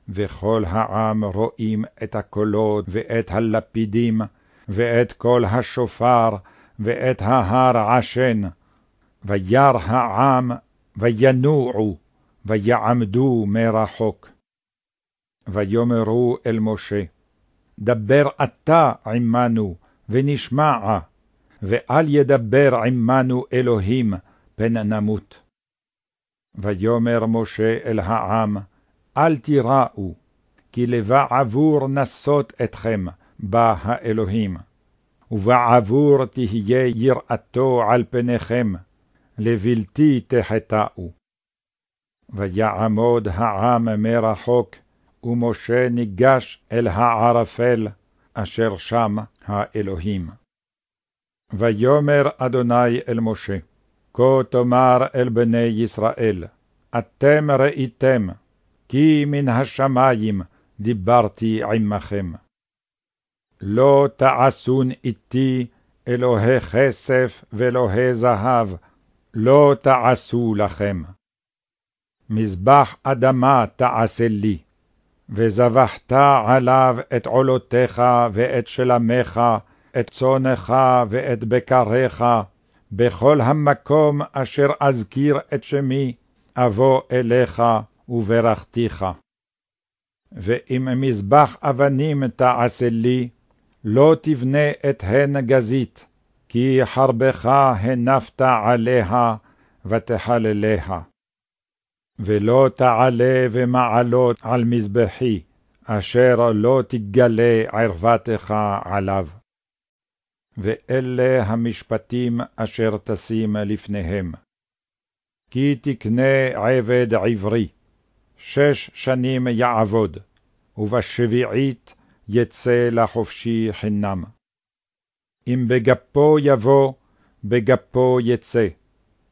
וכל העם רואים את הקולות ואת הלפידים, ואת קול השופר, ואת ההר עשן. וירא העם, וינועו, ויעמדו מרחוק. ויאמרו אל משה, דבר אתה עמנו, ונשמע, ואל ידבר עמנו אלוהים, פן נמות. ויאמר משה אל העם, אל תיראו, כי לבעבור נסות אתכם, בא האלוהים, ובעבור תהיה יראתו על פניכם, לבלתי תחטאו. ויעמוד העם מרחוק, ומשה ניגש אל הערפל, אשר שם האלוהים. ויאמר אדוני אל משה, כה תאמר אל בני ישראל, אתם ראיתם, כי מן השמים דיברתי עמכם. לא תעשון איתי אלוהי כסף ואלוהי זהב, לא תעשו לכם. מזבח אדמה תעשה לי, וזבחת עליו את עולותיך ואת שלמך, את צונך ואת בקריך, בכל המקום אשר אזכיר את שמי, אבוא אליך וברכתיך. ואם מזבח אבנים תעשה לי, לא תבנה את הן גזית, כי חרבך הנפת עליה ותחלליה. ולא תעלה ומעלות על מזבחי, אשר לא תגלה ערוותך עליו. ואלה המשפטים אשר תשים לפניהם. כי תקנה עבד עברי, שש שנים יעבוד, ובשביעית יצא לחופשי חינם. אם בגפו יבוא, בגפו יצא,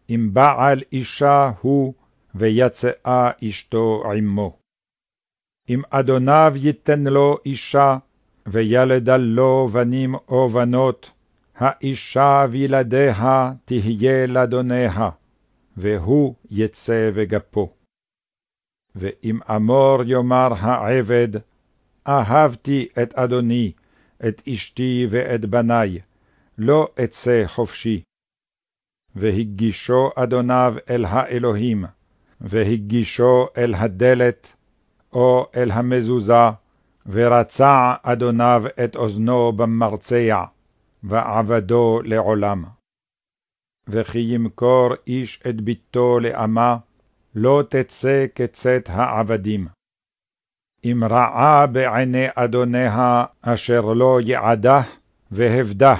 אם בעל אישה הוא, ויצאה אשתו עמו. אם אדוניו ייתן לו אישה, וילדה לו בנים או בנות, האישה וילדיה תהיה לאדוניה, והוא יצא בגפו. ואם אמור יאמר העבד, אהבתי את אדוני, את אשתי ואת בני, לא אצא חופשי. והגישו אדוניו אל האלוהים, והגישו אל הדלת, או אל המזוזה, ורצע אדוניו את אוזנו במרצע, ועבדו לעולם. וכי ימכור איש את ביתו לאמה, לא תצא כצאת העבדים. אם רעה בעיני אדוניה אשר לא יעדה, והבדה,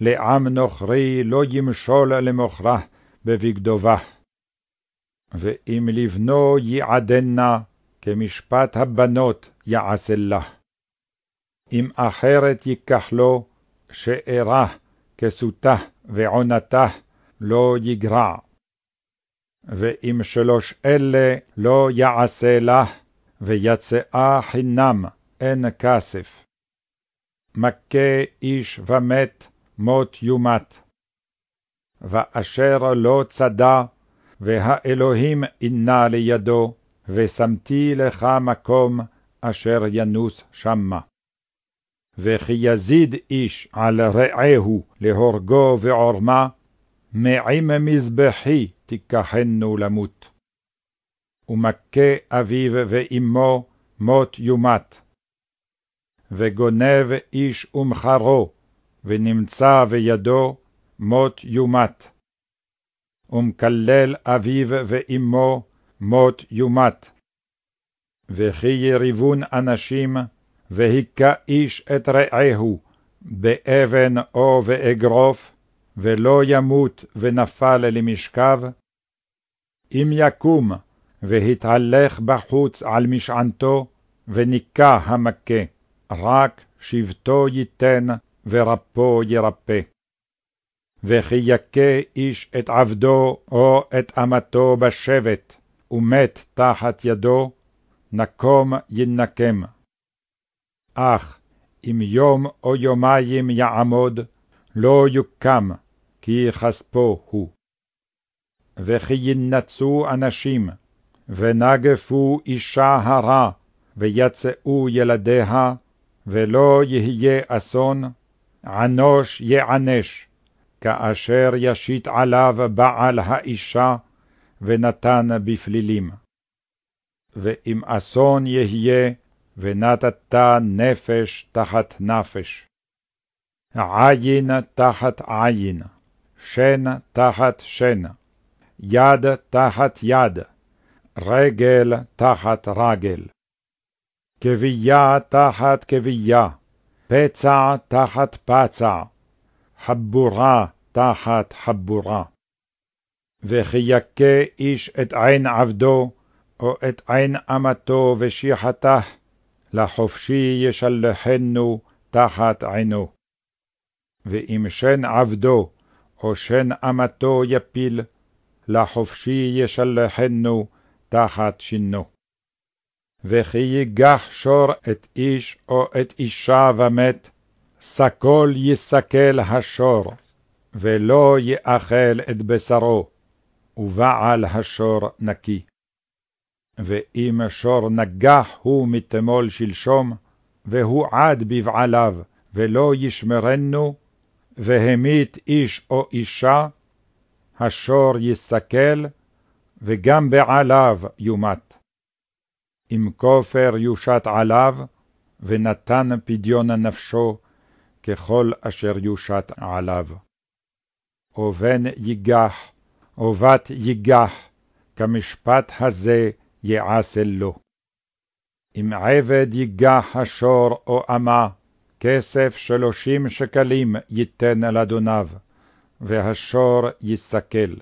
לעם נוכרי לא ימשול למוכרה בבגדובה. ואם לבנו יעדנה, כמשפט הבנות יעשה לה. אם אחרת ייקח לו, שארה, כסותה ועונתה, לא יגרע. ואם שלוש אלה לא יעשה לה, ויצאה חינם, אין כסף. מכה איש ומת, מות יומת. ואשר לא צדה, והאלוהים אינה לידו, ושמתי לך מקום אשר ינוס שמה. וכי יזיד איש על רעהו להורגו ועורמה, מעם מזבחי תיקחנו למות. ומכה אביו ואמו מות יומת. וגונב איש ומחרו, ונמצא בידו מות יומת. ומקלל אביו ואמו מות יומת. וכי יריבון אנשים, והיכה איש את רעהו, באבן או באגרוף, ולא ימות ונפל למשכב? אם יקום, והתהלך בחוץ על משענתו, וניקה המכה, רק שבטו ייתן, ורפו ירפא. וכי יכה איש את עבדו או את אמתו בשבט, ומת תחת ידו, נקום ינקם. אך אם יום או יומיים יעמוד, לא יוקם, כי כספו הוא. וכי ינצו אנשים, ונגפו אישה הרע, ויצאו ילדיה, ולא יהיה אסון, ענוש יענש, כאשר ישית עליו בעל האישה, ונתן בפלילים. ואם אסון יהיה, ונתת נפש תחת נפש. עין תחת עין, שן תחת שן, יד תחת יד, רגל תחת רגל. כבייה תחת כבייה, פצע תחת פצע, חבורה תחת חבורה. וכי יכה איש את עין עבדו, או את עין אמתו ושיחתה, לחופשי ישלחנו תחת עינו. ואם שן עבדו, או שן אמתו יפיל, לחופשי ישלחנו תחת שינו. וכי ייגח שור את איש או את אישה ומת, סקול יסקל השור, ולא יאכל את בשרו, ובעל השור נקי. ואם שור נגח הוא מתמול שלשום, והוא עד בבעליו, ולא ישמרנו, והמית איש או אישה, השור יסכל, וגם בעליו יומת. אם כופר יושת עליו, ונתן פדיון נפשו, ככל אשר יושת עליו. או בן ייגח, או בת ייגח, כמשפט הזה יעשה לו. אם עבד ייגח השור או אמה, כסף שלושים שקלים ייתן לאדוניו, והשור יסכל.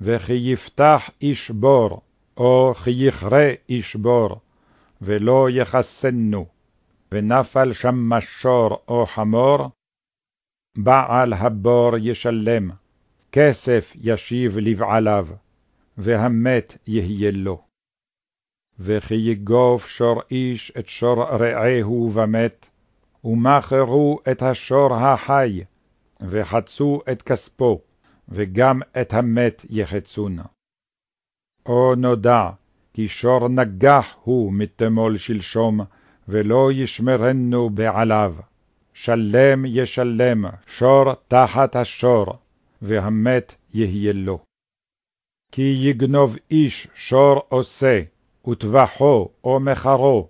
וכי יפתח איש בור, או כי יכרה איש בור, ולא יחסנו, ונפל שם משור או חמור, בעל הבור ישלם, כסף ישיב לבעליו, והמת יהיה לו. וכי יגוף שור איש את שור רעהו ומת, ומכרו את השור החי, וחצו את כספו, וגם את המת יחצון. או נודע, כי שור נגח הוא מתמול שלשום, ולא ישמרנו בעליו. שלם ישלם שור תחת השור, והמת יהיה לו. כי יגנוב איש שור עושה, וטבחו או מחרו,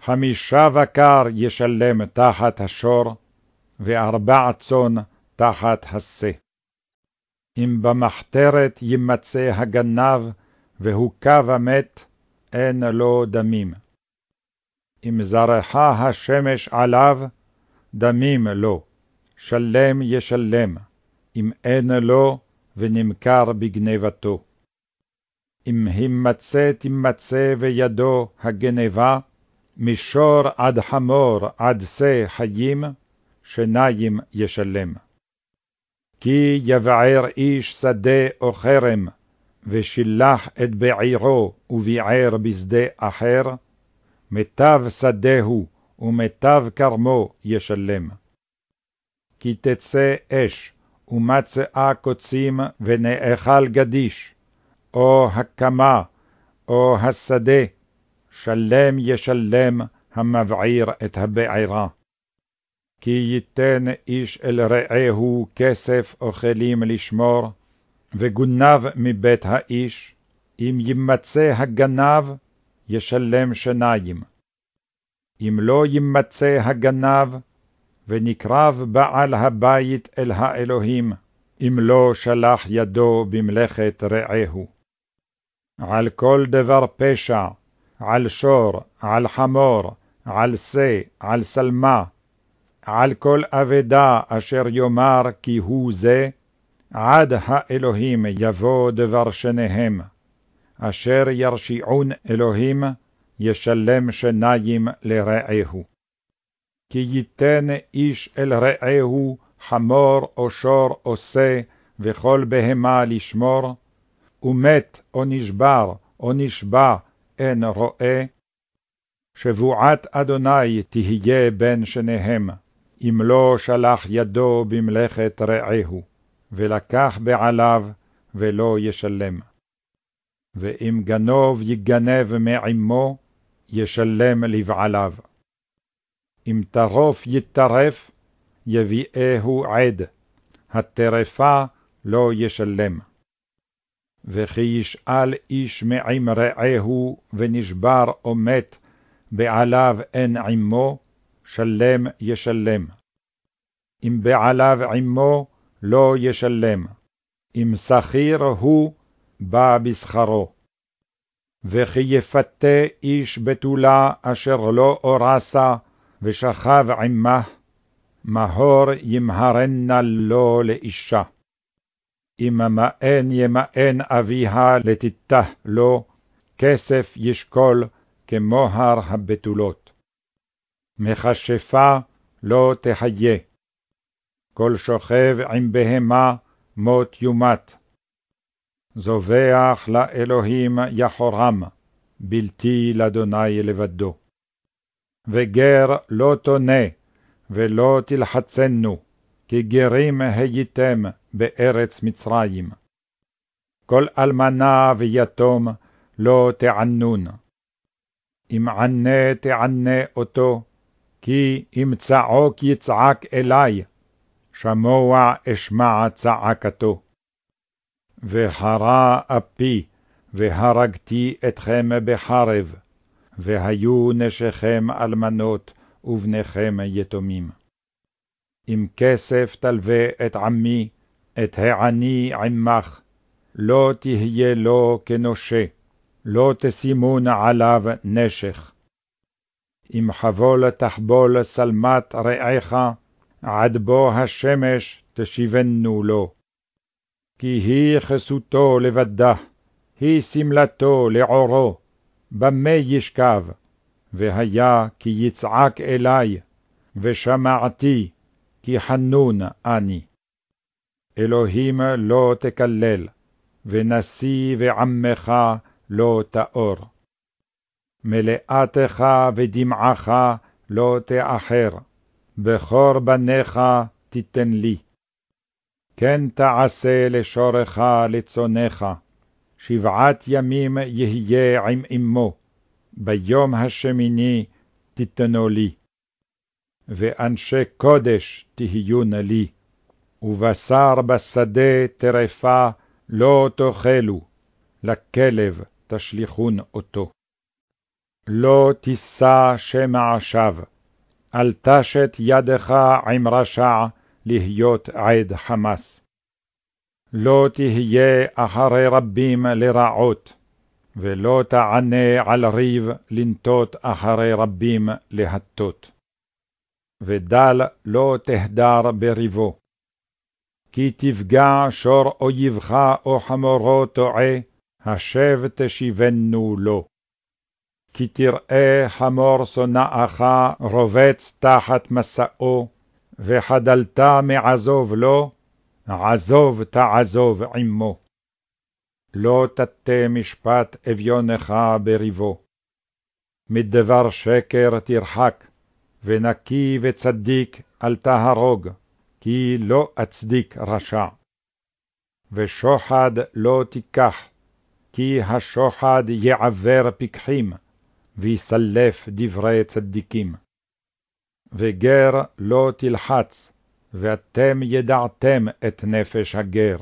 חמישה בקר ישלם תחת השור, וארבע צאן תחת השה. אם במחתרת יימצא הגנב, והוכה ומת, אין לו דמים. אם זרחה השמש עליו, דמים לו, שלם ישלם, אם אין לו, ונמכר בגנבתו. אם הימצא תימצא בידו הגנבה, מישור עד חמור עד שא חיים, שניים ישלם. כי יבער איש שדה או חרם, ושילח את בעירו וביער בשדה אחר, מיטב שדהו ומיטב כרמו ישלם. כי תצא אש, ומצאה קוצים ונאכל גדיש, או הקמה, או השדה, שלם ישלם המבעיר את הבעירה. כי ייתן איש אל רעהו כסף אוכלים לשמור, וגונב מבית האיש, אם יימצא הגנב, ישלם שניים. אם לא יימצא הגנב, ונקרב בעל הבית אל האלוהים, אם לא שלח ידו במלאכת רעהו. על כל דבר פשע, על שור, על חמור, על שא, על שלמה, על כל אבדה אשר יאמר כי הוא זה, עד האלוהים יבוא דבר שניהם, אשר ירשיעון אלוהים, ישלם שניים לרעהו. כי ייתן איש אל רעהו חמור או שור או שא, וכל בהמה לשמור, ומת או נשבר או נשבע אין רואה, שבועת אדוני תהיה בין שניהם, אם לא שלח ידו במלאכת רעהו. ולקח בעליו, ולא ישלם. ואם גנוב יגנב מעמו, ישלם לבעליו. אם טרוף יטרף, יביאהו עד, הטרפה לא ישלם. וכי ישאל איש מעם רעהו, ונשבר או מת, בעליו אין עמו, שלם ישלם. אם בעליו עמו, לא ישלם. אם שכיר הוא, בא בשכרו. וכי יפתה איש בתולה אשר לא אורסה, ושכב עמה, מהור ימהרנה לו לאישה. אם מאן ימאן אביה לתתה לו, כסף ישקול כמוהר הבתולות. מכשפה לא תחיה. כל שוכב עם בהמה מות יומת. זובח לאלוהים יחורם, בלתי לאדוני לבדו. וגר לא תונה, ולא תלחצנו, כי גרים הייתם בארץ מצרים. כל אלמנה ויתום לא תענון. אם ענה תענה אותו, כי אם צעוק יצעק אלי, שמוע אשמע צעקתו. והרה אפי, והרגתי אתכם בחרב, והיו נשיכם אלמנות, ובניכם יתומים. אם כסף תלווה את עמי, את העני עמך, לא תהיה לו כנושה, לא תשימון עליו נשך. אם חבול תחבול שלמת רעך, עד בוא השמש תשיבנו לו. כי היא כסותו לבדה, היא שמלתו לעורו, במה ישכב, והיה כי יצעק אלי, ושמעתי, כי חנון אני. אלוהים לא תקלל, ונשיא ועמך לא תאור. מלאתך ודמעך לא תאחר, בכור בניך תיתן לי. כן תעשה לשורך לצונך, שבעת ימים יהיה עם אמו, ביום השמיני תיתנו לי. ואנשי קודש תהיון לי, ובשר בשדה טרפה לא תאכלו, לכלב תשליכון אותו. לא תישא שמע שווא, אל תשת ידך עם רשע להיות עד חמס. לא תהיה אחרי רבים לרעות, ולא תענה על ריב לנטות אחרי רבים להטות. ודל לא תהדר בריבו. כי תפגע שור אויבך או חמורו טועה, השב תשיבנו לו. כי תראה חמור שונאך רובץ תחת מסעו, וחדלת מעזוב לו, עזוב תעזוב עמו. לא תטה משפט אביונך בריבו. מדבר שקר תרחק, ונקי וצדיק אל תהרוג, כי לא אצדיק רשע. ושוחד לא תיקח, כי השוחד יעבר פיקחים, ויסלף דברי צדיקים. וגר לא תלחץ, ואתם ידעתם את נפש הגר,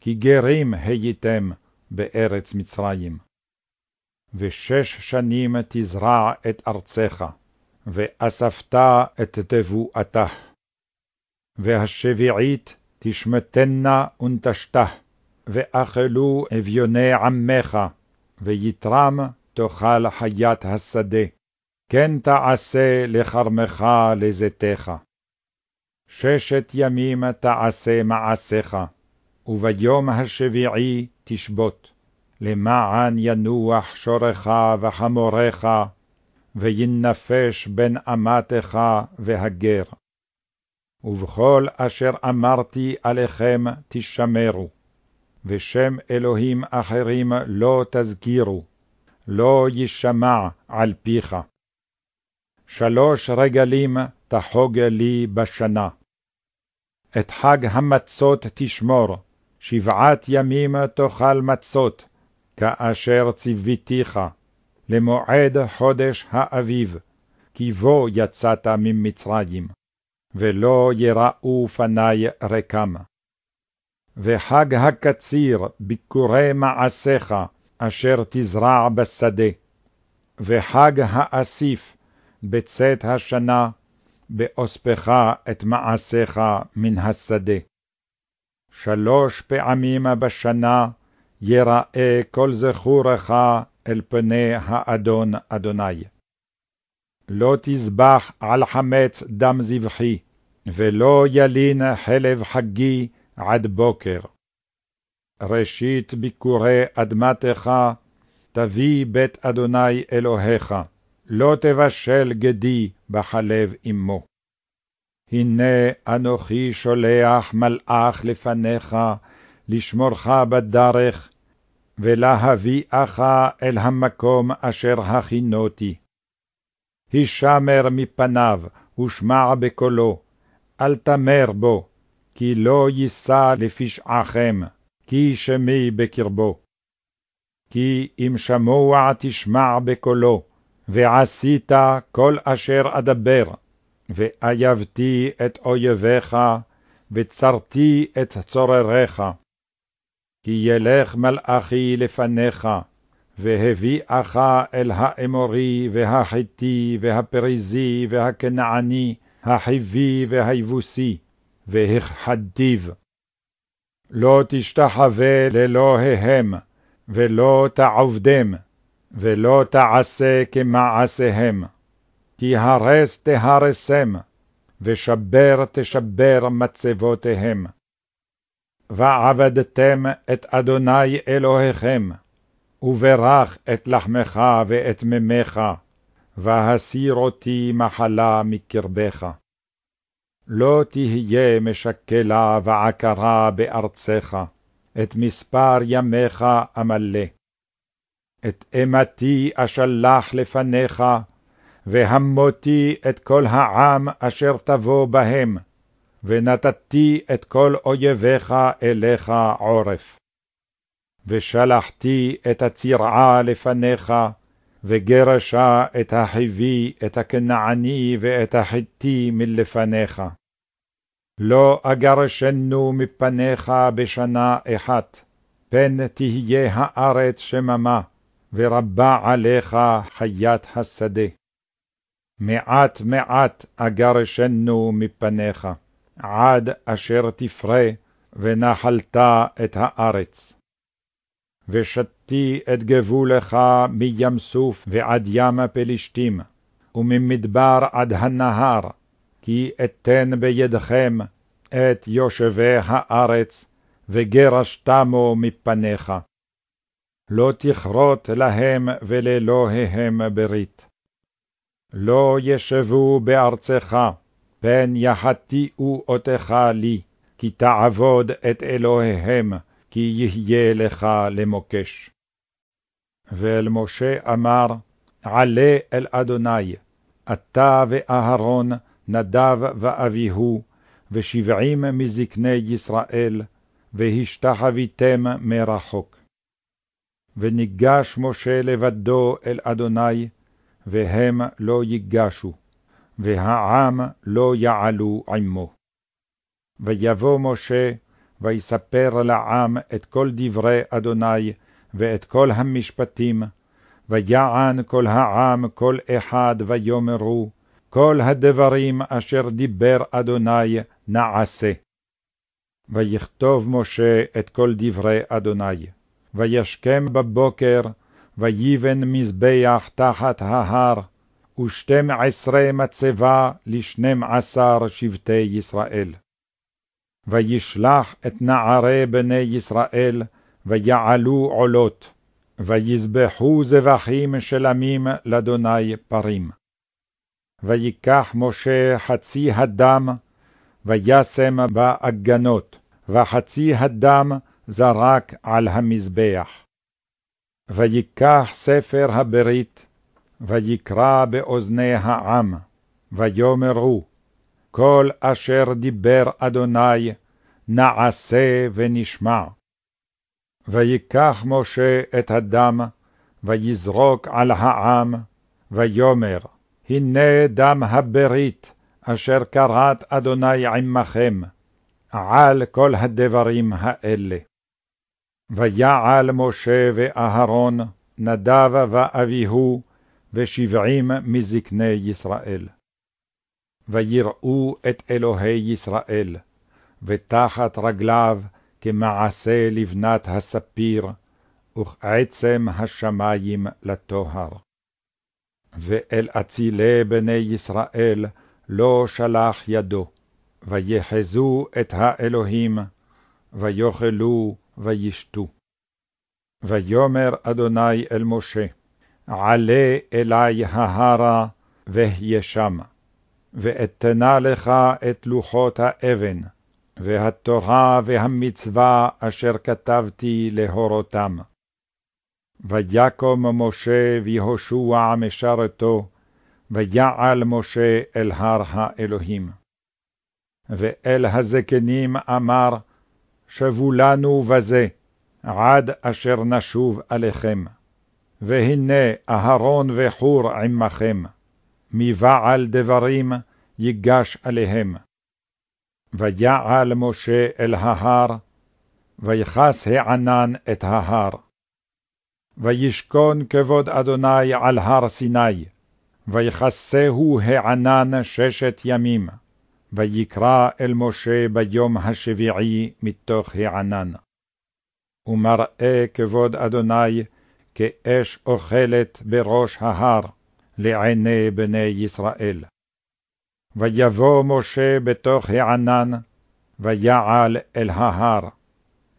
כי גרים הייתם בארץ מצרים. ושש שנים תזרע את ארצך, ואספת את תבואתה. והשביעית תשמטנה ונטשתה, ואכלו אביוני עמך, ויתרם תאכל חיית השדה, כן תעשה לכרמך לזיתך. ששת ימים תעשה מעשיך, וביום השביעי תשבות, למען ינוח שורך וחמורך, וינפש בן אמתך והגר. ובכל אשר אמרתי עליכם תשמרו, ושם אלוהים אחרים לא תזכירו, לא יישמע על פיך. שלוש רגלים תחוג לי בשנה. את חג המצות תשמור, שבעת ימים תאכל מצות, כאשר ציוויתיך, למועד חודש האביב, כי בו יצאת ממצרים, ולא יראו פני רקם. וחג הקציר ביקורי מעשיך, אשר תזרע בשדה, וחג האסיף בצאת השנה, באוספך את מעשיך מן השדה. שלוש פעמים בשנה יראה כל זכורך אל פני האדון אדוני. לא תזבח על חמץ דם זבחי, ולא ילין חלב חגי עד בוקר. ראשית ביקורי אדמתך תביא בית אדוני אלוהיך, לא תבשל גדי בחלב אמו. הנה אנוכי שולח מלאך לפניך, לשמורך בדרך, ולהביאך אל המקום אשר הכינותי. הישמר מפניו, ושמע בקולו, אל תמר בו, כי לא יישא לפשעכם, כי שמי בקרבו. כי אם שמוע תשמע בקולו, ועשית כל אשר אדבר, ואייבתי את אויביך, וצרתי את צורריך. כי ילך מלאכי לפניך, והביאך אל האמורי, והחיתי, והפריזי, והכנעני, החיבי והיבוסי, והכחדתיו. לא תשתחווה לאלוהיהם, ולא תעובדם, ולא תעשה כמעשיהם. כי הרס תהרסם, ושבר תשבר מצבותיהם. ועבדתם את אדוני אלוהיכם, וברך את לחמך ואת ממך, והסיר אותי מחלה מקרבך. לא תהיה משקלה ועקרה בארצך, את מספר ימיך אמלא. את אימתי אשלח לפניך, והמותי את כל העם אשר תבוא בהם, ונתתי את כל אויביך אליך עורף. ושלחתי את הצרעה לפניך, וגרשה את החיבי, את הכנעני ואת החיתי מלפניך. לא אגרשנו מפניך בשנה אחת, פן תהיה הארץ שממה, ורבה עליך חיית השדה. מעט מעט אגרשנו מפניך, עד אשר תפרה, ונחלת את הארץ. ושתי את גבולך מים סוף ועד ים הפלשתים, וממדבר עד הנהר, כי אתן בידכם את יושבי הארץ, וגרשתמו מפניך. לא תכרות להם ולאלוהיהם ברית. לא ישבו בארצך, פן יחטיאו אותך לי, כי תעבוד את אלוהיהם, כי יהיה לך למוקש. ואל משה אמר, עלה אל אדוני, אתה ואהרון, נדב ואביהו, ושבעים מזקני ישראל, והשתחוויתם מרחוק. וניגש משה לבדו אל אדוני, והם לא ייגשו, והעם לא יעלו עמו. ויבוא משה, ויספר לעם את כל דברי אדוני, ואת כל המשפטים, ויען כל העם כל אחד ויאמרו, כל הדברים אשר דיבר אדוני נעשה. ויכתוב משה את כל דברי אדוני, וישכם בבוקר, ויבן מזבח תחת ההר, ושתים עשרה מצבה לשנים עשר שבטי ישראל. וישלח את נערי בני ישראל, ויעלו עולות, ויזבחו זבחים שלמים לאדוני פרים. ויקח משה חצי הדם, וישם באגנות, וחצי הדם זרק על המזבח. ויקח ספר הברית, ויקרא באוזני העם, ויאמרו, כל אשר דיבר אדוני, נעשה ונשמע. ויקח משה את הדם, ויזרוק על העם, ויאמר, הנה דם הברית, אשר כרת אדוני עמכם, על כל הדברים האלה. ויעל משה ואהרון, נדב ואביהו, ושבעים מזקני ישראל. ויראו את אלוהי ישראל, ותחת רגליו כמעשה לבנת הספיר, וכעצם השמים לטוהר. ואל אצילי בני ישראל לא שלח ידו, ויחזו את האלוהים, ויאכלו וישתו. ויאמר אדוני אל משה, עלה אלי ההרה, והיה שם, ואתנה לך את לוחות האבן, והתורה והמצווה אשר כתבתי להורותם. ויקום משה ויהושע משרתו, ויעל משה אל הר האלוהים. ואל הזקנים אמר, שבו לנו בזה, עד אשר נשוב עליכם. והנה אהרון וחור עמכם, מבעל דברים ייגש עליהם. ויעל משה אל ההר, ויכס הענן את ההר. וישכון כבוד אדוני על הר סיני, ויכסהו הענן ששת ימים, ויקרא אל משה ביום השביעי מתוך הענן. ומראה כבוד אדוני כאש אוכלת בראש ההר, לעיני בני ישראל. ויבוא משה בתוך הענן, ויעל אל ההר,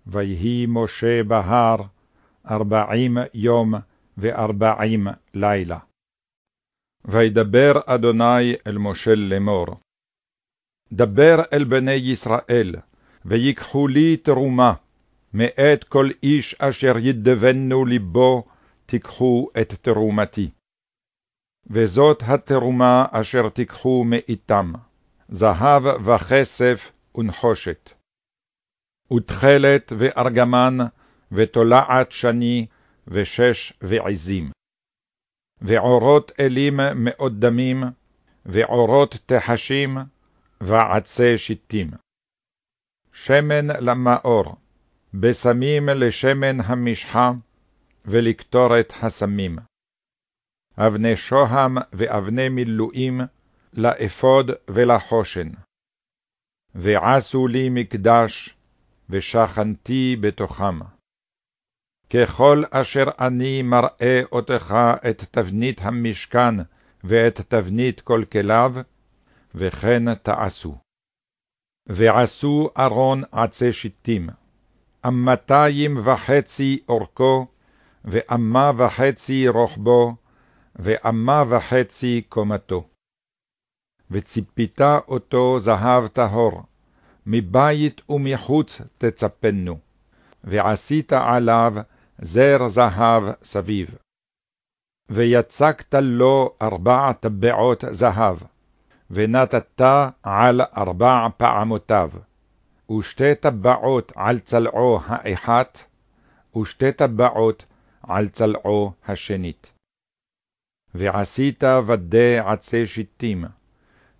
ויהי משה בהר ארבעים יום וארבעים לילה. וידבר אדוני אל משה לאמור, דבר אל בני ישראל, ויקחו לי תרומה, מאת כל איש אשר ידבנו ליבו, תיקחו את תרומתי. וזאת התרומה אשר תיקחו מאיתם, זהב וכסף ונחושת. ותכלת וארגמן, ותולעת שני, ושש ועזים. ועורות אלים מאוד דמים, ועורות תחשים, ועצי שיטים. שמן למאור, בשמים לשמן המשחה, ולקטורת הסמים. אבני שוהם ואבני מילואים, לאפוד ולחושן. ועשו לי מקדש, ושכנתי בתוכם. ככל אשר אני מראה אותך את תבנית המשכן ואת תבנית כל כליו, וכן תעשו. ועשו ארון עצי שיטים, אמתיים וחצי אורכו, ואמה וחצי רוחבו, ואמה וחצי קומתו. וציפית אותו זהב טהור, מבית ומחוץ תצפנו, ועשית עליו זר זהב סביב. ויצקת לו ארבע טבעות זהב, ונתת על ארבע פעמותיו, ושתי טבעות על צלעו האחת, ושתי טבעות על צלעו השנית. ועשית ודי עצי שיטים,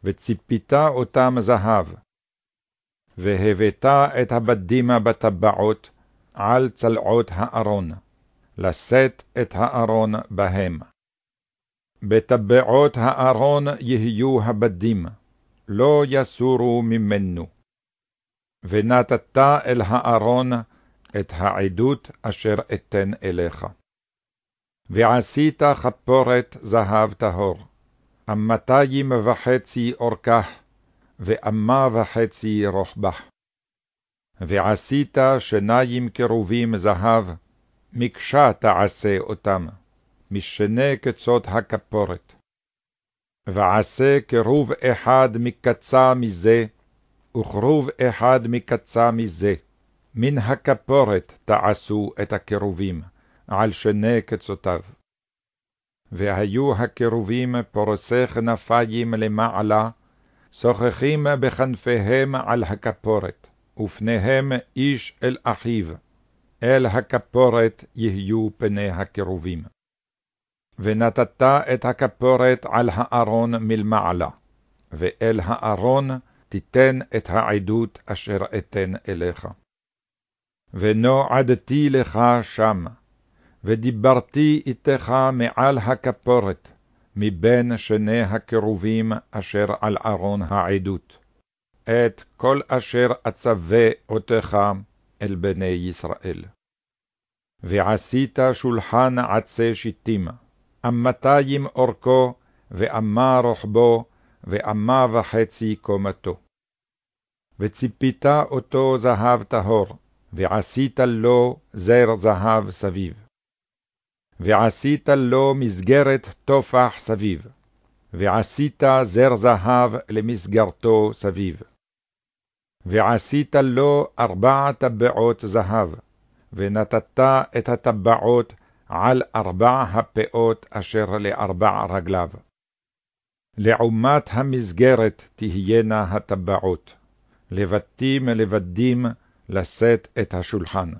וציפית אותם זהב, והבאת את הבדים בטבעות על צלעות הארון, לשאת את הארון בהם. בטבעות הארון יהיו הבדים, לא יסורו ממנו. ונתת אל הארון את העדות אשר אתן אליך. ועשית כפורת זהב טהור, אמתיים וחצי אורכך, ואמה וחצי רוחבך. ועשית שניים קרובים זהב, מקשה תעשה אותם, משני קצות הכפורת. ועשה קרוב אחד מקצה מזה, וכרוב אחד מקצה מזה, מן הכפורת תעשו את הקרובים, על שני קצותיו. והיו הקרובים פורסי כנפיים למעלה, שוחחים בכנפיהם על הכפורת, ופניהם איש אל אחיו, אל הכפורת יהיו פני הקרובים. ונתת את הכפורת על הארון מלמעלה, ואל הארון תיתן את העדות אשר אתן אליך. ונועדתי לך שם, ודיברתי איתך מעל הכפורת, מבין שני הקרובים אשר על ארון העדות, את כל אשר אצווה אותך אל בני ישראל. ועשית שולחן עצי שיטים, אמתיים אורכו, ואמה רוחבו, ואמה וחצי קומתו. וציפית אותו זהב טהור, ועשית לו זר זהב סביב. ועשית לו מסגרת טופח סביב, ועשית זר זהב למסגרתו סביב. ועשית לו ארבע טבעות זהב, ונתת את הטבעות על ארבע הפאות אשר לארבע רגליו. לעומת המסגרת תהיינה הטבעות, לבתים לבדים לשאת את השולחן.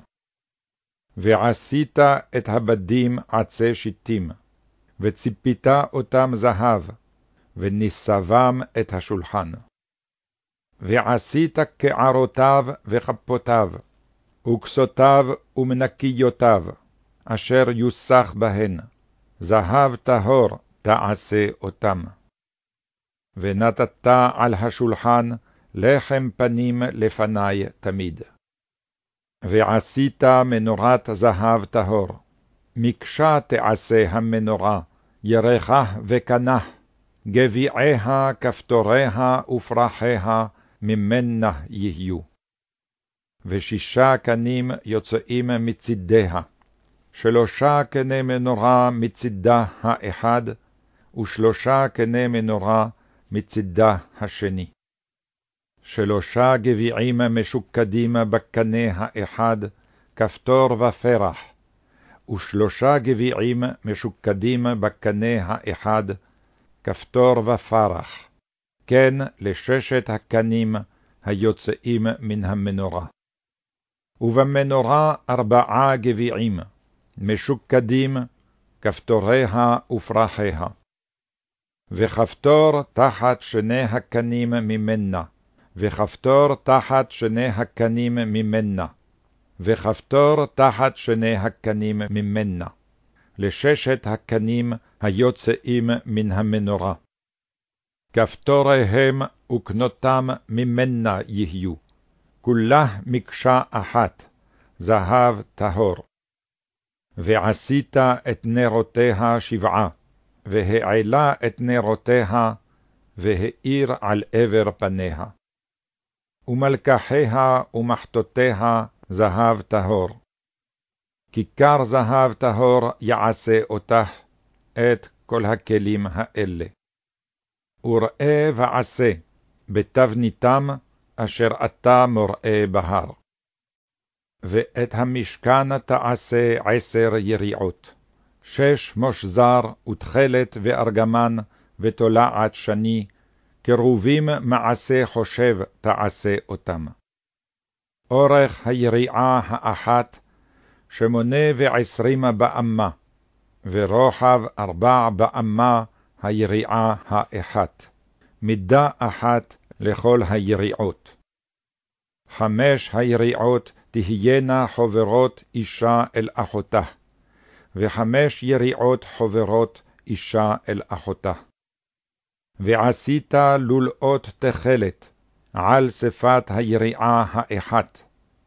ועשית את הבדים עצי שיטים, וציפית אותם זהב, וניסבם את השולחן. ועשית קערותיו וכפותיו, וכסותיו ומנקיותיו, אשר יוסח בהן, זהב טהור תעשה אותם. ונתת על השולחן לחם פנים לפני תמיד. ועשית מנורת זהב טהור, מקשה תעשה המנורה, ירחה וקנה, גביעיה, כפתוריה ופרחיה, ממנה יהיו. ושישה קנים יוצאים מצידיה, שלושה קני מנורה מצידה האחד, ושלושה קני מנורה מצידה השני. שלושה גביעים משוקדים בקנה האחד, כפתור ופרח, ושלושה גביעים משוקדים בקנה האחד, כפתור ופרח, כן לששת הקנים היוצאים מן המנורה. ובמנורה ארבעה גביעים, משוקדים, כפתוריה ופרחיה. וכפתור תחת שני הקנים ממנה, וכפתור תחת שני הקנים ממנה, וכפתור תחת שני הקנים ממנה, לששת הקנים היוצאים מן המנורה. כפתוריהם וקנותם ממנה יהיו, כולה מקשה אחת, זהב טהור. ועשית את נרותיה שבעה, והעלה את נרותיה, והאיר על עבר פניה. ומלקחיה ומחתותיה זהב טהור. כיכר זהב טהור יעשה אותך, את כל הכלים האלה. וראה ועשה בתבניתם אשר אתה מוראה בהר. ואת המשכן תעשה עשר יריעות, שש מושזר ותכלת וארגמן ותולעת שני, כרובים מעשה חושב תעשה אותם. אורך היריעה האחת, שמונה ועשרים באמה, ורוחב ארבע באמה היריעה האחת, מידה אחת לכל היריעות. חמש היריעות תהיינה חוברות אישה אל אחותה, וחמש יריעות חוברות אישה אל אחותה. ועשית לולאות תכלת על שפת היריעה האחת,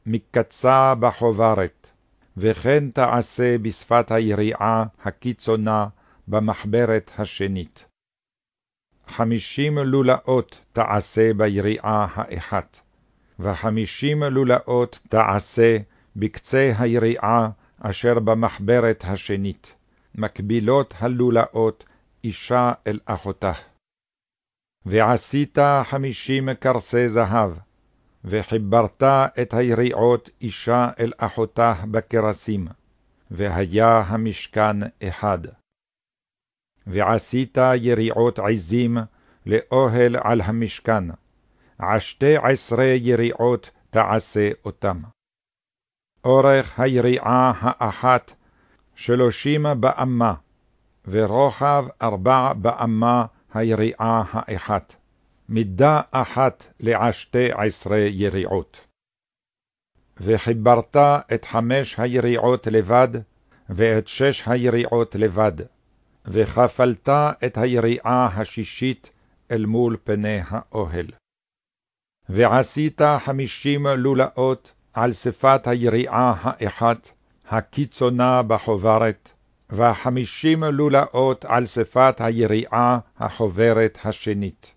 מקצה בחוברת, וכן תעשה בשפת היריעה הקיצונה במחברת השנית. חמישים לולאות תעשה ביריעה האחת, וחמישים לולאות תעשה בקצה היריעה אשר במחברת השנית, מקבילות הלולאות אישה אל אחותה. ועשית חמישים קרסי זהב, וחיברת את היריעות אישה אל אחותה בקרסים, והיה המשכן אחד. ועשית יריעות עזים לאוהל על המשכן, עשתי עשרה יריעות תעשה אותם. אורך היריעה האחת שלושים באמה, ורוחב ארבע באמה היריעה האחת, מידה אחת לעשתי עשרה יריעות. וחיברת את חמש היריעות לבד, ואת שש היריעות לבד, וכפלת את היריעה השישית אל מול פני האוהל. ועשית חמישים לולאות על שפת היריעה האחת, הקיצונה בחוברת, וחמישים לולאות על שפת היריעה החוברת השנית.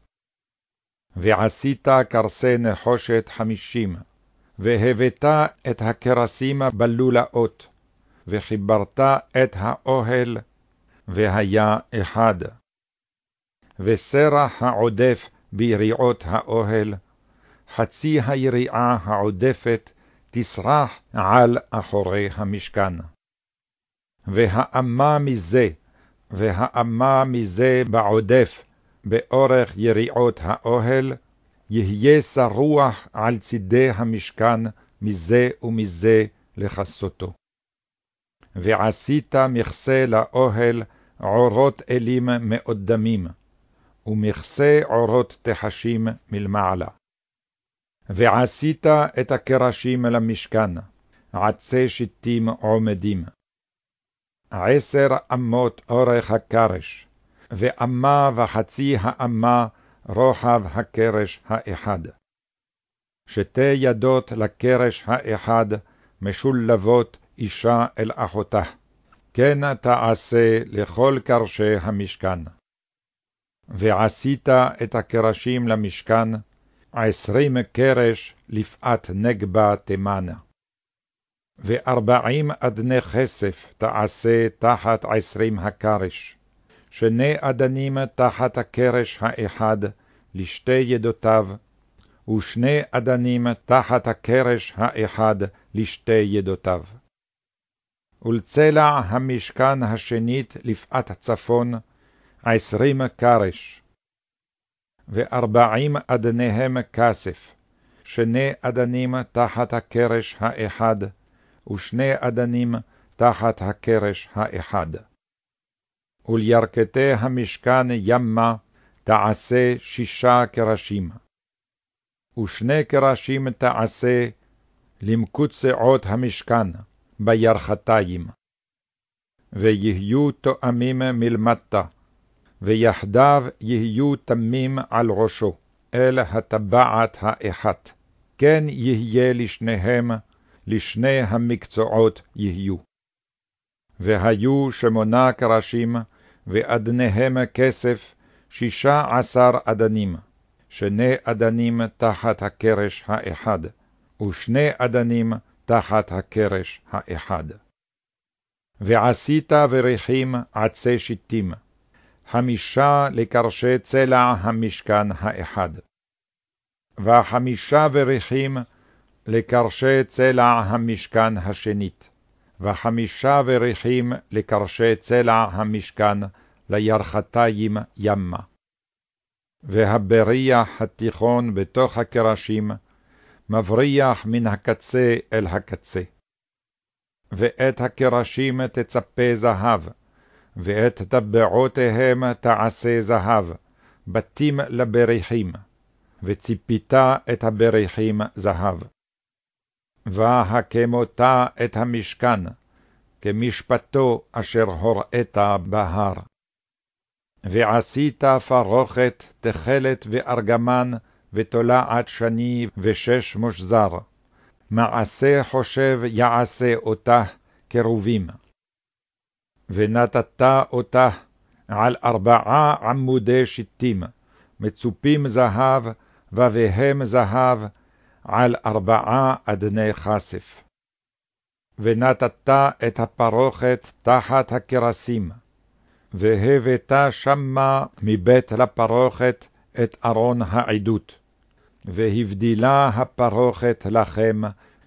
ועשית קרסי נחושת חמישים, והבאת את הקרסים בלולאות, וחיברת את האוהל, והיה אחד. וסרח העודף ביריעות האוהל, חצי היריעה העודפת תסרח על אחורי המשכן. והאמה מזה, והאמה מזה בעודף, באורך יריעות האוהל, יהיה שרוח על צידי המשכן מזה ומזה לכסותו. ועשית מכסה לאוהל עורות אלים מאוד דמים, ומכסה עורות תחשים מלמעלה. ועשית את הקרשים למשכן, עצי שיטים עומדים. עשר אמות אורך הקרש, ואמה וחצי האמה רוחב הקרש האחד. שתי ידות לקרש האחד משולבות אישה אל אחותה, כן תעשה לכל קרשי המשכן. ועשית את הקרשים למשכן, עשרים קרש לפאת נגבה תימן. וארבעים אדני כסף תעשה תחת עשרים הקרש, שני אדנים תחת הקרש האחד לשתי ידותיו, ושני אדנים תחת הקרש האחד לשתי ידותיו. ולצלע המשכן השנית לפאת צפון, עשרים קרש, וארבעים אדניהם כסף, שני אדנים תחת הקרש האחד, ושני אדנים תחת הקרש האחד. ולירכתי המשכן ימה תעשה שישה קרשים. ושני קרשים תעשה למקוצעות המשכן, בירכתיים. ויהיו תואמים מלמטה, ויחדיו יהיו תמים על ראשו, אל הטבעת האחת. כן יהיה לשניהם, לשני המקצועות יהיו. והיו שמונה קרשים, ואדניהם כסף, שישה עשר אדנים, שני אדנים תחת הקרש האחד, ושני אדנים תחת הקרש האחד. ועשית וריחים עצי שיטים, חמישה לקרשי צלע המשכן האחד. וחמישה וריחים לקרשי צלע המשכן השנית, וחמישה וריחים לקרשי צלע המשכן לירכתיים ימה. והבריח התיכון בתוך הקרשים, מבריח מן הקצה אל הקצה. ואת הקרשים תצפה זהב, ואת טבעותיהם תעשה זהב, בתים לבריחים, וציפית את הבריחים זהב. והקמותה את המשכן, כמשפטו אשר הוראית בהר. ועשית פרוכת, תכלת וארגמן, ותולעת שני ושש מושזר. מעשה חושב יעשה אותה קרובים. ונתת אותה על ארבעה עמודי שיטים, מצופים זהב, ובהם זהב, על ארבעה אדני כסף. ונתת את הפרוכת תחת הקרסים, והבאת שמה מבית לפרוכת את ארון העדות, והבדילה הפרוכת לכם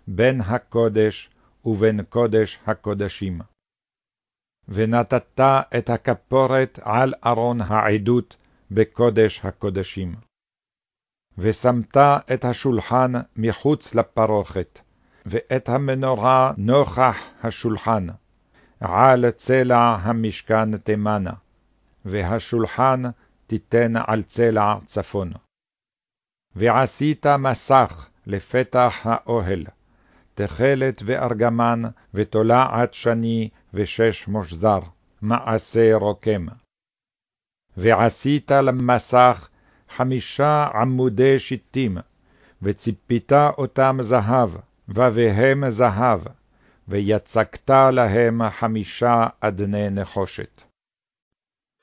בין הקודש ובין קודש הקודשים. ונתת את הכפורת על ארון העדות בקודש הקודשים. ושמת את השולחן מחוץ לפרוכת, ואת המנורה נוכח השולחן, על צלע המשכן תימנה, והשולחן תיתן על צלע צפון. ועשית מסך לפתח האוהל, תכלת וארגמן, ותולעת שני, ושש מושזר, מעשה רוקם. ועשית למסך חמישה עמודי שיטים, וציפית אותם זהב, ובהם זהב, ויצקת להם חמישה אדני נחושת.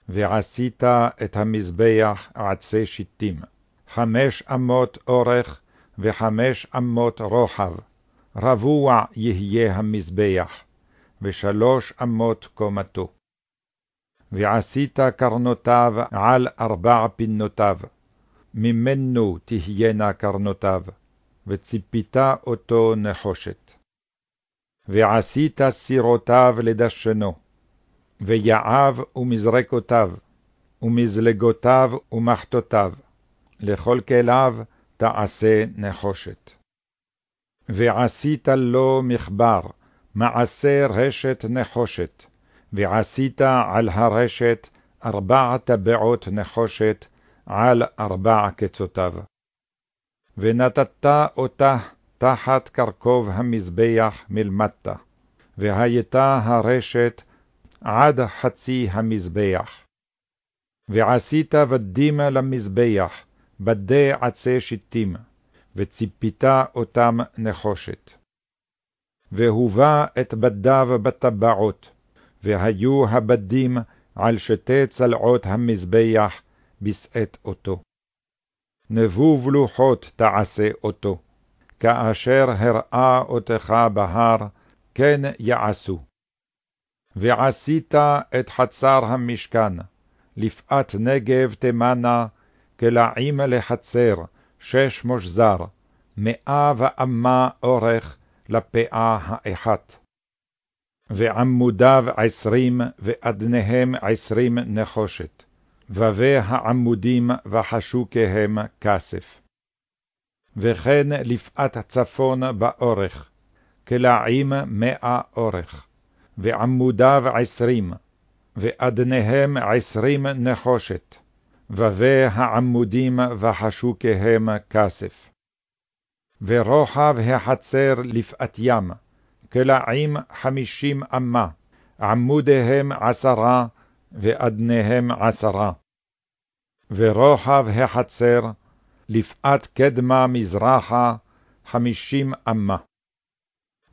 ועשית את המזבח עצי שיטים, חמש אמות אורך וחמש אמות רוחב, רבוע יהיה המזבח, ושלוש אמות קומתו. ועשית קרנותיו על ארבע פינותיו, ממנו תהיינה קרנותיו, וציפית אותו נחושת. ועשית סירותיו לדשנו, ויעב ומזרקותיו, ומזלגותיו ומחתותיו, לכל כליו תעשה נחושת. ועשית לו מחבר, מעשה רשת נחושת, ועשית על הרשת ארבע טבעות נחושת על ארבע קצותיו. ונתת אותה תחת קרקוב המזבח מלמטה, והייתה הרשת עד חצי המזבח. ועשית בדים למזבח, בדי עצי שיטים, וציפית אותם נחושת. והובא את בדיו בטבעות, והיו הבדים על שתי צלעות המזבח בשאת אותו. נבוב לוחות תעשה אותו, כאשר הראה אותך בהר, כן יעשו. ועשית את חצר המשכן, לפאת נגב תימנה, כלעים לחצר, שש מושזר, מאה ואמה אורך לפאה האחת. ועמודיו עשרים, ואדניהם עשרים נחושת, ובבי העמודים וחשוקיהם כסף. וכן לפאת צפון באורך, כלעים מאה אורך, ועמודיו עשרים, ואדניהם עשרים נחושת, ובבי העמודים וחשוקיהם כסף. ורוחב החצר לפאת ים, כלעים חמישים אמה, עמודיהם עשרה, ואדניהם עשרה. ורוחב החצר, לפאת קדמה מזרחה, חמישים אמה.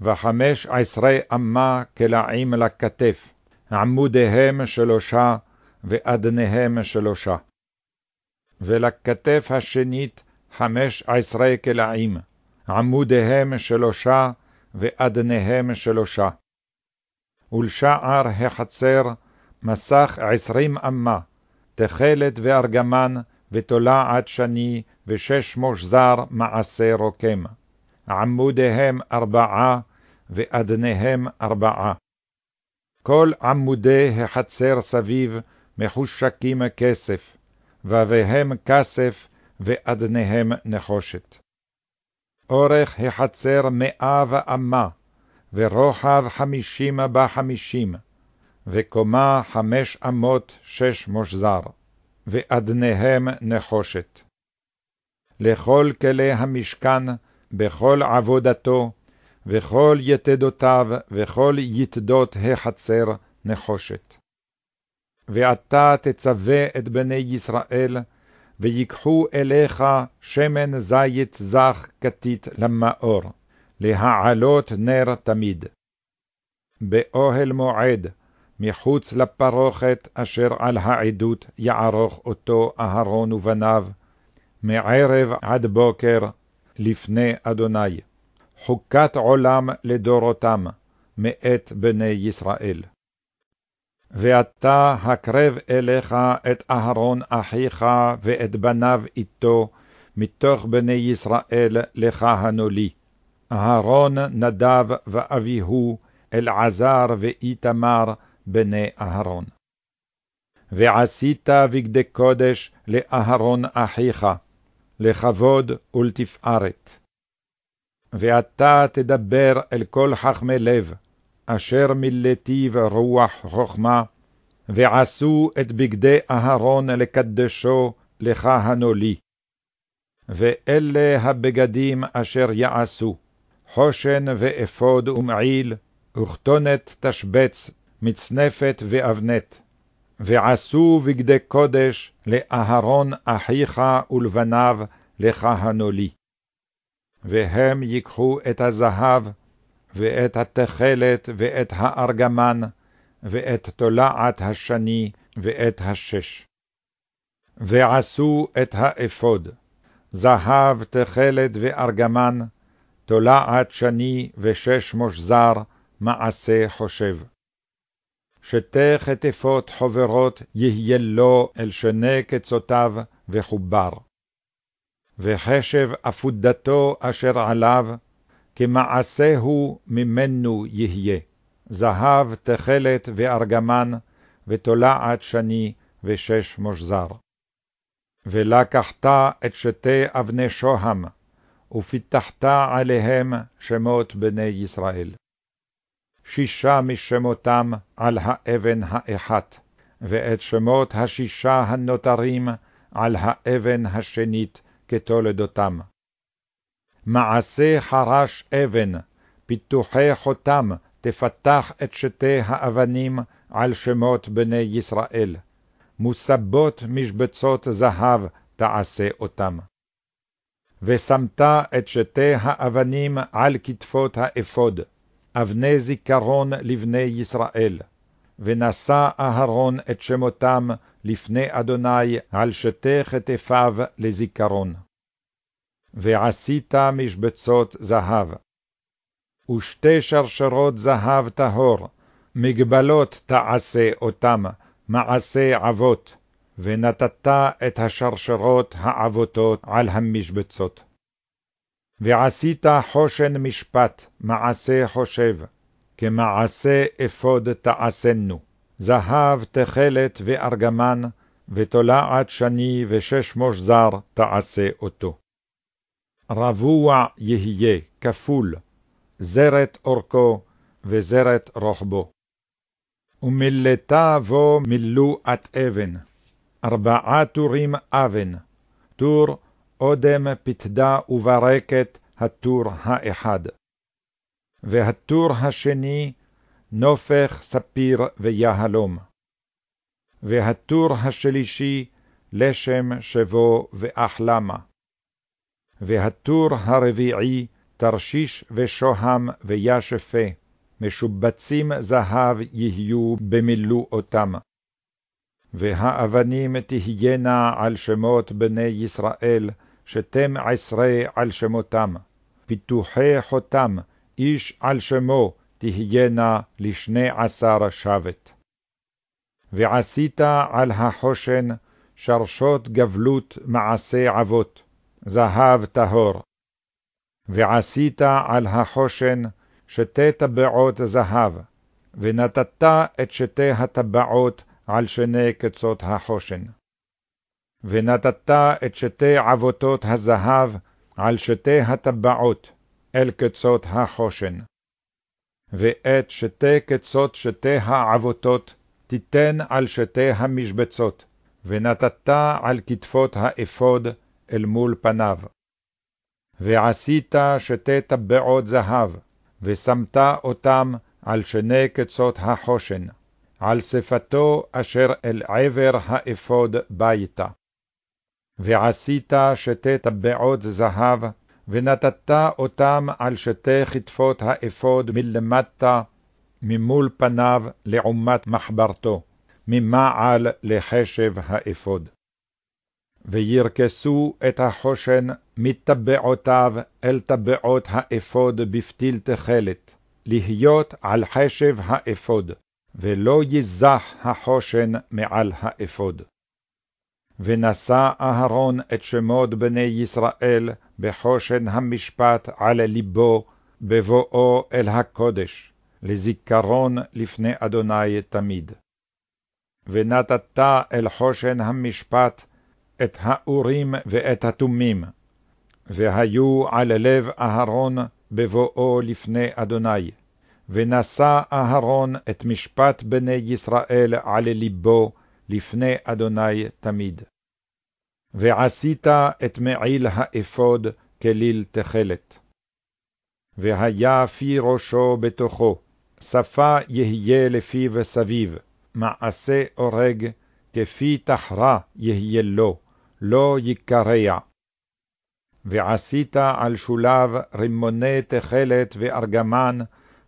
וחמש עשרה אמה כלעים לכתף, עמודיהם שלושה, ואדניהם שלושה. ולכתף השנית חמש עשרה כלעים, עמודיהם שלושה, ואדניהם שלושה. ולשער החצר מסך עשרים אמה, תכלת וארגמן, ותולעת שני, ושש מושזר מעשה רוקם. עמודיהם ארבעה, ואדניהם ארבעה. כל עמודי החצר סביב מחושקים כסף, ובהם כסף, ואדניהם נחושת. אורך החצר מאה ואמה, ורוחב חמישים בחמישים, וקומה חמש אמות שש מושזר, ואדניהם נחושת. לכל כלי המשכן, בכל עבודתו, וכל יתדותיו, וכל יתדות החצר נחושת. ואתה תצווה את בני ישראל, ויקחו אליך שמן זית זך כתית למאור, להעלות נר תמיד. באוהל מועד, מחוץ לפרוכת אשר על העדות יערוך אותו אהרון ובניו, מערב עד בוקר, לפני אדוני, חוקת עולם לדורותם, מאת בני ישראל. ואתה הקרב אליך את אהרון אחיך ואת בניו איתו, מתוך בני ישראל לכהנו לי. אהרון נדב ואביהו, אלעזר ואיתמר, בני אהרון. ועשית בגדי קודש לאהרון אחיך, לכבוד ולתפארת. ואתה תדבר אל כל חכמי לב, אשר מילאתיו רוח חכמה, ועשו את בגדי אהרון לקדשו לכהנו לי. ואלה הבגדים אשר יעשו, חושן ואפוד ומעיל, וכתונת תשבץ, מצנפת ואבנת. ועשו בגדי קודש לאהרון אחיך ולבניו לכהנו לי. והם ייקחו את הזהב, ואת התכלת, ואת הארגמן, ואת תולעת השני, ואת השש. ועשו את האפוד, זהב, תכלת וארגמן, תולעת שני ושש מושזר, מעשה חושב. שתי חטפות חברות יהיה לו אל שני קצותיו וחובר. וחשב אפודתו אשר עליו, כמעשהו ממנו יהיה, זהב, תכלת וארגמן, ותולעת שני ושש מושזר. ולקחת את שתי אבני שוהם, ופיתחת עליהם שמות בני ישראל. שישה משמותם על האבן האחת, ואת שמות השישה הנותרים על האבן השנית כתולדותם. מעשה חרש אבן, פיתוחי חותם, תפתח את שתי האבנים על שמות בני ישראל. מוסבות משבצות זהב תעשה אותם. ושמת את שתי האבנים על כתפות האפוד, אבני זיכרון לבני ישראל, ונשא אהרון את שמותם לפני אדוני על שתי כתפיו לזיכרון. ועשית משבצות זהב. ושתי שרשרות זהב טהור, מגבלות תעשה אותם, מעשה אבות, ונתת את השרשרות העבותות על המשבצות. ועשית חושן משפט, מעשה חושב, כמעשה אפוד תעשנו, זהב, תכלת וארגמן, ותולעת שני ושש מושזר תעשה אותו. רבוע יהיה, כפול, זרת אורכו וזרת רוחבו. ומילתה בו מילואת אבן, ארבעה טורים אבן, טור אודם פתדה וברקת הטור האחד. והטור השני נופך ספיר ויהלום. והטור השלישי לשם שבו ואחלמה. והטור הרביעי תרשיש ושוהם וישפה, משובצים זהב יהיו במילוא אותם. והאבנים תהיינה על שמות בני ישראל, שתם עשרה על שמותם, פיתוחי חותם, איש על שמו, תהיינה לשני עשר שבת. ועשית על החושן שרשות גבלות מעשה אבות, זהב טהור. ועשית על החושן שתי טבעות זהב, ונתת את שתי הטבעות על שני קצות החושן. ונתת את שתי עבותות הזהב על שתי הטבעות אל קצות החושן. ואת שתי קצות שתי העבותות תיתן על שתי המשבצות, ונתת על כתפות האפוד אל מול פניו. ועשית שתי טבעות זהב, ושמת אותם על שני קצות החושן, על שפתו אשר אל עבר האפוד ביתה. ועשית שתי טבעות זהב, ונתת אותם על שתי כתפות האפוד מלמטה, ממול פניו לעומת מחברתו, ממעל לחשב האפוד. וירכסו את החושן מטבעותיו אל טבעות האפוד בפתיל תכלת, להיות על חשב האפוד, ולא ייזח החושן מעל האפוד. ונשא אהרון את שמות בני ישראל בחושן המשפט על ליבו, בבואו אל הקודש, לזיכרון לפני אדוני תמיד. ונתת אל חושן המשפט את האורים ואת התומים, והיו על לב אהרון בבואו לפני אדוני, ונשא אהרון את משפט בני ישראל על לבו לפני אדוני תמיד. ועשית את מעיל האפוד כליל תכלת. והיה פי ראשו בתוכו, שפה יהיה לפיו סביב, מעשה אורג, כפי תחרה יהיה לו, לא יקרע. ועשית על שולב רימוני תכלת וארגמן,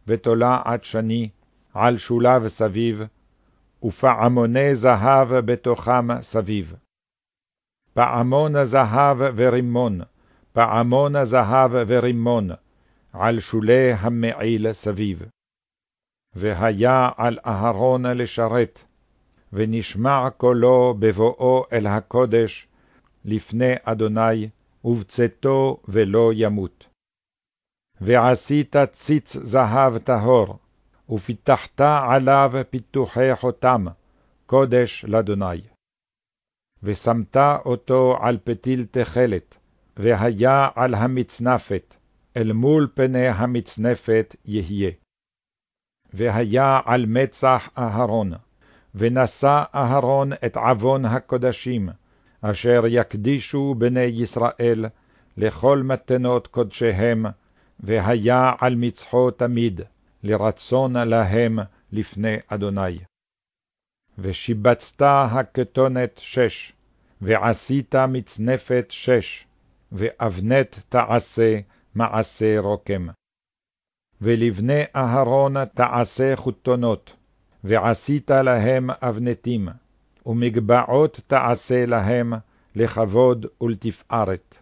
ותולעת שני, על שולב סביב, ופעמוני זהב בתוכם סביב. פעמון זהב ורימון, פעמון זהב ורימון, על שולי המעיל סביב. והיה על אהרון לשרת, ונשמע קולו בבואו אל הקודש, לפני אדוני, ובצאתו ולא ימות. ועשית ציץ זהב טהור, ופיתחת עליו פיתוחי חותם, קודש לאדוני. ושמת אותו על פתיל תכלת, והיה על המצנפת, אל מול פני המצנפת יהיה. והיה על מצח אהרון, ונשא אהרון את עוון הקודשים, אשר יקדישו בני ישראל לכל מתנות קודשיהם, והיה על מצחו תמיד, לרצון להם לפני אדוני. ושיבצת הכתונת שש, ועשית מצנפת שש, ואבנת תעשה מעשה רוקם. ולבני אהרון תעשה חותונות, ועשית להם אבנתים, ומגבעות תעשה להם לכבוד ולתפארת.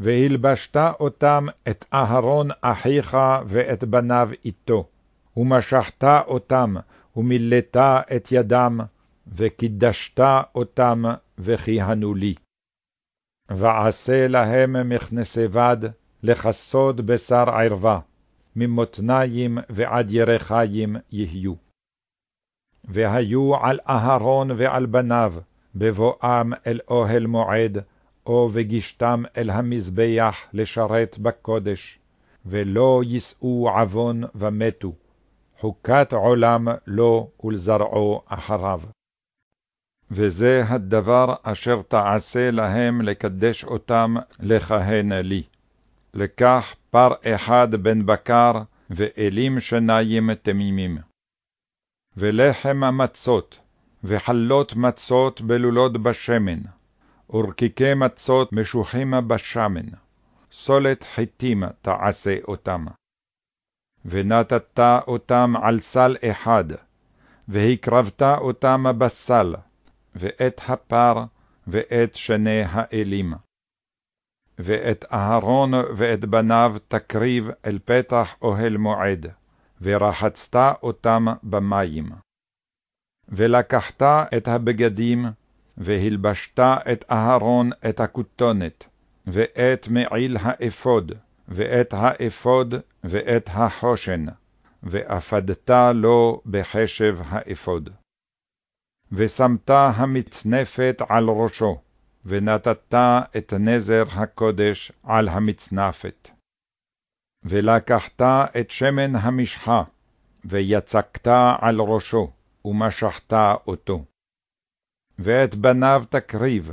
והלבשת אותם את אהרון אחיך ואת בניו איתו, ומשחת אותם, ומילאת את ידם, וקידשת אותם, וכיהנו לי. ועשה להם מכנסי בד, לכסוד בשר ערווה, ממותניים ועד ירחיים יהיו. והיו על אהרון ועל בניו, בבואם אל אוהל מועד, או בגישתם אל המזבח לשרת בקודש, ולא יישאו עוון ומתו, חוקת עולם לו ולזרעו אחריו. וזה הדבר אשר תעשה להם לקדש אותם לכהן לי. לקח פר אחד בן בקר, ואלים שניים תמימים. ולחם מצות, וחלות מצות בלולות בשמן, ורקיקי מצות משוחים בשמן, סולת חיטים תעשה אותם. ונתת אותם על סל אחד, והקרבת אותם בסל, ואת הפר, ואת שני האלים. ואת אהרון ואת בניו תקריב אל פתח אוהל מועד, ורחצת אותם במים. ולקחת את הבגדים, והלבשת את אהרון את הכותונת, ואת מעיל האפוד, ואת האפוד, ואת החושן, ואפדת לו בחשב האפוד. ושמת המצנפת על ראשו, ונתת את נזר הקודש על המצנפת. ולקחת את שמן המשחה, ויצקת על ראשו, ומשחת אותו. ואת בניו תקריב,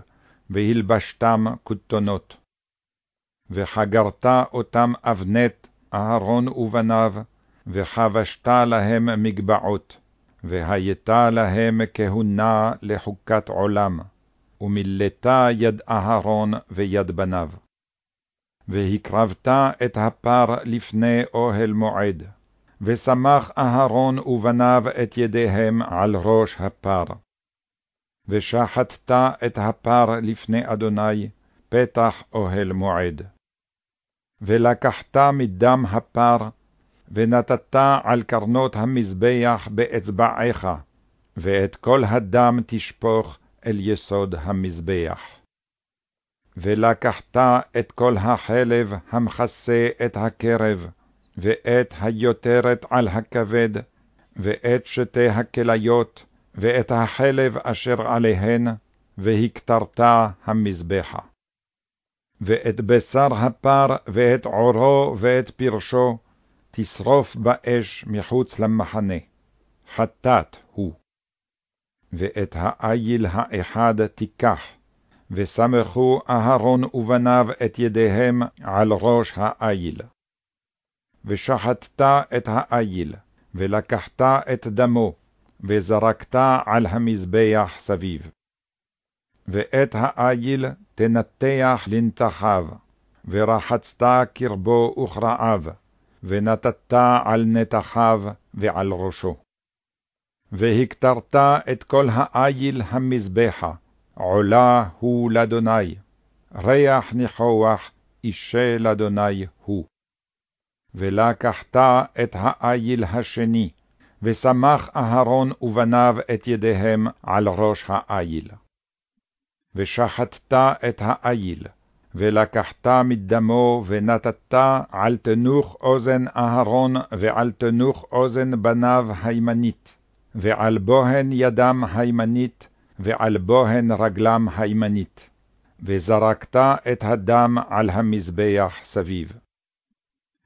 והלבשתם כותונות. וחגרת אותם אבנת, אהרון ובניו, וחבשת להם מגבעות, והייתה להם כהונה לחוקת עולם. ומילאת יד אהרון ויד בניו. והקרבת את הפר לפני אוהל מועד, ושמח אהרון ובניו את ידיהם על ראש הפר. ושחטת את הפר לפני אדוני, פתח אוהל מועד. ולקחת מדם הפר, ונתת על קרנות המזבח באצבעיך, ואת כל הדם תשפוך אל יסוד המזבח. ולקחת את כל החלב המכסה את הקרב, ואת היותרת על הכבד, ואת שתי הכליות, ואת החלב אשר עליהן, והקטרת המזבחה. ואת בשר הפר, ואת עורו, ואת פרשו, תשרוף באש מחוץ למחנה, חטאת הוא. ואת האיל האחד תיקח, וסמכו אהרון ובניו את ידיהם על ראש האיל. ושחטת את האיל, ולקחת את דמו, וזרקת על המזבח סביב. ואת האיל תנתח לנתחיו, ורחצת קרבו וכרעיו, ונתת על נתחיו ועל ראשו. והקטרת את כל האיל המזבחה, עולה הוא לאדוני, ריח ניחוח אישה לאדוני הוא. ולקחת את האיל השני, ושמח אהרון ובניו את ידיהם על ראש האיל. ושחטת את האיל, ולקחת מדמו ונתת על תנוך אוזן אהרון ועל תנוך אוזן בניו הימנית, ועל בוהן ידם הימנית, ועל בוהן רגלם הימנית, וזרקת את הדם על המזבח סביב.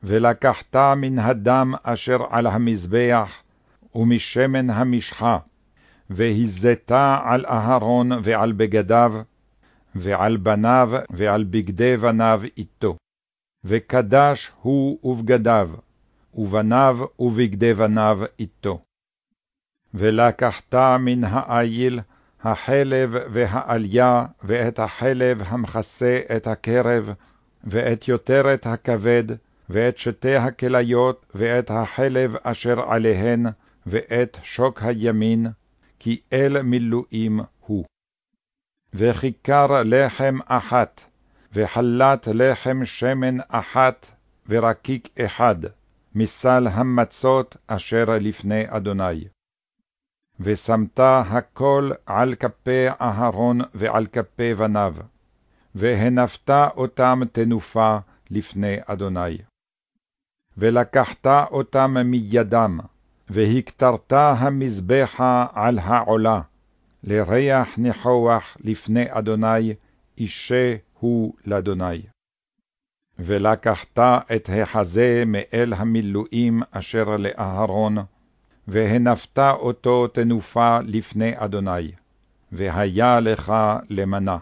ולקחת מן הדם אשר על המזבח, ומשמן המשחה, והזית על אהרון ועל בגדיו, ועל בניו ועל בגדי בניו איתו. וקדש הוא ובגדיו, ובניו ובגדי בניו איתו. ולקחת מן האיל החלב והעליה, ואת החלב המכסה את הקרב, ואת יותרת הכבד, ואת שתי הכליות, ואת החלב אשר עליהן, ואת שוק הימין, כי אל מילואים הוא. וכיכר לחם אחת, וחלת לחם שמן אחת, ורקיק אחד, מסל המצות אשר לפני אדוני. ושמת הכל על כפי אהרון ועל כפי בניו, והנפת אותם תנופה לפני אדוני. ולקחת אותם מידם, והקטרת המזבחה על העולה, לריח ניחוח לפני אדוני, אישה הוא לאדוני. ולקחת את החזה מאל המילואים אשר לאהרון, והנפת אותו תנופה לפני אדוני, והיה לך למנה.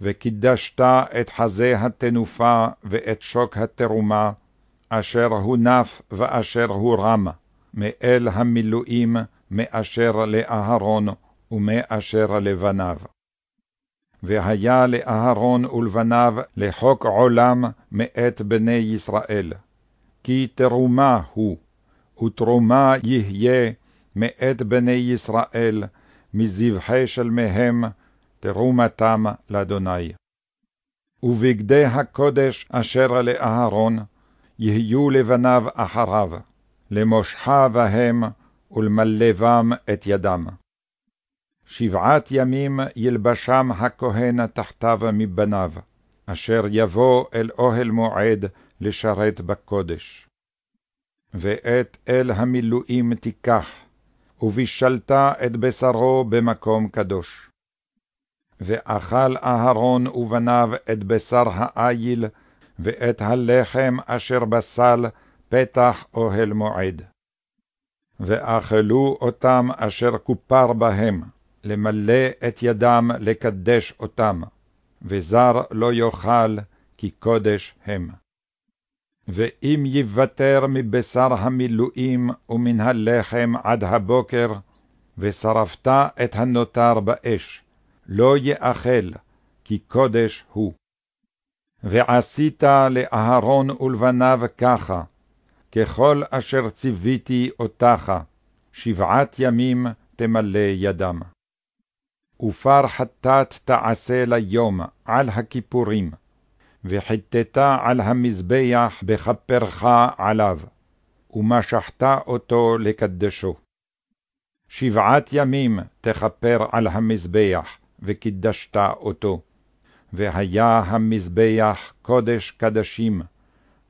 וקידשת את חזה התנופה ואת שוק התרומה, אשר הונף ואשר הורם, מאל המילואים, מאשר לאהרון ומאשר לבניו. והיה לאהרון ולבניו לחוק עולם מאת בני ישראל, כי תרומה הוא, ותרומה יהיה מאת בני ישראל, מזבחי שלמיהם, תרומתם לאדוני. ובגדי הקודש אשר לאהרון, יהיו לבניו אחריו, למושכה בהם ולמלבם את ידם. שבעת ימים ילבשם הכהן תחתיו מבניו, אשר יבוא אל אוהל מועד לשרת בקודש. ואת אל המילואים תיקח, ובישלת את בשרו במקום קדוש. ואכל אהרון ובניו את בשר האיל, ואת הלחם אשר בסל פתח אוהל מועד. ואכלו אותם אשר כופר בהם, למלא את ידם לקדש אותם, וזר לא יאכל, כי קודש הם. ואם יוותר מבשר המילואים ומן הלחם עד הבוקר, ושרפת את הנותר באש, לא יאכל, כי קודש הוא. ועשית לאהרון ולבניו ככה, ככל אשר ציוויתי אותך, שבעת ימים תמלא ידם. ופר חטאת תעשה ליום על הכיפורים, וחיטאת על המזבח בכפרך עליו, ומשחת אותו לקדשו. שבעת ימים תכפר על המזבח, וקידשת אותו. והיה המזבח קודש קדשים,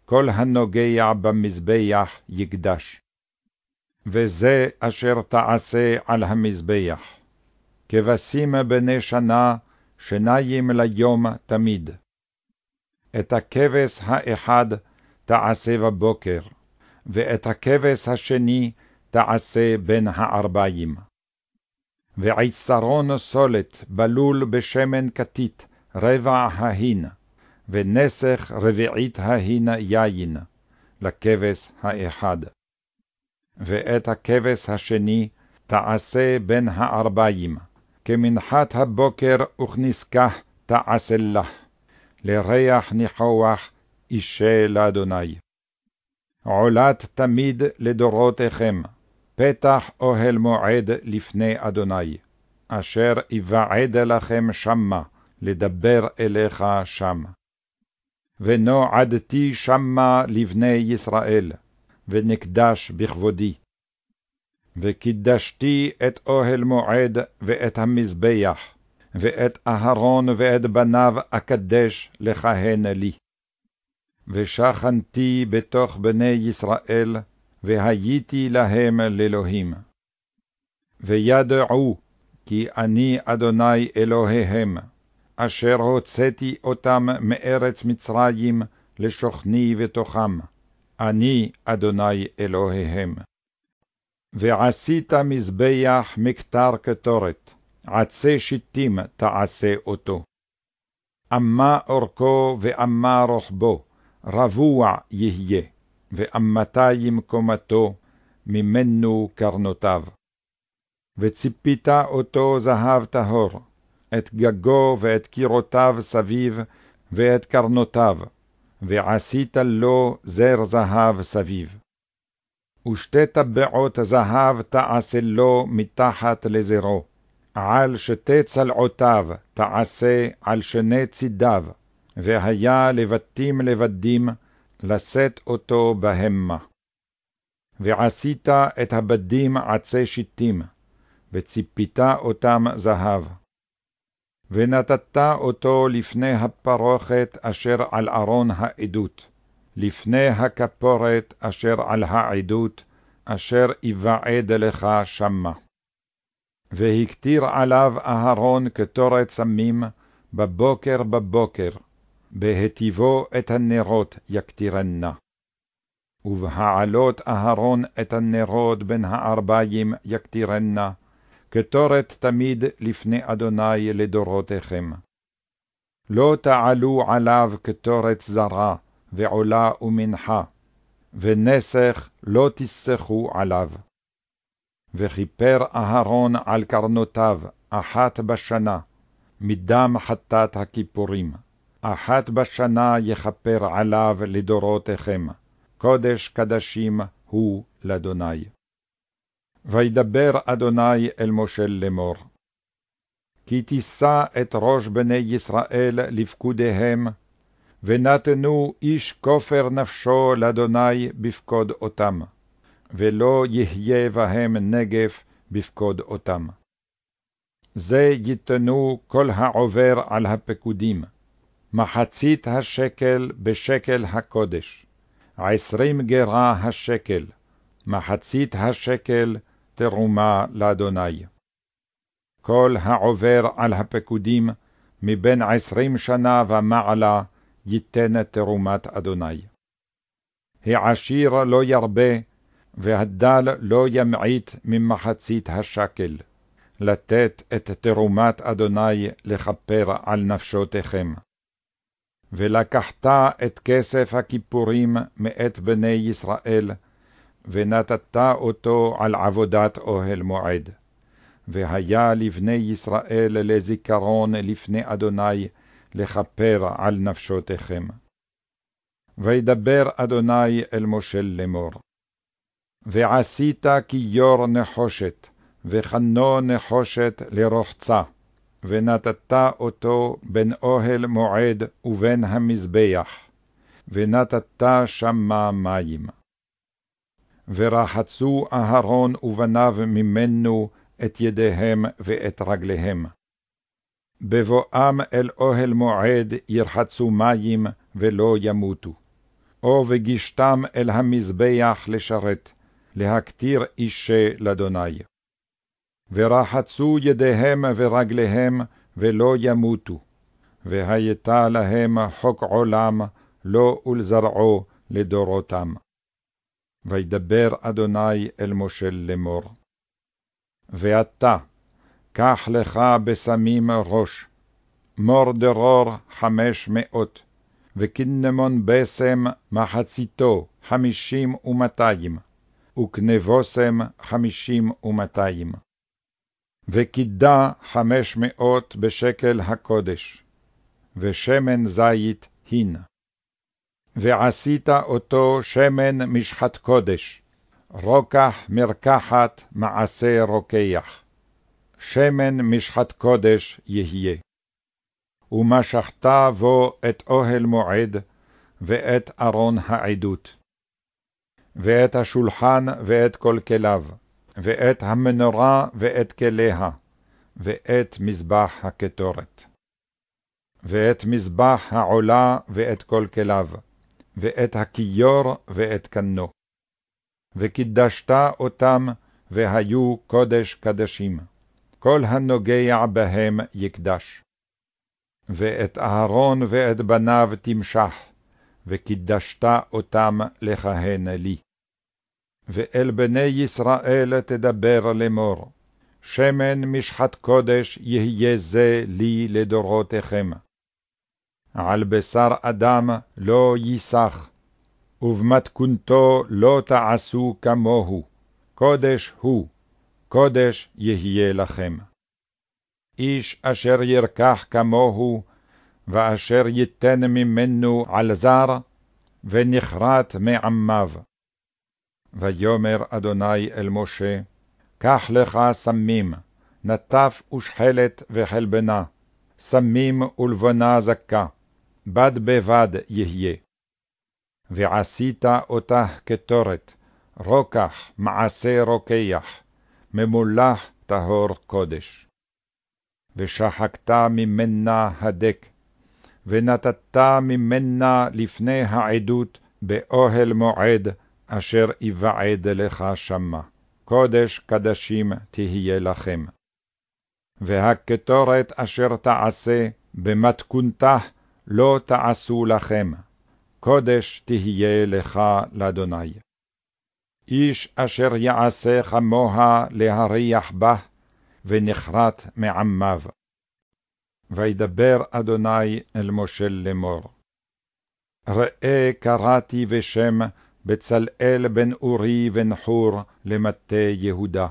כל הנוגע במזבח יקדש. וזה אשר תעשה על המזבח. כבשים בני שנה, שניים ליום תמיד. את הכבש האחד תעשה בבוקר, ואת הכבש השני תעשה בין הערביים. ועשרון סולת בלול בשמן כתית, רבע ההין, ונסך רביעית ההין יין, לכבש האחד. ואת הכבש השני תעשה בין הערביים, כמנחת הבוקר וכנסכח תעשה לך, לריח ניחוח אישה לאדוני. עולת תמיד לדורותיכם, פתח אוהל מועד לפני אדוני, אשר יבעד לכם שמה, לדבר אליך שם. ונועדתי שמה לבני ישראל, ונקדש בכבודי. וקידשתי את אוהל מועד ואת המזבח, ואת אהרון ואת בניו אקדש לכהן לי. ושכנתי בתוך בני ישראל, והייתי להם לאלוהים. וידעו כי אני אדוני אלוהיהם, אשר הוצאתי אותם מארץ מצרים לשוכני בתוכם, אני אדוני אלוהיהם. ועשית מזבח מכתר קטורת, עצי שיטים תעשה אותו. אמה אורכו ואמה רוחבו, רבוע יהיה, ואמתיים קומתו, ממנו קרנותיו. וציפית אותו זהב טהור, את גגו ואת קירותיו סביב, ואת קרנותיו, ועשית לו זר זהב סביב. ושתי טבעות זהב תעשה לו מתחת לזרו, על שתי צלעותיו תעשה על שני צידיו, והיה לבתים לבדים, לשאת אותו בהמה. ועשית את הבדים עצי שיטים, וציפית אותם זהב. ונתת אותו לפני הפרוכת אשר על ארון העדות, לפני הכפורת אשר על העדות, אשר יבעד לך שמה. והקטיר עליו אהרון קטורת סמים, בבוקר בבוקר, בהטיבו את הנרות יקטירנה. ובהעלות אהרון את הנרות בין הערביים יקטירנה, קטורת תמיד לפני אדוני לדורותיכם. לא תעלו עליו קטורת זרה, ועולה ומנחה, ונסך לא תסחו עליו. וכיפר אהרון על קרנותיו אחת בשנה, מדם חטאת הכיפורים. אחת בשנה יכפר עליו לדורותיכם, קודש קדשים הוא לאדוני. וידבר אדוני אל משה לאמור. כי תישא את ראש בני ישראל לפקודיהם, ונתנו איש כופר נפשו לאדוני בפקוד אותם, ולא יהיה בהם נגף בפקוד אותם. זה ייתנו כל העובר על הפקודים, מחצית השקל בשקל הקודש, עשרים גרה השקל, מחצית השקל תרומה לאדוני. כל העובר על הפקודים מבין עשרים שנה ומעלה ייתן תרומת אדוני. העשיר לא ירבה, והדל לא ימעיט ממחצית השקל, לתת את תרומת אדוני לכפר על נפשותיכם. ולקחת את כסף הכיפורים מאת בני ישראל, ונתת אותו על עבודת אוהל מועד. והיה לבני ישראל לזיכרון לפני אדוני, לכפר על נפשותיכם. וידבר אדוני אל משה לאמור. ועשית כיור נחושת, וחנו נחושת לרוחצה, ונתת אותו בין אוהל מועד ובין המזבח, ונתת שמה מים. ורחצו אהרון ובניו ממנו את ידיהם ואת רגליהם. בבואם אל אוהל מועד ירחצו מים ולא ימותו. או בגישתם אל המזבח לשרת, להקטיר אישה לאדוני. ורחצו ידיהם ורגליהם, ולא ימותו, והייתה להם חוק עולם, לו ולזרעו לדורותם. וידבר אדוני אל משה לאמור. ואתה, קח לך בסמים ראש, מור דרור חמש מאות, וקינמון בסם מחציתו חמישים ומאתיים, וקנבוסם חמישים ומאתיים. וקידה חמש מאות בשקל הקודש, ושמן זית הין. ועשית אותו שמן משחת קודש, רוקח מרקחת מעשה רוקח. שמן משחת קודש יהיה. ומשכת בו את אוהל מועד, ואת ארון העדות, ואת השולחן ואת כל כליו, ואת המנורה ואת כליה, ואת מזבח הקטורת. ואת מזבח העולה ואת כל כליו, ואת הכיור ואת קנו. וקידשת אותם, והיו קודש קדשים. כל הנוגע בהם יקדש. ואת אהרון ואת בניו תמשח, וקידשת אותם לכהן לי. ואל בני ישראל תדבר לאמור, שמן משחת קודש יהיה זה לי לדורותיכם. על בשר אדם לא ייסח, ובמתכונתו לא תעשו כמוהו, קודש הוא, קודש יהיה לכם. איש אשר ירקח כמוהו, ואשר ייתן ממנו על זר, ונכרת מעמיו. ויאמר אדוני אל משה, קח לך סמים, נטף ושחלת וחלבנה, סמים ולבונה זכה, בד בבד יהיה. ועשית אותה קטורת, רוקח מעשה רוקח, ממולח טהור קודש. ושחקת ממנה הדק, ונתת ממנה לפני העדות באוהל מועד, אשר יבעד לך שמה, קודש קדשים תהיה לכם. והקטורת אשר תעשה במתכונתה לא תעשו לכם, קודש תהיה לך לאדוני. איש אשר יעשה כמוה להריח בה, ונחרת מעמיו. וידבר אדוני אל משה לאמור. ראה קראתי בשם בצלאל בן אורי בן חור למטה יהודה.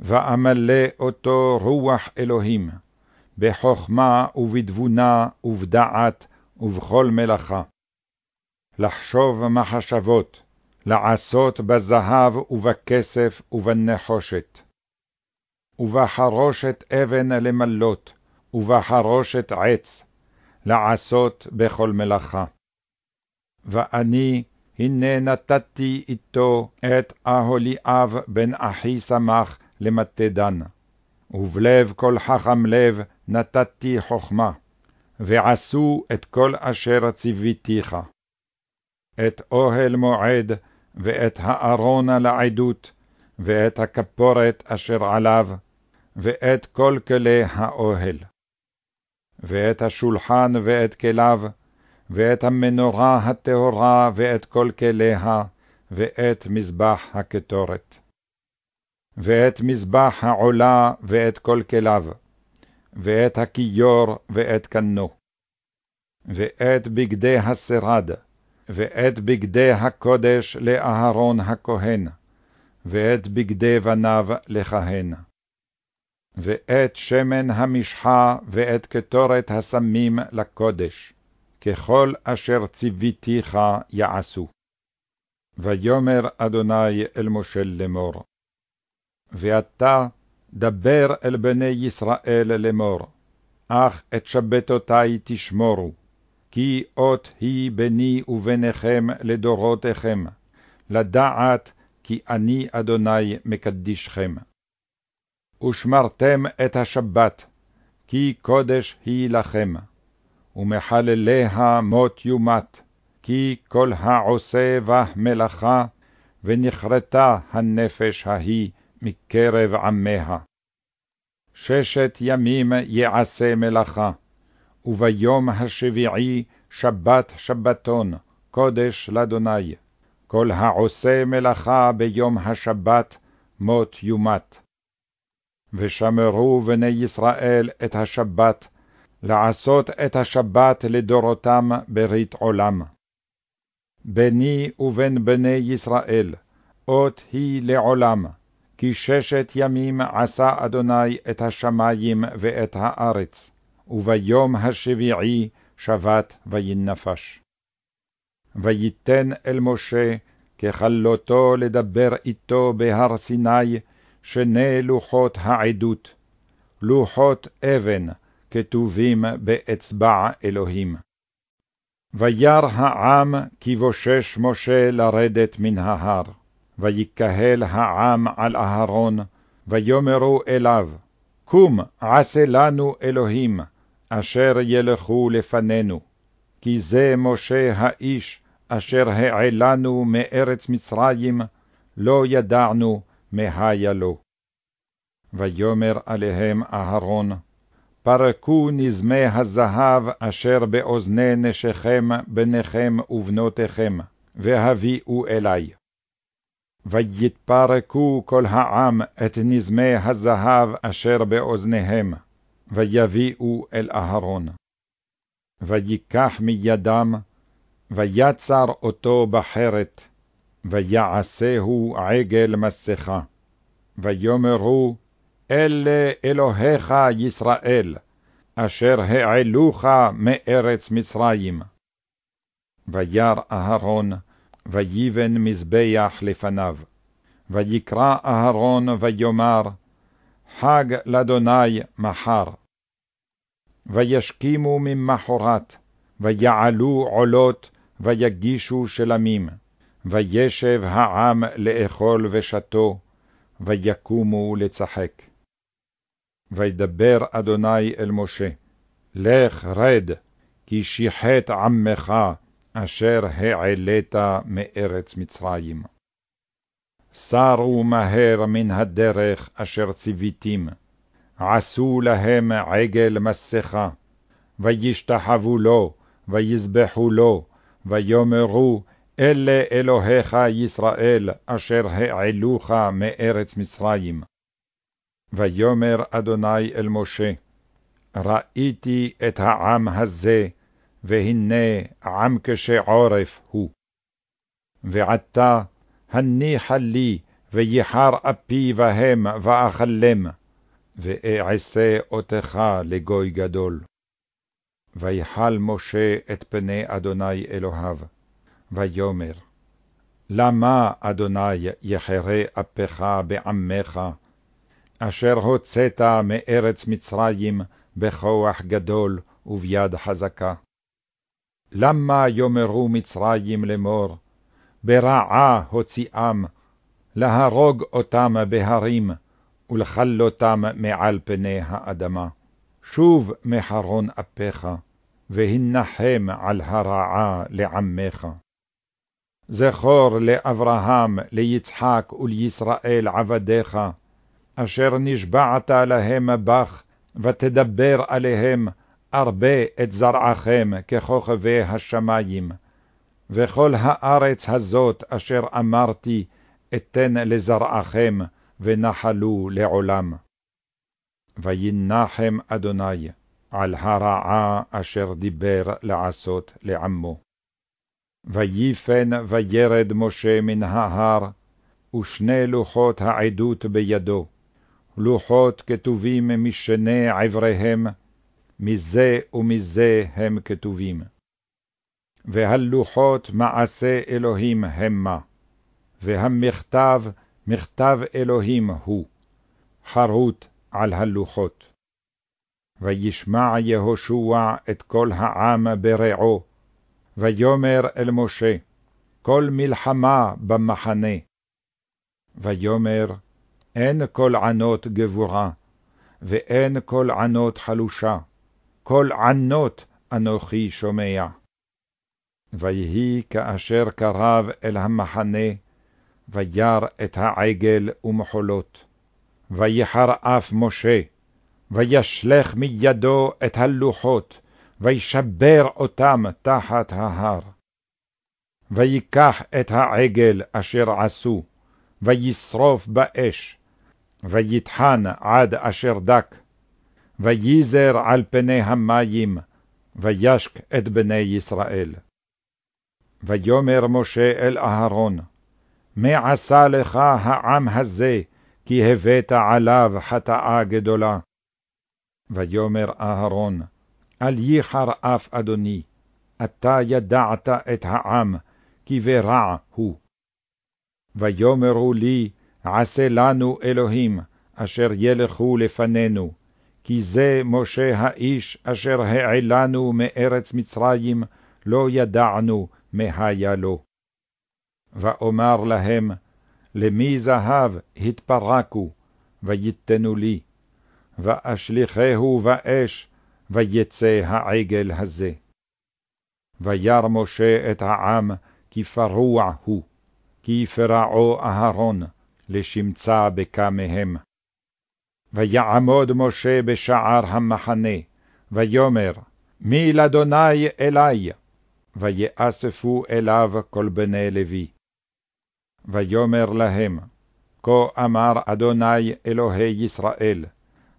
ואמלא אותו רוח אלוהים, בחכמה ובתבונה ובדעת ובכל מלאכה. לחשוב מחשבות, לעשות בזהב ובכסף ובנחושת. ובחרושת אבן למלות, ובחרושת עץ, לעשות בכל מלאכה. ואני, הנה נתתי איתו את אהוליאב בן אחי שמח למטה דן, ובלב כל חכם לב נתתי חכמה, ועשו את כל אשר ציוויתיך. את אוהל מועד, ואת הארון לעדות, ואת הכפורת אשר עליו, ואת כל כלי האוהל. ואת השולחן ואת כליו, ואת המנורה הטהורה ואת כל כליה, ואת מזבח הקטורת. ואת מזבח העולה ואת כל כליו, ואת הכיור ואת קנו, ואת בגדי השרד, ואת בגדי הקודש לאהרון הכהן, ואת בגדי בניו לכהן. ואת שמן המשחה ואת קטורת הסמים לקודש, ככל אשר ציוויתיך יעשו. ויאמר אדוני אל משה לאמור, ואתה דבר אל בני ישראל לאמור, אך את שבתותי תשמורו, כי אות היא ביני וביניכם לדורותיכם, לדעת כי אני אדוני מקדישכם. ושמרתם את השבת, כי קודש היא לכם, ומחלליה מות יומת, כי כל העושה בה מלאכה, ונכרתה הנפש ההיא מקרב עמיה. ששת ימים יעשה מלאכה, וביום השביעי שבת שבתון, קודש לאדוני. כל העושה מלאכה ביום השבת, מות יומת. ושמרו בני ישראל את השבת, לעשות את השבת לדורותם ברית עולם. בני ובין בני ישראל, אות היא לעולם, כי ששת ימים עשה אדוני את השמים ואת הארץ, וביום השביעי שבת וינפש. ויתן אל משה ככלותו לדבר איתו בהר סיני, שני לוחות העדות, לוחות אבן, כתובים באצבע אלוהים. וירא העם כי בושש משה לרדת מן ההר, ויקהל העם על אהרון, ויאמרו אליו, קום עשה לנו אלוהים, אשר ילכו לפנינו, כי זה משה האיש, אשר העלנו מארץ מצרים, לא ידענו מהיה לו. ויאמר עליהם אהרון, פרקו נזמי הזהב אשר באוזני נשיכם, בניכם ובנותיכם, והביאו אלי. ויתפרקו כל העם את נזמי הזהב אשר באוזניהם, ויביאו אל אהרון. ויקח מידם, ויצר אותו בחרת, ויעשהו עגל מסכה. ויאמרו, אלה אלוהיך ישראל, אשר העלוך מארץ מצרים. וירא אהרון, ויבן מזבח לפניו. ויקרא אהרון ויאמר, חג לאדוני מחר. וישכימו ממחרת, ויעלו עולות, ויגישו שלמים, וישב העם לאכול ושתו, ויקומו לצחק. וידבר אדוני אל משה, לך רד, כי שיחת עמך, אשר העלית מארץ מצרים. סרו מהר מן הדרך אשר ציוויתים, עשו להם עגל מסכה, וישתחוו לו, ויזבחו לו, ויאמרו, אלה אלוהיך ישראל, אשר העלוך מארץ מצרים. ויאמר אדוני אל משה, ראיתי את העם הזה, והנה עם כשעורף הוא. ועתה הניחה לי, ויחר אפי בהם, ואכלם, ואעשה אותך לגוי גדול. ויחל משה את פני אדוני אלוהיו, ויאמר, למה, אדוני, יחרה אפך בעמך, אשר הוצאת מארץ מצרים בכוח גדול וביד חזקה? למה יאמרו מצרים לאמור, ברעה הוציאם, להרוג אותם בהרים, ולכלותם מעל פני האדמה? שוב מחרון אפיך, והנחם על הרעה לעמך. זכור לאברהם, ליצחק ולישראל עבדיך, אשר נשבעת להם בך, ותדבר עליהם ארבה את זרעכם ככוכבי השמים, וכל הארץ הזאת אשר אמרתי, אתן לזרעכם, ונחלו לעולם. וינחם אדוני על הרעה אשר דיבר לעשות לעמו. ויפן וירד משה מן ההר, ושני לוחות העדות בידו, לוחות כתובים משני עבריהם, מזה ומזה הם כתובים. והלוחות מעשה אלוהים המה, והמכתב מכתב אלוהים הוא, חרוט על הלוחות. וישמע יהושע את כל העם ברעו, ויאמר אל משה, כל מלחמה במחנה. ויאמר, אין כל ענות גבורה, ואין כל ענות חלושה, כל ענות אנוכי שומע. ויהי כאשר קרב אל המחנה, וירא את העגל ומחולות. ויחר אף משה, וישלך מידו את הלוחות, וישבר אותם תחת ההר. ויקח את העגל אשר עשו, וישרוף באש, ויטחן עד אשר דק, וייזר על פני המים, וישק את בני ישראל. ויאמר משה אל אהרון, מה עשה לך העם הזה, כי הבאת עליו חטאה גדולה? ויאמר אהרון, אל ייחר אף אדוני, אתה ידעת את העם, כי ברע הוא. ויאמרו לי, עשה לנו אלוהים, אשר ילכו לפנינו, כי זה משה האיש אשר העלנו מארץ מצרים, לא ידענו היה לו. ואומר להם, למי זהב התפרקו, ויתנו לי, ואשליכהו באש, ויצא העגל הזה. וירא משה את העם, כי פרוע הוא, כי פרעו אהרון, לשמצה בקע מהם. ויעמוד משה בשער המחנה, ויאמר, מי לאדוני אלי? ויאספו אליו כל בני לוי. ויאמר להם, כה אמר אדוני אלוהי ישראל,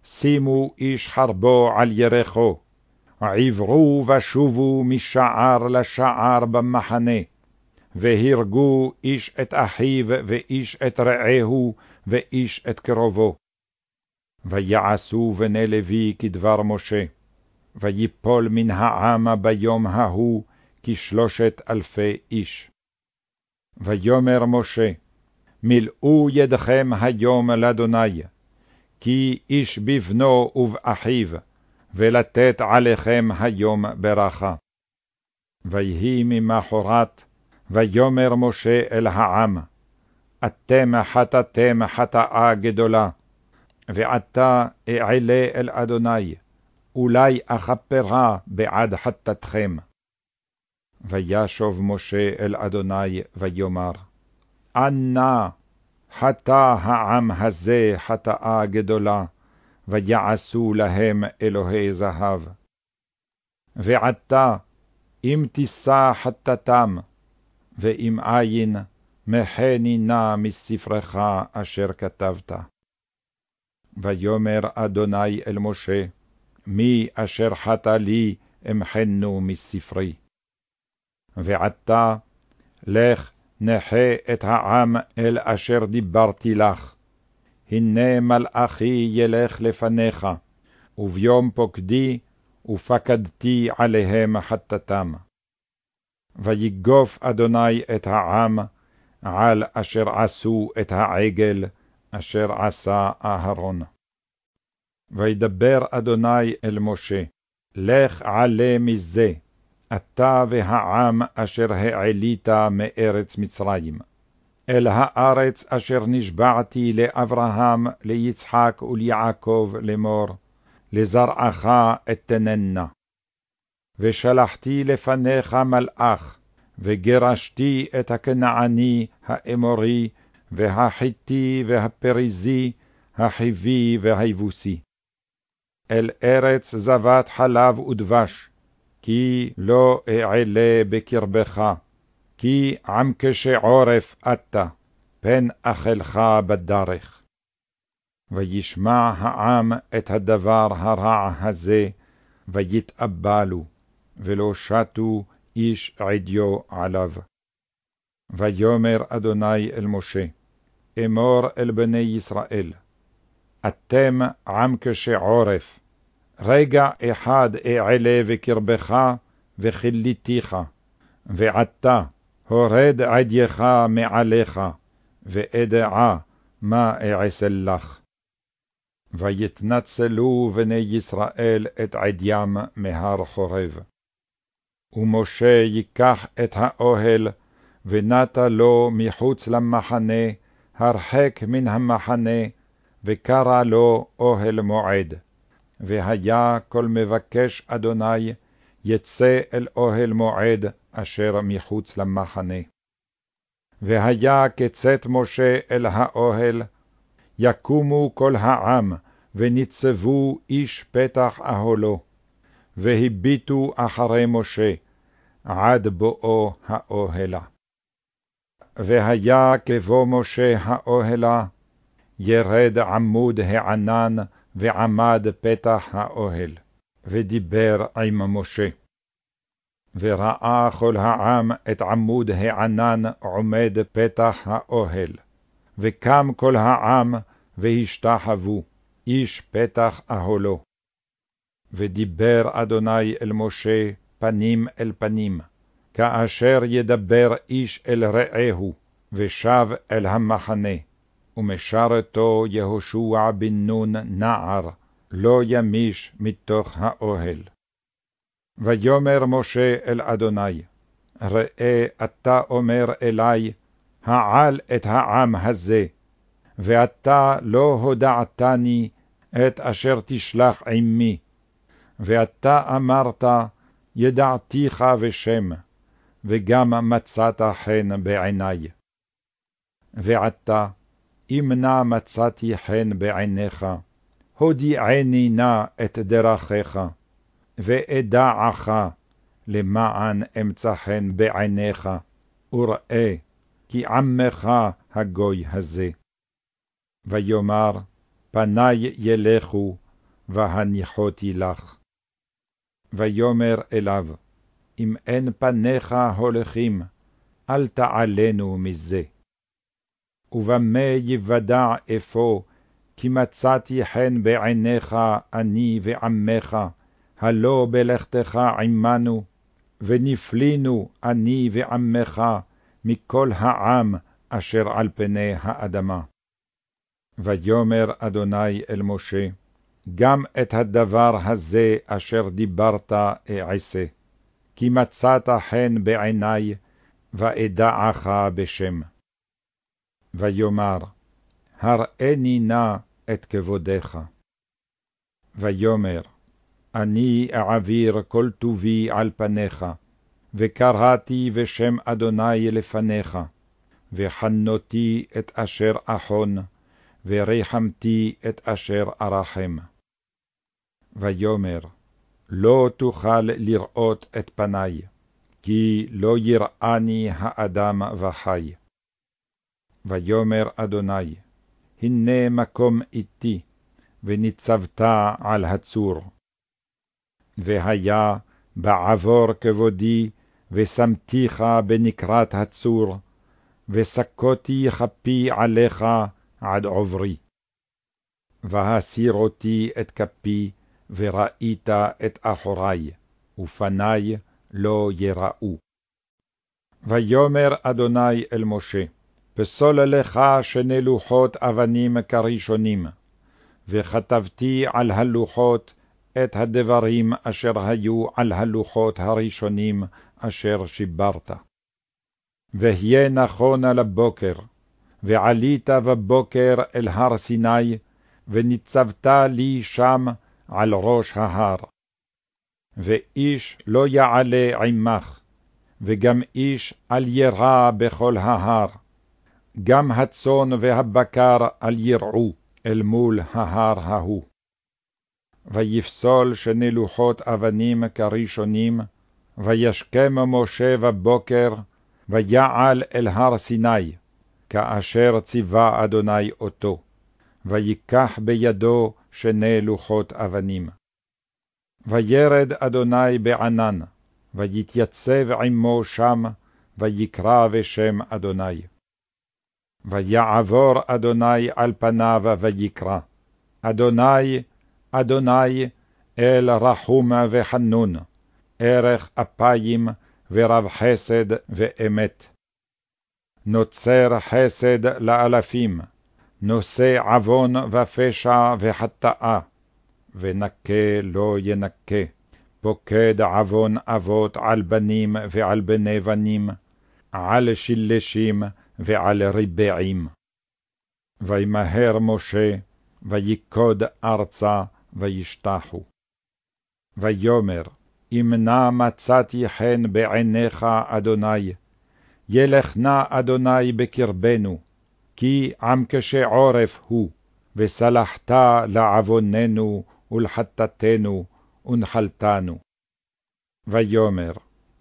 שימו איש חרבו על ירחו, עברו ושובו משער לשער במחנה, והרגו איש את אחיו ואיש את רעהו ואיש את קרובו. ויעשו בני לוי כדבר משה, ויפול מן העם ביום ההוא כשלושת אלפי איש. ויאמר משה, מילאו ידכם היום לאדוני, כי איש בבנו ובאחיו, ולתת עליכם היום ברכה. ויהי ממחרת, ויאמר משה אל העם, אתם חטאתם חטאה גדולה, ועתה אעלה אל אדוני, אולי אכפרה בעד חטאתכם. וישוב משה אל אדוני ויאמר, אנא חטא העם הזה חטאה גדולה, ויעשו להם אלוהי זהב. ועתה, אם תישא חטאתם, ואם אין, מחני נא מספרך אשר כתבת. ויאמר אדוני אל משה, מי אשר חטא לי אמחנו מספרי. ועתה, לך נחה את העם אל אשר דיברתי לך. הנה מלאכי ילך לפניך, וביום פוקדי, ופקדתי עליהם חטאתם. ויגוף אדוני את העם, על אשר עשו את העגל, אשר עשה אהרון. וידבר אדוני אל משה, לך עלה מזה, אתה והעם אשר העלית מארץ מצרים, אל הארץ אשר נשבעתי לאברהם, ליצחק וליעקב לאמור, לזרעך אתננה. ושלחתי לפניך מלאך, וגירשתי את הכנעני, האמורי, והחיתי, והפריזי, החיבי והיבוסי. אל ארץ זבת חלב ודבש, כי לא אעלה בקרבך, כי עם כשעורף אתה, פן אכלך בדרך. וישמע העם את הדבר הרע הזה, ויתאבלו, ולא שתו איש עדיו עליו. ויאמר אדוני אל משה, אמור אל בני ישראל, אתם עם כשעורף, רגע אחד אעלה בקרבך, וכיליתיך, ועתה הורד עדייך מעליך, ואדעה מה אעשה לך. ויתנצלו בני ישראל את עדיים מהר חורב. ומשה ייקח את האוהל, ונטה לו מחוץ למחנה, הרחק מן המחנה, וקרא לו אוהל מועד. והיה כל מבקש אדוני, יצא אל אוהל מועד אשר מחוץ למחנה. והיה כצאת משה אל האוהל, יקומו כל העם, וניצבו איש פתח אהלו, והביטו אחרי משה, עד בואו האוהלה. והיה כבוא משה האוהלה, ירד עמוד הענן, ועמד פתח האוהל, ודיבר עם משה. וראה כל העם את עמוד הענן עומד פתח האוהל, וקם כל העם והשתחוו, איש פתח אהלו. ודיבר אדוני אל משה פנים אל פנים, כאשר ידבר איש אל רעהו, ושב אל המחנה, ומשרתו יהושע בן נון נער, לא ימיש מתוך האוהל. ויאמר משה אל אדוני, ראה אתה אומר אלי, העל את העם הזה, ואתה לא הודעתני את אשר תשלח עמי, ואתה אמרת, ידעתיך ושם, וגם מצאת חן בעיני. ועתה, אם נא מצאתי חן בעיניך, הודיעני נא את דרכיך, ואדעך, למען אמצא חן בעיניך, וראה, כי עמך הגוי הזה. ויאמר, פני ילכו, והניחותי לך. ויאמר אליו, אם אין פניך הולכים, אל תעלנו מזה. ובמה יוודע אפוא, כי מצאתי חן בעיניך אני ועמך, הלא בלכתך עמנו, ונפלינו אני ועמך מכל העם אשר על פני האדמה. ויאמר אדוני אל משה, גם את הדבר הזה אשר דיברת אעשה, כי מצאת חן בעיני, ואדעך בשם. ויאמר, הראני נא את כבודך. ויאמר, אני אעביר כל טובי על פניך, וקראתי בשם אדוני לפניך, וחנותי את אשר אחון, וריחמתי את אשר ארחם. ויאמר, לא תוכל לראות את פני, כי לא יראני האדם וחי. ויאמר אדוני, הנה מקום איתי, וניצבת על הצור. והיה בעבור כבודי, ושמתיך בנקרת הצור, וסקותי כפי עליך עד עוברי. והסיר אותי את כפי, וראית את אחורי, ופני לא יראו. ויאמר אדוני אל משה, פסול לך שני לוחות אבנים כראשונים, וכתבתי על הלוחות את הדברים אשר היו על הלוחות הראשונים אשר שיברת. והיה נכון לבוקר, ועלית בבוקר אל הר סיני, וניצבת לי שם על ראש ההר. ואיש לא יעלה עמך, וגם איש אל ירע בכל ההר, גם הצאן והבקר אל ירעו אל מול ההר ההוא. ויפסול שני לוחות אבנים כראשונים, וישכם משה בבוקר, ויעל אל הר סיני, כאשר ציווה אדוני אותו, ויקח בידו שני לוחות אבנים. וירד אדוני בענן, ויתייצב עמו שם, ויקרא בשם אדוני. ויעבור אדוני על פניו ויקרא, אדוני, אדוני, אל רחום וחנון, ערך אפיים ורב חסד ואמת. נוצר חסד לאלפים, נושא עוון ופשע וחטאה, ונקה לא ינקה, פוקד עוון אבות על בנים ועל בני בנים, על שלשים ועל ריבעים. וימהר משה, ויקוד ארצה, וישתחו. ויאמר, אם נא מצאתי חן בעיניך, אדוני, ילך נא אדוני בקרבנו, כי עם קשה עורף הוא, וסלחת לעווננו ולחטאתנו, ונחלתנו. ויאמר,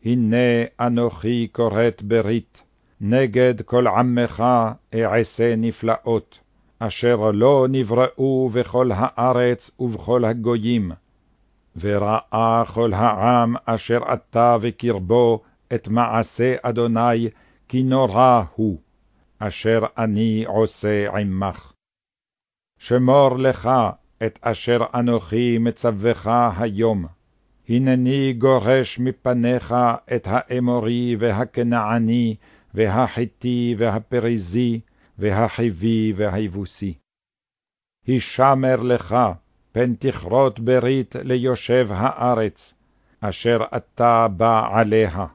הנה אנוכי כורת ברית, נגד כל עמך אעשה נפלאות, אשר לא נבראו בכל הארץ ובכל הגויים. וראה כל העם אשר אתה בקרבו את מעשה אדוני, כי נורא הוא, אשר אני עושה עמך. שמור לך את אשר אנוכי מצווך היום. הנני גורש מפניך את האמורי והכנעני, והחיתי והפריזי, והחיבי והיבוסי. הישמר לך, פן תכרות ברית ליושב הארץ, אשר אתה בא עליה,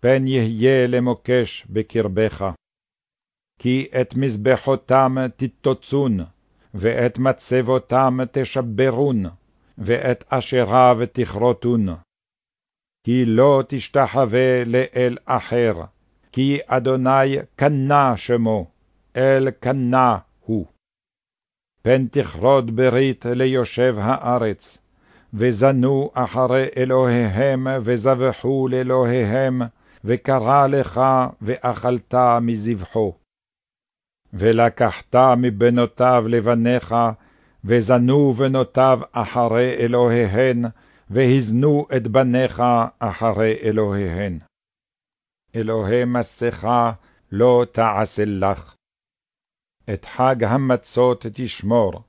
פן יהיה למוקש בקרבך. כי את מזבחותם תתוצון, ואת מצבותם תשברון, ואת אשריו תכרותון. כי לא תשתחווה לאל אחר, כי אדוני קנה שמו, אל קנה הוא. פן תכרות ברית ליושב הארץ, וזנו אחרי אלוהיהם, וזבחו לאלוהיהם, וקרא לך, ואכלת מזבחו. ולקחת מבנותיו לבניך, וזנו בנותיו אחרי אלוהיהן, והזנו את בניך אחרי אלוהיהן. אלוהי מסכה לא תעשה לך. את חג המצות תשמור,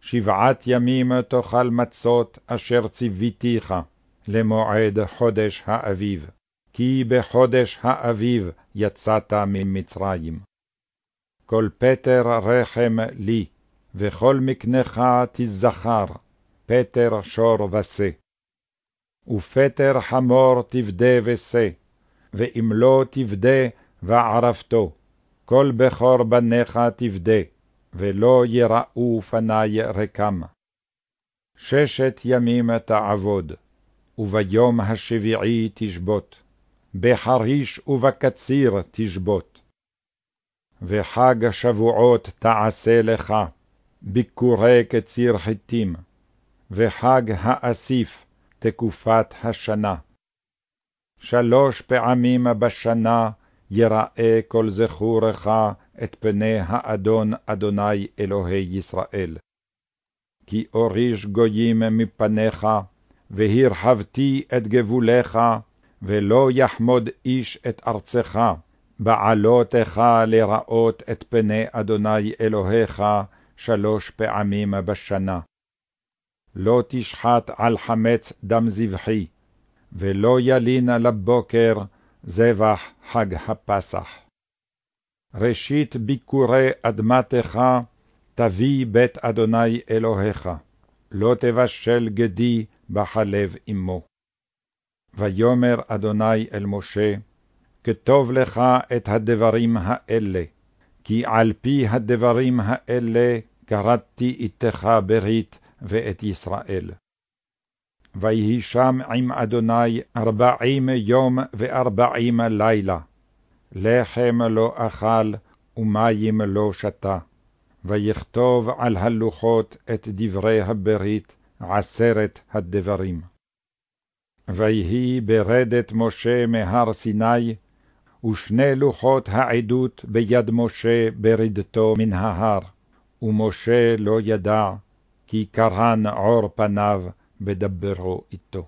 שבעת ימים תאכל מצות אשר ציוויתיך, למועד חודש האביב, כי בחודש האביב יצאת ממצרים. כל פטר רחם לי, וכל מקנך תזכר, פטר שור ושה. ופטר חמור תבדה ושה, ואם לא תבדה וערפתו, כל בכור בניך תבדה, ולא יראו פני רקם. ששת ימים תעבוד, וביום השביעי תשבות, בחריש ובקציר תשבות. וחג השבועות תעשה לך, ביקורי קציר חיטים, וחג האסיף תקופת השנה. שלוש פעמים בשנה יראה כל זכורך את פני האדון אדוני אלוהי ישראל. כי אוריש גויים מפניך, והרחבתי את גבולך, ולא יחמוד איש את ארצך, בעלותך לראות את פני אדוני אלוהיך שלוש פעמים בשנה. לא תשחט על חמץ דם זבחי, ולא ילין לבוקר זבח חג הפסח. ראשית ביקורי אדמתך תביא בית אדוני אלוהיך, לא תבשל גדי בחלב אמו. ויאמר אדוני אל משה, כתוב לך את הדברים האלה, כי על פי הדברים האלה כרתתי איתך ברית ואת ישראל. ויהי שם עם אדוני ארבעים יום וארבעים לילה, לחם לא אכל ומים לא שתה, ויכתוב על הלוחות את דברי הברית, עשרת הדברים. ויהי ברדת משה מהר סיני, ושני לוחות העדות ביד משה ברדתו מן ההר, ומשה לא ידע, כי קרן עור פניו בדברו איתו.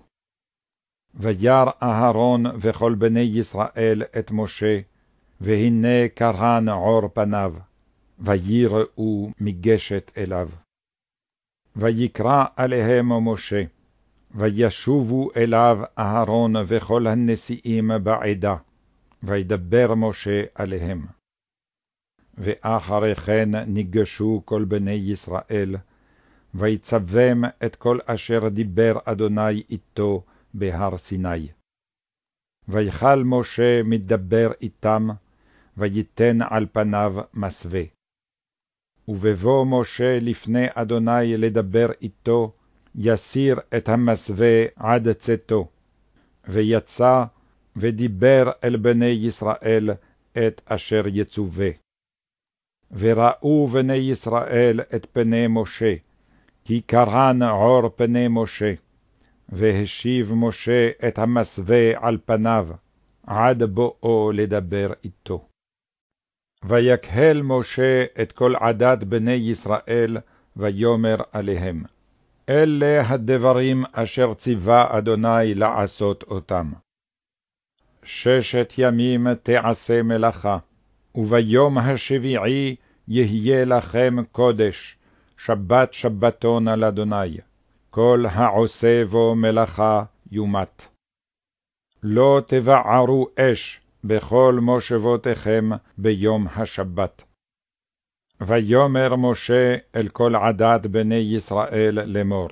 וירא אהרון וכל בני ישראל את משה, והנה קרן עור פניו, ויראו מגשת אליו. ויקרא עליהם משה, וישובו אליו אהרון וכל הנשיאים בעדה, וידבר משה עליהם. ואחרי כן ניגשו כל בני ישראל, ויצבם את כל אשר דיבר אדוני איתו בהר סיני. ויכל משה מדבר איתם, ויתן על פניו מסווה. ובבוא משה לפני אדוני לדבר איתו, יסיר את המסווה עד צאתו. ויצא, ודיבר אל בני ישראל את אשר יצווה. וראו בני ישראל את פני משה, כי קרן עור פני משה, והשיב משה את המסווה על פניו, עד בואו לדבר איתו. ויקהל משה את כל עדת בני ישראל, ויאמר עליהם, אלה הדברים אשר ציווה אדוני לעשות אותם. ששת ימים תעשה מלאכה, וביום השביעי יהיה לכם קודש, שבת שבתון על אדוני, כל העושה בו מלאכה יומת. לא תבערו אש בכל מושבותיכם ביום השבת. ויאמר משה אל כל עדת בני ישראל לאמור,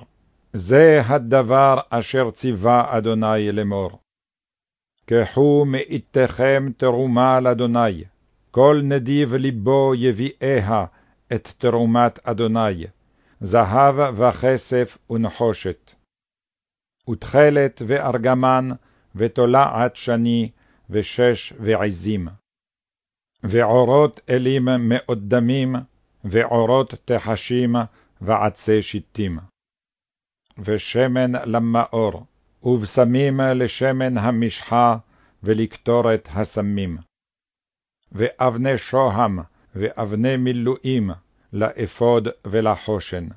זה הדבר אשר ציווה אדוני לאמור. קחו מאיתכם תרומה לאדוני, כל נדיב ליבו יביאיה את תרומת אדוני, זהב וכסף ונחושת. ותכלת וארגמן, ותולעת שני, ושש ועזים. ועורות אלים מאוד דמים, ועורות תחשים, ועצי שיטים. ושמן למאור, ובשמים לשמן המשחה, ולקטורת הסמים. ואבני שוהם, ואבני מילואים, לאפוד ולחושן.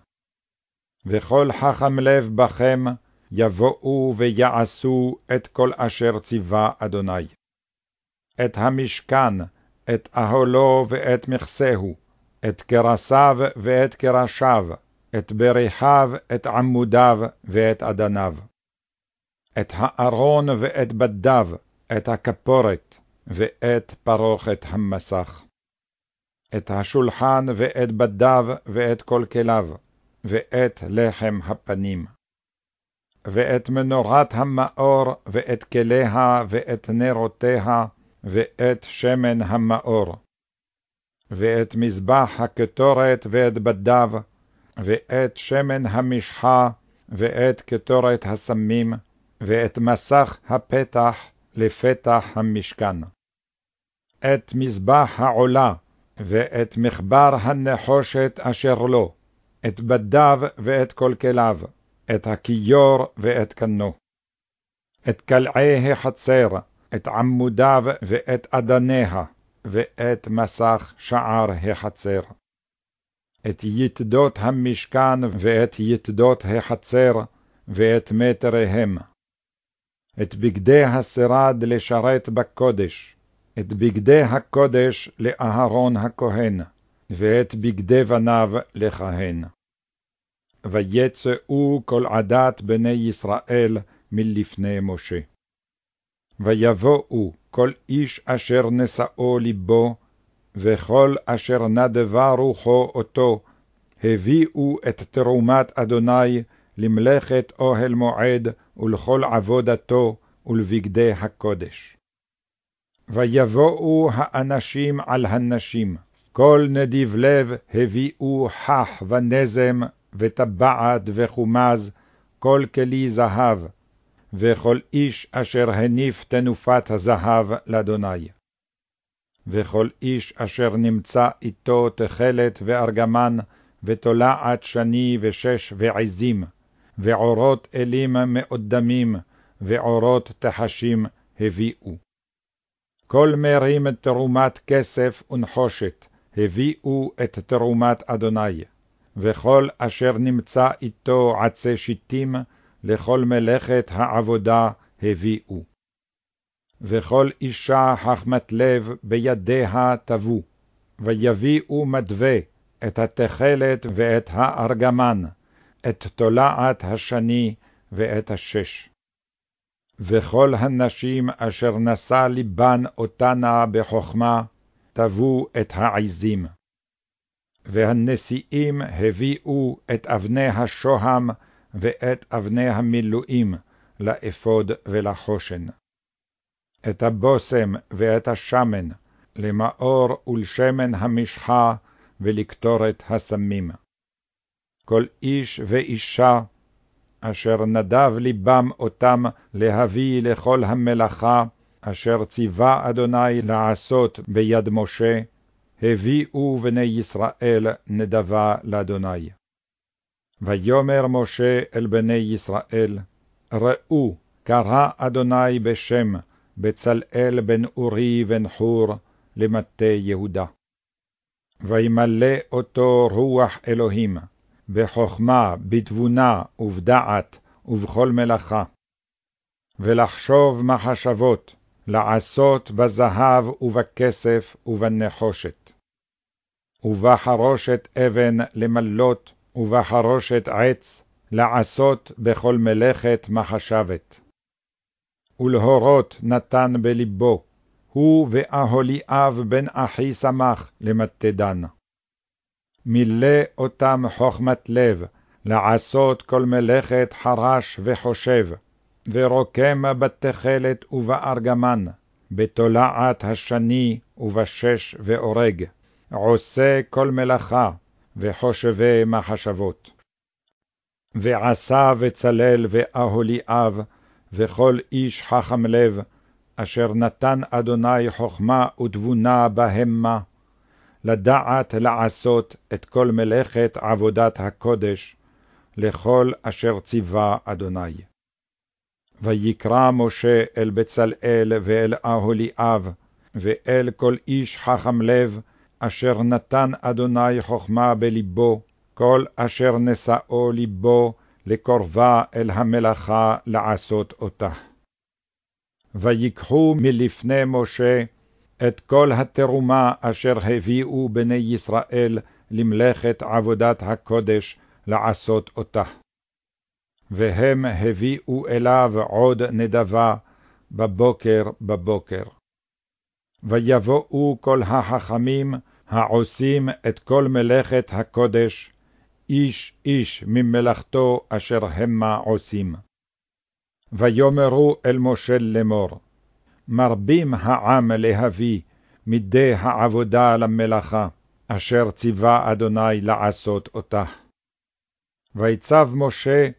וכל חכם לב בכם, יבואו ויעשו את כל אשר ציווה אדוני. את המשכן, את אהלו ואת מכסהו, את קרסיו ואת קרשיו, את בריחיו, את עמודיו ואת אדניו. את הארון ואת בדיו, את הכפורת, ואת פרוכת המסך. את השולחן ואת בדיו ואת כל כליו, ואת לחם הפנים. ואת מנורת המאור, ואת כליה, ואת נרותיה, ואת שמן המאור. ואת מזבח הקטורת, ואת בדיו, ואת שמן המשחה, ואת קטורת הסמים, ואת מסך הפתח לפתח המשכן. את מזבח העולה, ואת מחבר הנחושת אשר לו, את בדיו ואת כל כליו, את הכיור ואת קנו. את קלעי החצר, את עמודיו ואת אדניה, ואת מסך שער החצר. את יתדות המשכן ואת יתדות החצר, ואת מטריהם. את בגדי השרד לשרת בקודש, את בגדי הקודש לאהרון הכהן, ואת בגדי בניו לכהן. ויצאו כל עדת בני ישראל מלפני משה. ויבואו כל איש אשר נשאו ליבו, וכל אשר נדבה רוחו אותו, הביאו את תרומת אדוני למלאכת אוהל מועד ולכל עבודתו ולבגדי הקודש. ויבואו האנשים על הנשים, כל נדיב לב הביאו חח ונזם וטבעת וחומז, כל כלי זהב, וכל איש אשר הניף תנופת הזהב לאדוני. וכל איש אשר נמצא איתו תכלת וארגמן, ותולעת שני ושש ועזים, ועורות אלים מאוד דמים, ועורות תחשים הביאו. כל מרים תרומת כסף ונחושת, הביאו את תרומת אדוני, וכל אשר נמצא איתו עצי שיטים, לכל מלאכת העבודה הביאו. וכל אישה חכמת לב בידיה תבו, ויביאו מדווה את התכלת ואת הארגמן, את תולעת השני ואת השש. וכל הנשים אשר נשא ליבן אותנה בחכמה, תבו את העזים. והנשיאים הביאו את אבני השוהם ואת אבני המילואים לאפוד ולחושן. את הבושם ואת השמן, למאור ולשמן המשחה ולקטורת הסמים. כל איש ואישה אשר נדב ליבם אותם להביא לכל המלאכה אשר ציווה אדוני לעשות ביד משה, הביאו בני ישראל נדבה לאדוני. ויאמר משה אל בני ישראל, ראו, קרא אדוני בשם בצלאל בן אורי בן חור למטה יהודה. וימלא אותו רוח אלוהים, בחכמה, בתבונה ובדעת ובכל מלאכה. ולחשוב מחשבות, לעשות בזהב ובכסף ובנחושת. ובחרושת אבן למלות, ובחרושת עץ, לעשות בכל מלאכת מחשבת. ולהורות נתן בלבו, הוא ואהוליאב בן אחי שמח למתדן. מילא אותם חכמת לב, לעשות כל מלאכת חרש וחושב, ורוקם בתכלת ובארגמן, בתולעת השני ובשש ואורג, עושה כל מלאכה, וחושבי מחשבות. ועשה בצלאל ואהוליאב, וכל איש חכם לב, אשר נתן אדוני חכמה ותבונה בהמה, לדעת לעשות את כל מלאכת עבודת הקודש, לכל אשר ציווה אדוני. ויקרא משה אל בצלאל ואל אהוליאב, ואל כל איש חכם לב, אשר נתן אדוני חכמה בלבו, כל אשר נשאו לבו לקרבה אל המלאכה לעשות אותה. ויקחו מלפני משה את כל התרומה אשר הביאו בני ישראל למלאכת עבודת הקודש לעשות אותה. והם הביאו אליו עוד נדבה בבוקר בבוקר. ויבואו כל החכמים העושים את כל מלאכת הקודש, איש איש ממלאכתו אשר המה עושים. ויאמרו אל משה לאמור, מרבים העם להביא מדי העבודה למלאכה, אשר ציווה אדוני לעשות אותה. ויצב משה,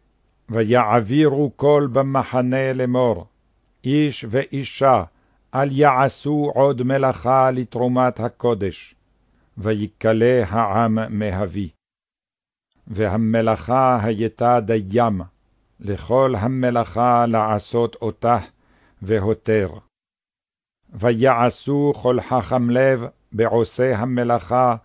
ויעבירו כל במחנה לאמור, איש ואישה, אל יעשו עוד מלאכה לתרומת הקודש, ויקלה העם מהביא. והמלאכה הייתה דיים, לכל המלאכה לעשות אותה, והותר. ויעשו כל חכם לב בעושה המלאכה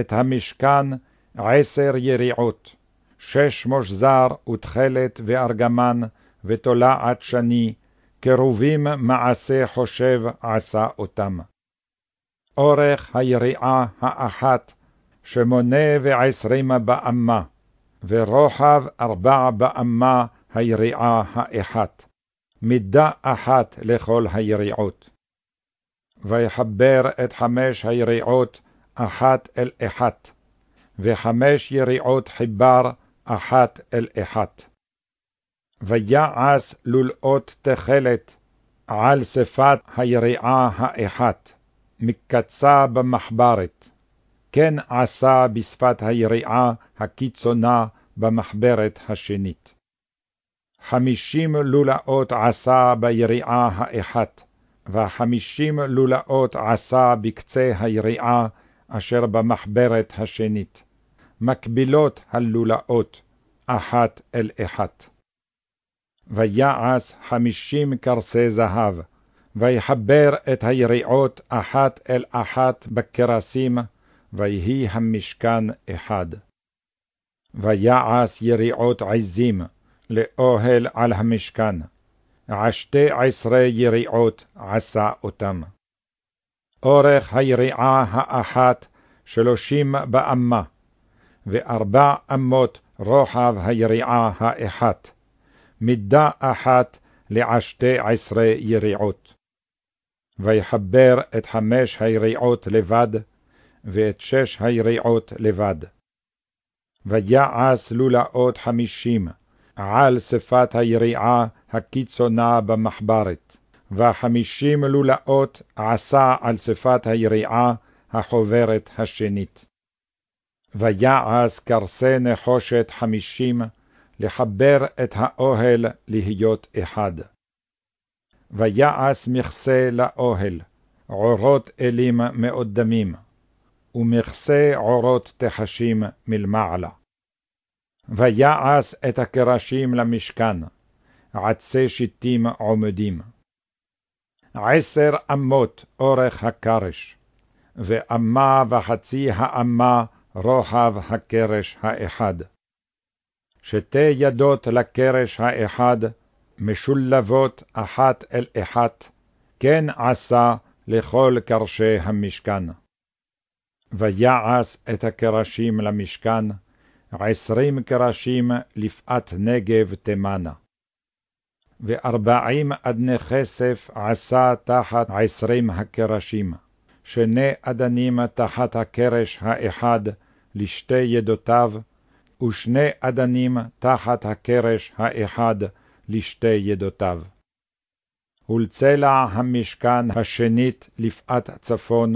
את המשכן עשר יריעות, שש מושזר ותכלת וארגמן ותולעת שני, קרובים מעשה חושב עשה אותם. אורך היריעה האחת, שמונה ועשרים באמה, ורוחב ארבע באמה היריעה האחת, מידה אחת לכל היריעות. ויחבר את חמש היריעות אחת אל אחת, וחמש יריעות חיבר אחת אל אחת. ויעש לולאות תכלת על שפת היריעה האחת, מקצה במחברת, כן עשה בשפת היריעה הקיצונה במחברת השנית. חמישים לולאות עשה ביריעה האחת, וחמישים לולאות עשה בקצה היריעה אשר במחברת השנית, מקבילות הלולאות, אחת אל אחת. ויעש חמישים קרסי זהב, ויחבר את היריעות אחת אל אחת בקרסים, ויהי המשכן אחד. ויעש יריעות עזים לאוהל על המשכן, עשתי עשרה יריעות עשה אותם. אורך היריעה האחת שלושים באמה, וארבע אמות רוחב היריעה האחת, מידה אחת לעשתי עשרה יריעות. ויחבר את חמש היריעות לבד, ואת שש היריעות לבד. ויעש לולאות חמישים, על שפת היריעה הקיצונה במחברת, וחמישים לולאות עשה על שפת היריעה החוברת השנית. ויעש קרסי נחושת חמישים, לחבר את האוהל להיות אחד. ויעש מכסה לאוהל, עורות אלים מאודמים, ומכסה עורות תחשים מלמעלה. ויעש את הקרשים למשכן, עצי שיטים עומדים. עשר אמות אורך הקרש, ואמה וחצי האמה רוחב הקרש האחד. שתי ידות לקרש האחד, משולבות אחת אל אחת, כן עשה לכל קרשי המשכן. ויעש את הקרשים למשכן, עשרים קרשים לפאת נגב תימנה. וארבעים אדני כסף עשה תחת עשרים הקרשים, שני אדנים תחת הקרש האחד לשתי ידותיו, ושני אדנים תחת הקרש האחד לשתי ידותיו. ולצלע המשכן השנית לפאת צפון,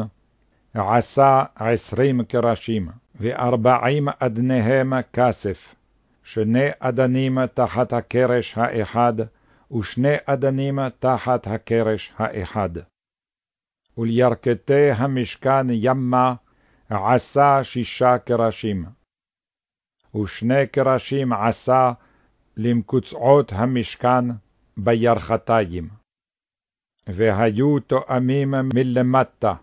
עשה עשרים קרשים, וארבעים אדניהם כסף, שני אדנים תחת הקרש האחד, ושני אדנים תחת הקרש האחד. ולירכתי המשכן ימה עשה שישה קרשים. ושני קרשים עשה למקוצעות המשכן בירכתיים. והיו תואמים מלמטה,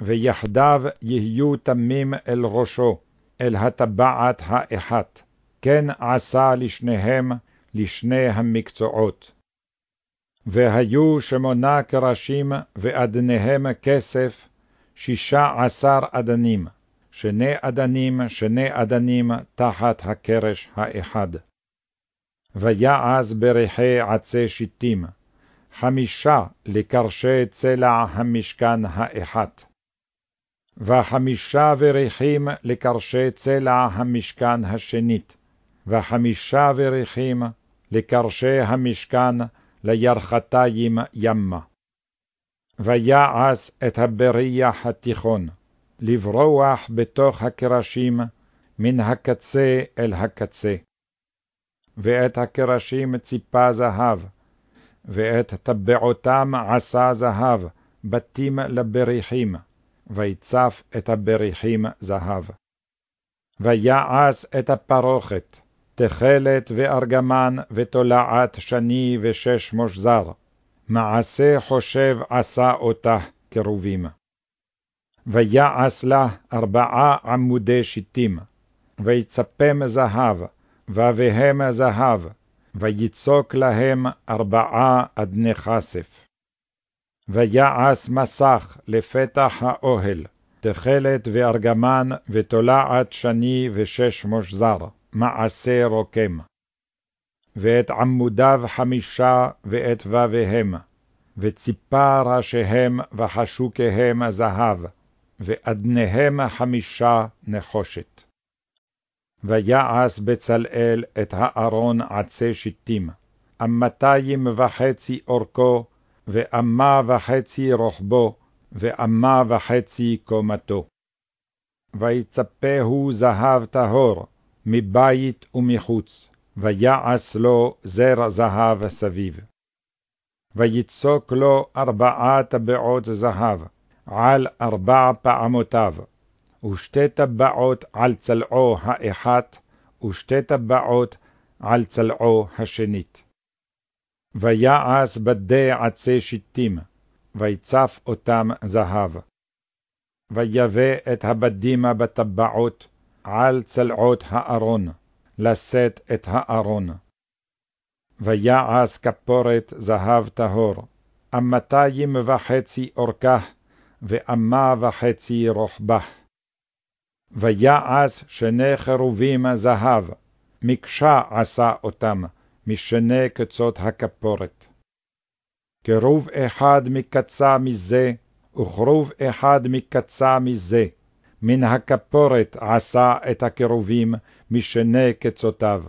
ויחדיו יהיו תמים אל ראשו, אל הטבעת האחת, כן עשה לשניהם, לשני המקצועות. והיו שמונה קרשים ואדניהם כסף, שישה עשר אדנים, שני אדנים, שני אדנים תחת הקרש האחד. ויעז בריחי עצי שיטים, חמישה לקרשי צלע המשכן האחת. וחמישה וריחים לקרשי צלע המשכן השנית, וחמישה וריחים לקרשי המשכן לירכתיים ימה. ויעש את הבריח התיכון, לברוח בתוך הקרשים, מן הקצה אל הקצה. ואת הקרשים ציפה זהב, ואת טבעותם עשה זהב, בתים לבריחים, ויצף את הבריחים זהב. ויעש את הפרוכת, תכלת וארגמן ותולעת שני ושש מושזר, מעשה חושב עשה אותה קרובים. ויעש לה ארבעה עמודי שיטים, ויצפם זהב, ובהם זהב, ויצוק להם ארבעה אדני כסף. ויעש מסך לפתח האוהל, תכלת וארגמן ותולעת שני ושש מושזר, מעשה רוקם. ואת עמודיו חמישה ואת וביהם, וציפה ראשיהם וחשוקיהם זהב, ואדניהם חמישה נחושת. ויעש בצלאל את הארון עצי שיטים, אמתיים וחצי אורכו, ואמה וחצי רוחבו, ואמה וחצי קומתו. ויצפהו זהב טהור, מבית ומחוץ, ויעש לו זר זהב סביב. ויצוק לו ארבעה טבעות זהב, על ארבע פעמותיו, ושתי טבעות על צלעו האחת, ושתי טבעות על צלעו השנית. ויעש בדי עצי שיטים, ויצף אותם זהב. ויבא את הבדימה בטבעות על צלעות הארון, לשאת את הארון. ויעש כפורת זהב טהור, אמתיים וחצי אורכה, ואמה וחצי רוחבה. ויעש שני חרובים זהב, מקשה עשה אותם, משני קצות הכפורת. כרוב אחד מקצה מזה, וכרוב אחד מקצה מזה, מן הכפורת עשה את הקרובים משני קצותיו.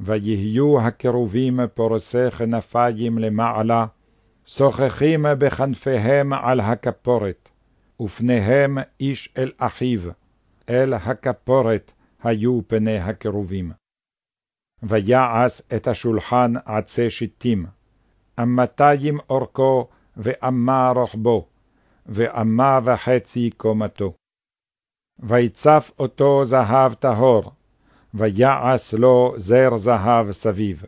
ויהיו הקרובים פורסי כנפיים למעלה, שוחחים בכנפיהם על הכפורת, ופניהם איש אל אחיו, אל הכפורת היו פני הקרובים. ויעש את השולחן עצי שיטים, אמתיים אורכו, ואמה רוחבו, ואמה וחצי קומתו. ויצף אותו זהב טהור, ויעש לו זר זהב סביב.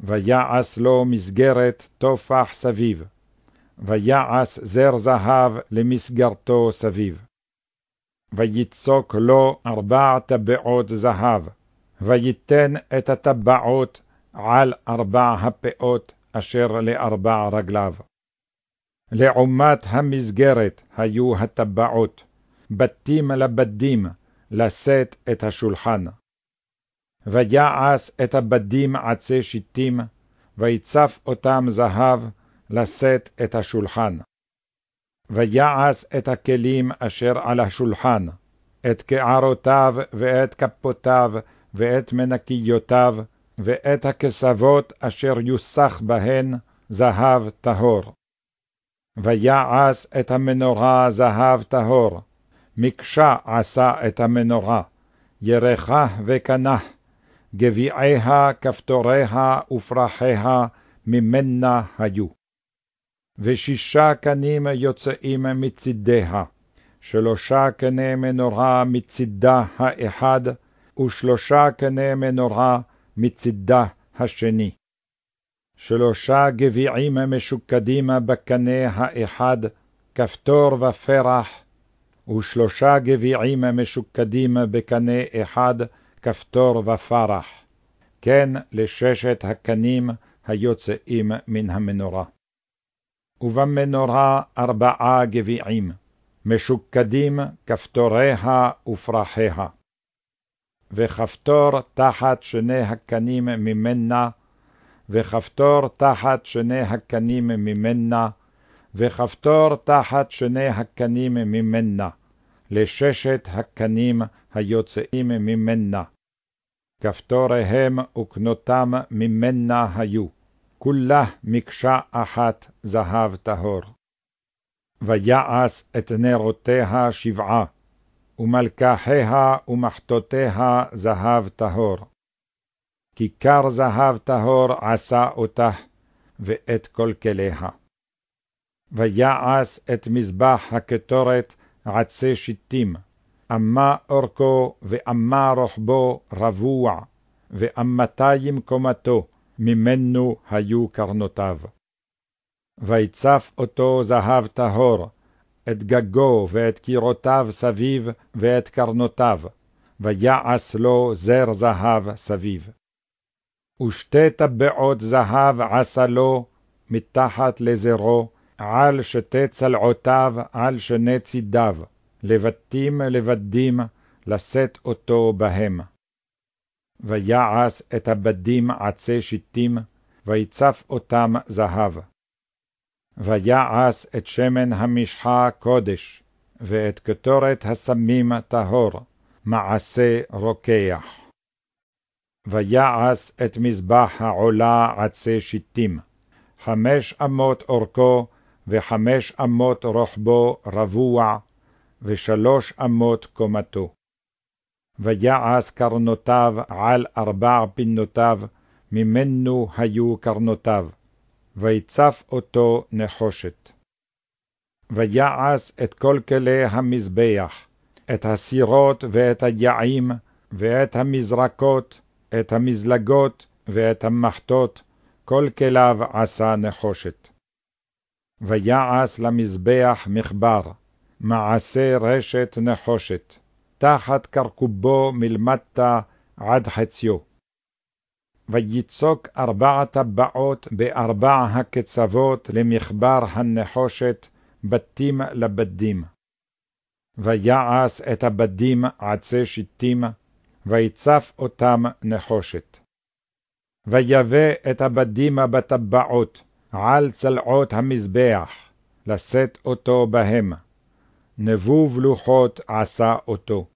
ויעש לו מסגרת טופח סביב, ויעש זר זהב למסגרתו סביב. ויצוק לו ארבע טבעות זהב, ויתן את הטבעות על ארבע הפאות אשר לארבע רגליו. לעומת המסגרת היו הטבעות, בתים לבדים, לשאת את השולחן. ויעש את הבדים עצי שיטים, ויצף אותם זהב, לשאת את השולחן. ויעש את הכלים אשר על השולחן, את קערותיו ואת כפותיו ואת מנקיותיו, ואת הכסבות אשר יוסח בהן זהב טהור. ויעש את המנורה זהב טהור, מקשה עשה את המנורה, ירחה וקנח, גביעיה, כפתוריה ופרחיה ממנה היו. ושישה קנים יוצאים מצידיה, שלושה קני מנורה מצידה האחד, ושלושה קני מנורה מצידה השני. שלושה גביעים משוקדים בקנה האחד, כפתור ופרח, ושלושה גביעים משוקדים בקנה אחד, כפתור ופרח, כן לששת הקנים היוצאים מן המנורה. ובמנורה ארבעה גביעים, משוקדים כפתוריה ופרחיה. וכפתור תחת שני הקנים ממנה, וכפתור תחת שני הקנים ממנה, וכפתור תחת שני הקנים ממנה, לששת הקנים היוצאים ממנה. כפתוריהם וקנותם ממנה היו, כולה מקשה אחת זהב טהור. ויעש את נרותיה שבעה, ומלקחיה ומחתותיה זהב טהור. כיכר זהב טהור עשה אותה, ואת כל כליה. ויעש את מזבח הקטורת עצי שיטים, אמה אורכו ואמה רוחבו רבוע, ואמתיים קומתו, ממנו היו קרנותיו. ויצף אותו זהב טהור, את גגו ואת קירותיו סביב ואת קרנותיו, ויעש לו זר זהב סביב. ושתי טבעות זהב עשה לו מתחת לזרו, על שתי צלעותיו על שני צידיו, לבתים לבדים, לשאת אותו בהם. ויעש את הבדים עצי שיטים, ויצף אותם זהב. ויעש את שמן המשחה קודש, ואת קטורת הסמים טהור, מעשה רוקח. ויעש את מזבח העולה עצי שיטים, חמש אמות אורכו, וחמש אמות רוחבו רבוע, ושלוש אמות קומתו. ויעש קרנותיו על ארבע פינותיו, ממנו היו קרנותיו, ויצף אותו נחושת. ויעש את כל כלי המזבח, את הסירות ואת היעים, ואת המזרקות, את המזלגות ואת המחטות, כל כליו עשה נחושת. ויעש למזבח מחבר, מעשה רשת נחושת, תחת קרקובו מלמטה עד חציו. ויצוק ארבע טבעות בארבע הקצוות למחבר הנחושת, בתים לבדים. ויעש את הבדים עצי שיטים, ויצף אותם נחושת. ויבא את הבדים בטבעות על צלעות המזבח, לשאת אותו בהם. נבוב לוחות עשה אותו.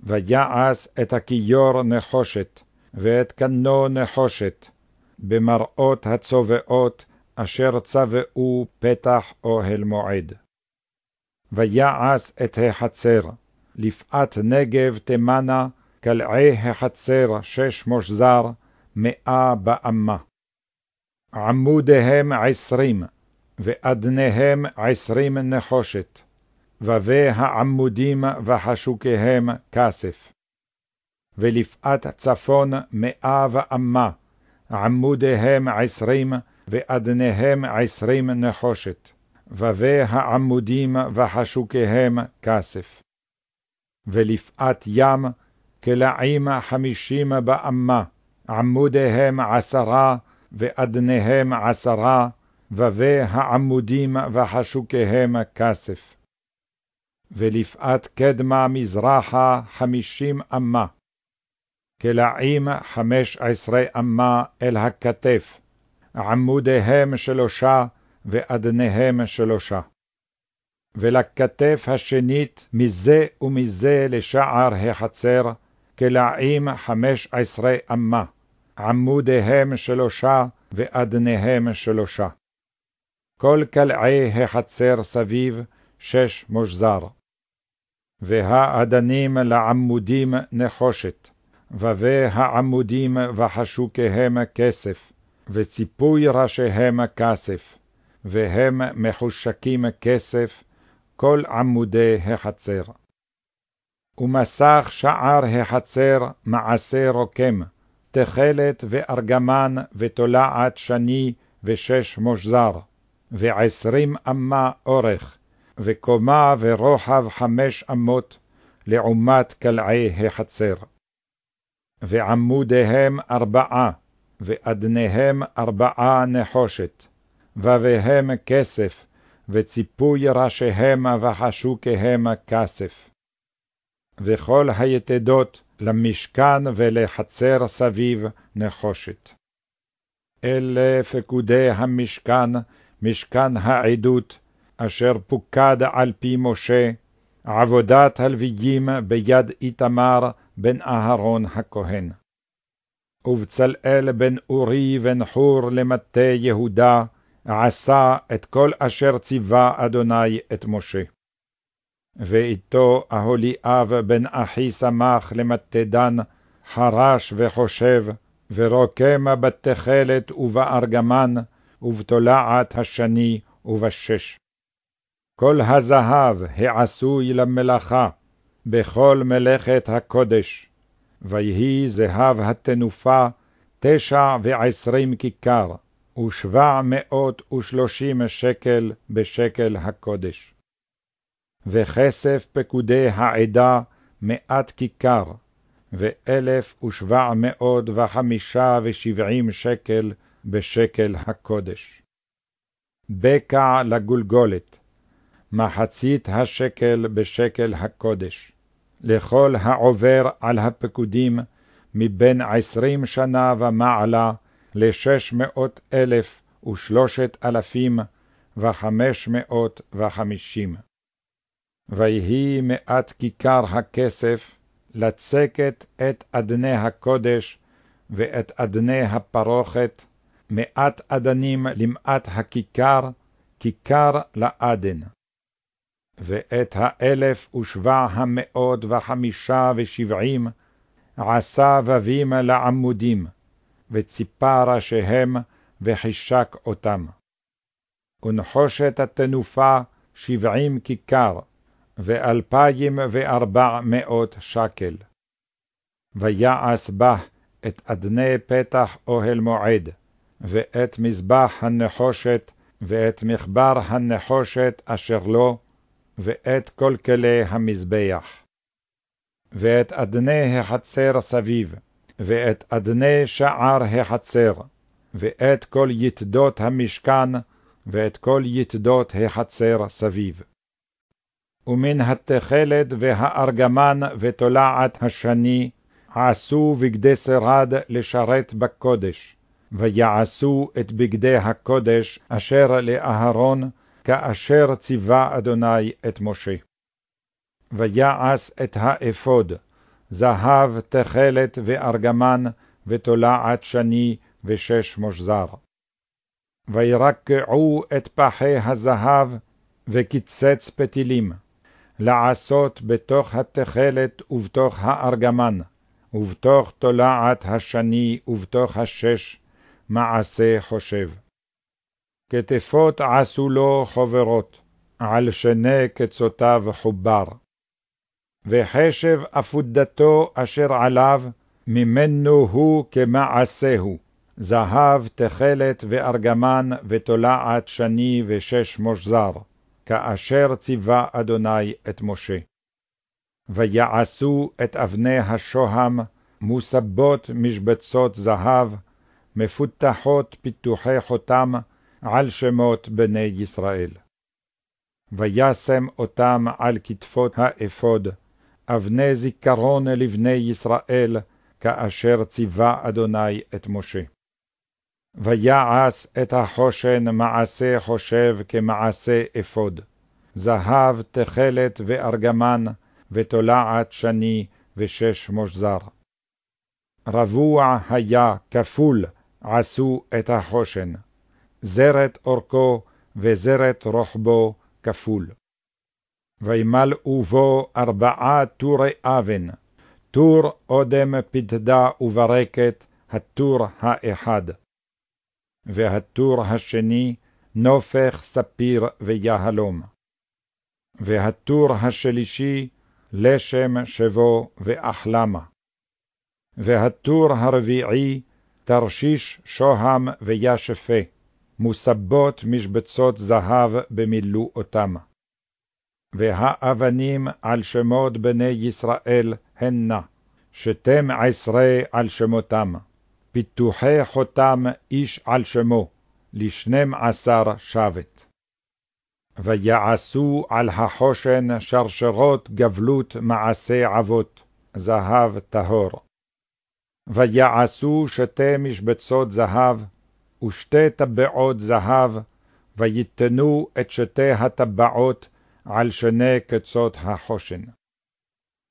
ויעש את הכיור נחושת, ואת קנו נחושת, במראות הצובעות אשר צבעו פתח אוהל מועד. ויעש את החצר, לפאת נגב תמנה, קלעי החצר שש מושזר, מאה באמה. עמודיהם עשרים, ואדניהם עשרים נחושת, ובי העמודים וחשוקיהם כסף. ולפאת צפון מאה ואמה, עמודיהם עשרים, ואדניהם עשרים נחושת, ובי העמודים וחשוקיהם כסף. ולפאת ים, כלעים חמישים באמה, עמודיהם עשרה, ואדניהם עשרה, ובי העמודים וחשוקיהם כסף. ולפאת קדמה מזרחה חמישים אמה, כלעים חמש עשרה אמה אל הכתף, עמודיהם שלושה, ואדניהם שלושה. ולכתף השנית מזה ומזה לשער החצר, כלעים חמש עשרה אמה, עמודיהם שלושה, ואדניהם שלושה. כל קלעי החצר סביב שש מושזר. והאדנים לעמודים נחושת, ובי העמודים וחשוקיהם כסף, וציפוי ראשיהם כסף, והם מחושקים כסף, כל עמודי החצר. ומסך שער החצר מעשה רוקם, תכלת וארגמן ותולעת שני ושש מושזר, ועשרים אמה אורך, וקומה ורוחב חמש אמות, לעומת קלעי החצר. ועמודיהם ארבעה, ואדניהם ארבעה נחושת, ובהם כסף, וציפוי ראשיהם וחשוקיהם כסף. וכל היתדות למשכן ולחצר סביב נחושת. אלה פקודי המשכן, משכן העדות, אשר פוקד על פי משה, עבודת הלוויים ביד איתמר בן אהרון הכהן. ובצלאל בן אורי בן חור למטה יהודה, עשה את כל אשר ציווה אדוני את משה. ואיתו אהוליאב בן אחי שמח למטה דן, חרש וחושב, ורוקם בתכלת ובארגמן, ובתולעת השני ובשש. כל הזהב העשוי למלאכה, בכל מלאכת הקודש, ויהי זהב התנופה תשע ועשרים כיכר, ושבע מאות ושלושים שקל בשקל הקודש. וכסף פקודי העדה מאת כיכר, ואלף ושבע מאות וחמישה ושבעים שקל בשקל הקודש. בקע לגולגולת, מחצית השקל בשקל הקודש, לכל העובר על הפקודים מבין עשרים שנה ומעלה לשש מאות אלף ושלושת אלפים וחמש מאות וחמישים. ויהי מאת כיכר הכסף לצקת את אדני הקודש ואת אדני הפרוכת, מעט אדנים למעט הכיכר, כיכר לאדן. ואת האלף ושבע המאות וחמישה ושבעים עשה ווים לעמודים, וציפה ראשיהם וחישק אותם. ונחושת התנופה שבעים כיכר, ואלפיים וארבע מאות שקל. ויעש בה את אדני פתח אוהל מועד, ואת מזבח הנחושת, ואת מחבר הנחושת אשר לו, ואת כל כלי המזבח. ואת אדני החצר סביב, ואת אדני שער החצר, ואת כל יתדות המשכן, ואת כל יתדות החצר סביב. ומן התכלת והארגמן ותולעת השני, עשו בגדי שרד לשרת בקודש, ויעשו את בגדי הקודש אשר לאהרון, כאשר ציווה אדוני את משה. ויעש את האפוד, זהב תכלת וארגמן, ותולעת שני ושש מושזר. וירקעו את פחי הזהב, וקיצץ פתילים, לעשות בתוך התכלת ובתוך הארגמן, ובתוך תולעת השני ובתוך השש, מעשה חושב. כתפות עשו לו חברות, על שני קצותיו חובר. וחשב אפודתו אשר עליו, ממנו הוא כמעשהו, זהב, תכלת וארגמן ותולעת שני ושש מושזר, כאשר ציווה אדוני את משה. ויעשו את אבני השוהם, מוסבות משבצות זהב, מפותחות פיתוחי חותם על שמות בני ישראל. וישם אותם על כתפות האפוד, אבני זיכרון לבני ישראל, כאשר ציווה אדוני את משה. ויעש את החושן מעשה חושב כמעשה אפוד, זהב, תכלת וארגמן, ותולעת שני ושש מושזר. רבוע היה כפול עשו את החושן, זרת אורכו וזרת רוחבו כפול. וימלאו בו ארבעה טורי אבן, טור אודם פתדה וברקת, הטור האחד. והטור השני נופך, ספיר ויהלום. והטור השלישי לשם שבו ואחלמה. והטור הרביעי תרשיש שוהם וישפה, מוסבות משבצות זהב במילאו אותם. והאבנים על שמות בני ישראל הנה, שתם עשרה על שמותם, פיתוחי חותם איש על שמו, לשנים עשר שבט. ויעשו על החושן שרשרות גבלות מעשה אבות, זהב טהור. ויעשו שתי משבצות זהב, ושתי טבעות זהב, ויתנו את שתי הטבעות על שני קצות החושן.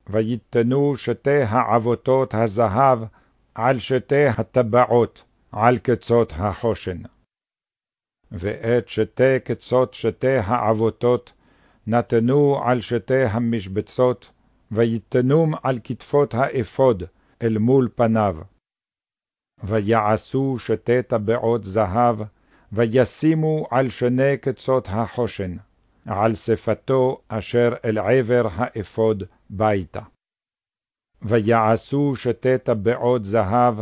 ויתנו שתי העבותות הזהב על שתי הטבעות על קצות החושן. ואת שתי קצות שתי העבותות נתנו על שתי המשבצות, ויתנום על כתפות האפוד אל מול פניו. ויעשו שתי טבעות זהב, וישימו על שני קצות החושן, על שפתו אשר אל עבר האפוד ביתה. ויעשו שתי טבעות זהב,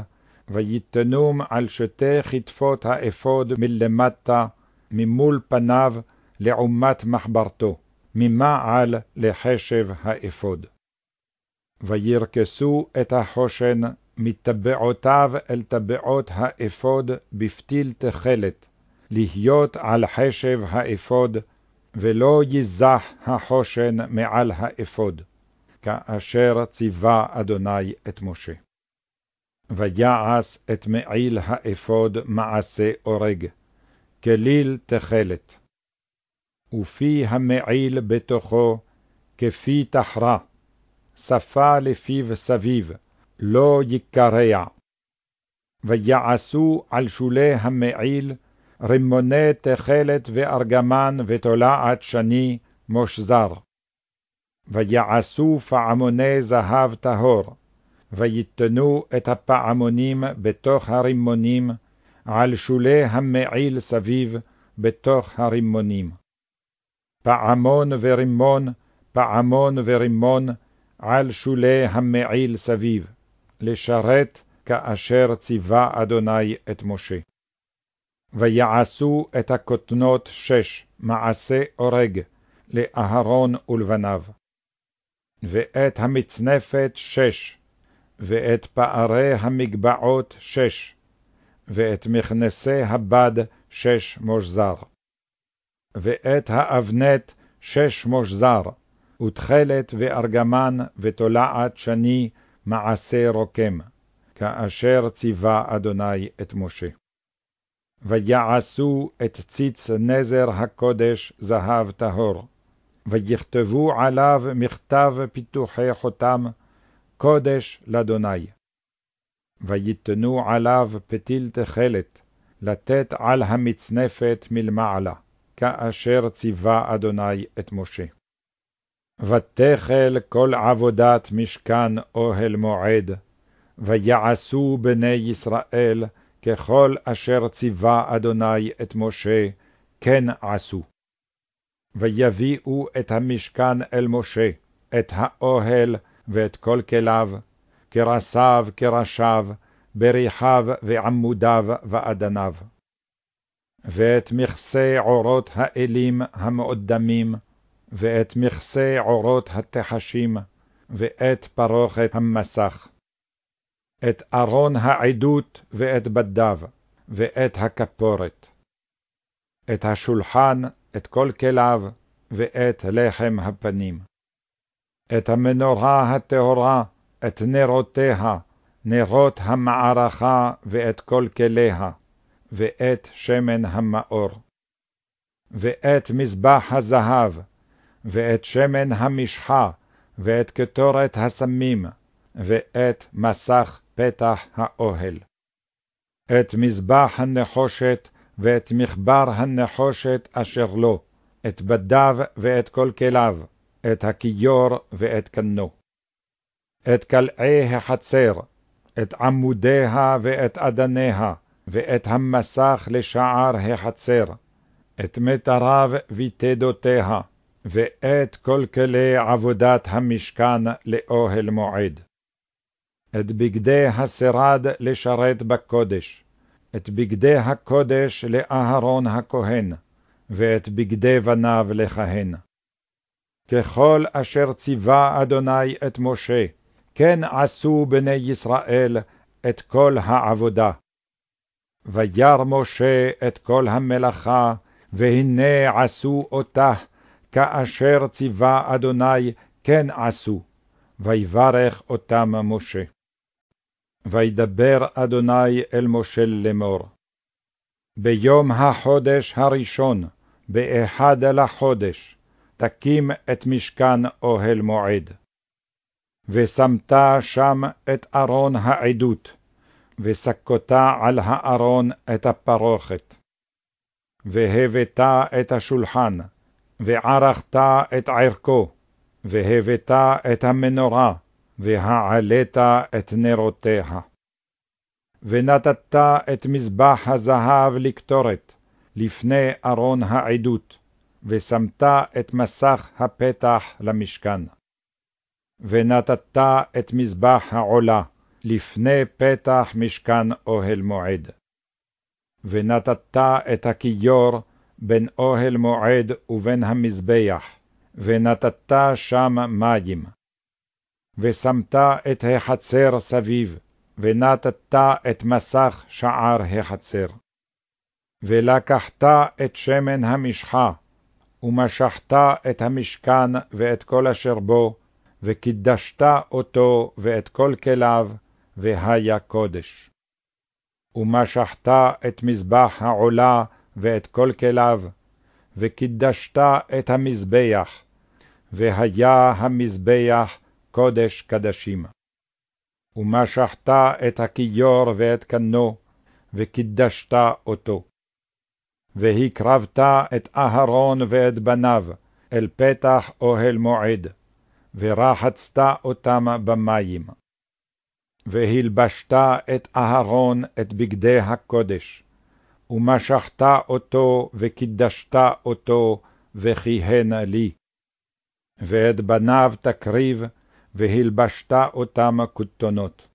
ויתנום על שתי כתפות האפוד מלמטה, ממול פניו, לעומת מחברתו, ממעל לחשב האפוד. וירכסו את החושן מטבעותיו אל טבעות האפוד בפתיל תכלת, להיות על חשב האפוד, ולא ייזח החושן מעל האפוד, כאשר ציווה אדוני את משה. ויעש את מעיל האפוד מעשה אורג, כליל תכלת. ופי המעיל בתוכו כפי תחרה, שפה לפיו סביב, לא יקרע. ויעשו על שולי המעיל רימוני תכלת וארגמן ותולעת שני מושזר. ויעשו פעמוני זהב טהור, ויתנו את הפעמונים בתוך הרימונים, על שולי המעיל סביב, בתוך הרימונים. פעמון ורימון, פעמון ורימון, על שולי המעיל סביב, לשרת כאשר ציווה אדוני את משה. ויעשו את הכותנות שש, מעשה אורג, לאהרון ולבניו. ואת המצנפת שש, ואת פערי המגבעות שש, ואת מכנסי הבד שש מושזר. ואת האבנת שש מושזר, ותכלת וארגמן ותולעת שני מעשה רוקם, כאשר ציווה אדוני את משה. ויעשו את ציץ נזר הקודש זהב טהור, ויכתבו עליו מכתב פיתוחי חותם, קודש לאדוני. ויתנו עליו פתיל תכלת, לתת על המצנפת מלמעלה, כאשר ציווה אדוני את משה. ותכל כל עבודת משכן אוהל מועד, ויעשו בני ישראל ככל אשר ציווה אדוני את משה כן עשו. ויביאו את המשכן אל משה, את האוהל ואת כל כליו, כרסיו כראשיו, בריחיו ועמודיו ואדניו. ואת מכסה עורות האלים המאודמים, ואת מכסה עורות התחשים, ואת פרוכת המסך. את ארון העדות ואת בדיו, ואת הכפורת. את השולחן, את כל כליו, ואת לחם הפנים. את המנורה הטהורה, את נרותיה, נרות המערכה ואת כל כליה, ואת שמן המאור. ואת מזבח הזהב, ואת שמן המשחה, ואת קטורת הסמים, ואת מסך פתח האוהל. את מזבח הנחושת, ואת מחבר הנחושת אשר לו, את בדיו ואת כל כליו, את הכיור ואת קנו. את קלעי החצר, את עמודיה ואת אדניה, ואת המסך לשער החצר, את מטריו ותדותיה, ואת כל כלי עבודת המשכן לאוהל מועד. את בגדי השרד לשרת בקודש, את בגדי הקודש לאהרון הכהן, ואת בגדי בניו לכהן. ככל אשר ציווה אדוני את משה, כן עשו בני ישראל את כל העבודה. וירא משה את כל המלאכה, והנה עשו אותה, כאשר ציווה אדוני כן עשו, ויברך אותם משה. וידבר אדוני אל משה לאמור. ביום החודש הראשון, באחד לחודש, תקים את משכן אוהל מועד. ושמת שם את ארון העדות, וסקותה על הארון את הפרוכת. והבאת את השולחן, וערכת את ערכו, והבאת את המנורה, והעלית את נרותיה. ונתת את מזבח הזהב לקטורת, לפני ארון העדות, ושמת את מסך הפתח למשכן. ונתת את מזבח העולה, לפני פתח משכן אוהל מועד. ונתת את הכיור בין אוהל מועד ובין המזבח, ונתת שם מים. ושמת את החצר סביב, ונתת את מסך שער החצר. ולקחת את שמן המשחה, ומשחת את המשכן ואת כל אשר בו, וקידשת אותו ואת כל כליו, והיה קודש. ומשחת את מזבח העולה ואת כל כליו, וקידשת את המזבח, והיה המזבח קודש קדשים. ומשחת את הכיור ואת קנו, וקידשת אותו. והקרבת את אהרון ואת בניו אל פתח אוהל מועד, ורחצת אותם במים. והלבשת את אהרון את בגדי הקודש, ומשחת אותו וקידשת אותו, וכיהן לי. ואת בניו תקריב, והלבשת אותם כותונות.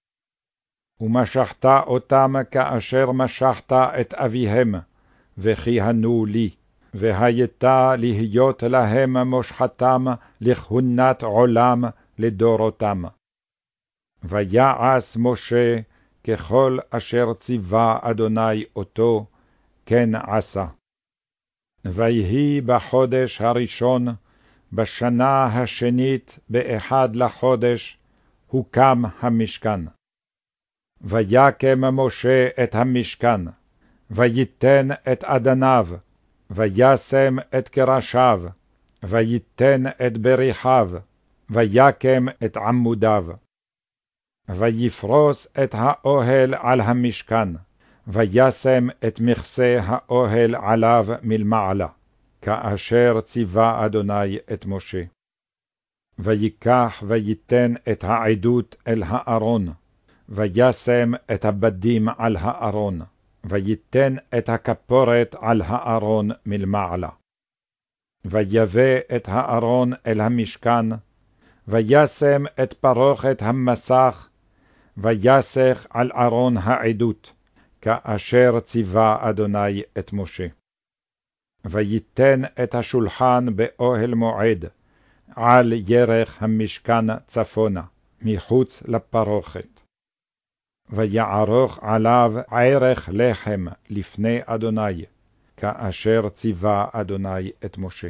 ומשחת אותם כאשר משחת את אביהם, וכיהנו לי, והייתה להיות להם מושחתם לכהונת עולם לדורותם. ויעש משה ככל אשר ציווה אדוני אותו, כן עשה. ויהי בחודש הראשון, בשנה השנית באחד לחודש, הוקם המשכן. ויקם משה את המשכן, ויתן את אדניו, וישם את קרשיו, ויתן את בריחיו, ויקם את עמודיו. ויפרוס את האוהל על המשכן, וישם את מכסה האוהל עליו מלמעלה, כאשר ציווה אדוני את משה. ויקח ויתן את העדות אל הארון, וישם את הבדים על הארון, ויתן את הכפורת על הארון מלמעלה. ויבא את הארון אל המשכן, וישם את פרוכת המסך, ויסך על ארון העדות, כאשר ציווה אדוני את משה. ויתן את השולחן באוהל מועד, על ירך המשכן צפונה, מחוץ לפרוכת. ויערוך עליו ערך לחם לפני אדוני, כאשר ציווה אדוני את משה.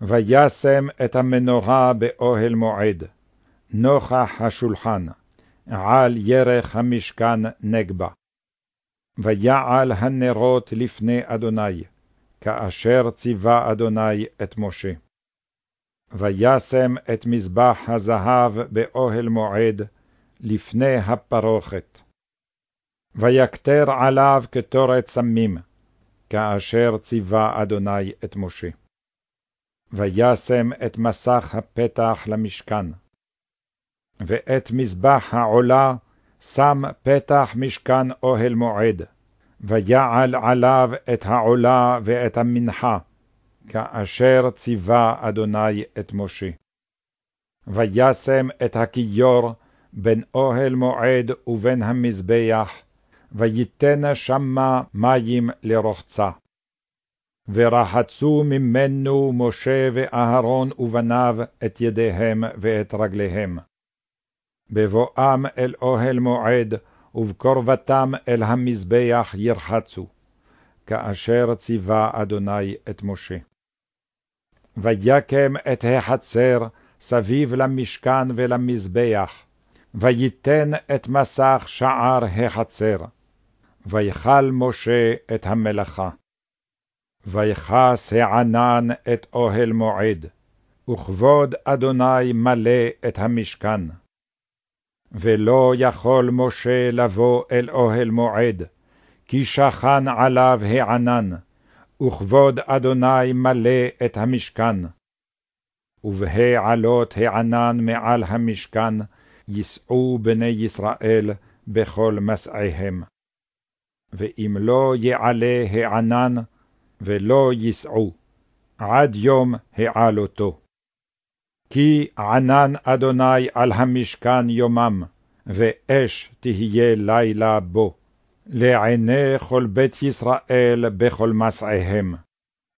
וישם את המנורה באוהל מועד, נוכח השולחן, על ירך המשכן נגבה. ויעל הנרות לפני אדוני, כאשר ציווה אדוני את משה. וישם את מזבח הזהב באוהל מועד, לפני הפרוכת. ויקטר עליו קטורת סמים, כאשר ציווה אדוני את משה. וישם את מסך הפתח למשכן. ואת מזבח העולה שם פתח משכן אוהל מועד, ויעל עליו את העולה ואת המנחה, כאשר ציווה אדוני את משה. וישם את הכיור בין אוהל מועד ובין המזבח, ויתן שמה מים לרוחצה. ורחצו ממנו משה ואהרון ובניו את ידיהם ואת רגליהם. בבואם אל אוהל מועד, ובקרבתם אל המזבח ירחצו, כאשר ציווה אדוני את משה. ויקם את החצר סביב למשכן ולמזבח, ויתן את מסך שער החצר. ויכל משה את המלאכה. ויכס הענן את אוהל מועד, וכבוד אדוני מלא את המשכן. ולא יכול משה לבוא אל אוהל מועד, כי שכן עליו הענן, וכבוד אדוני מלא את המשכן. ובהעלות הענן מעל המשכן, ייסעו בני ישראל בכל מסעיהם. ואם לא יעלה הענן, ולא ייסעו, עד יום העלותו. כי ענן אדוני על המשכן יומם, ואש תהיה לילה בו, לעיני כל בית ישראל בכל מסעיהם.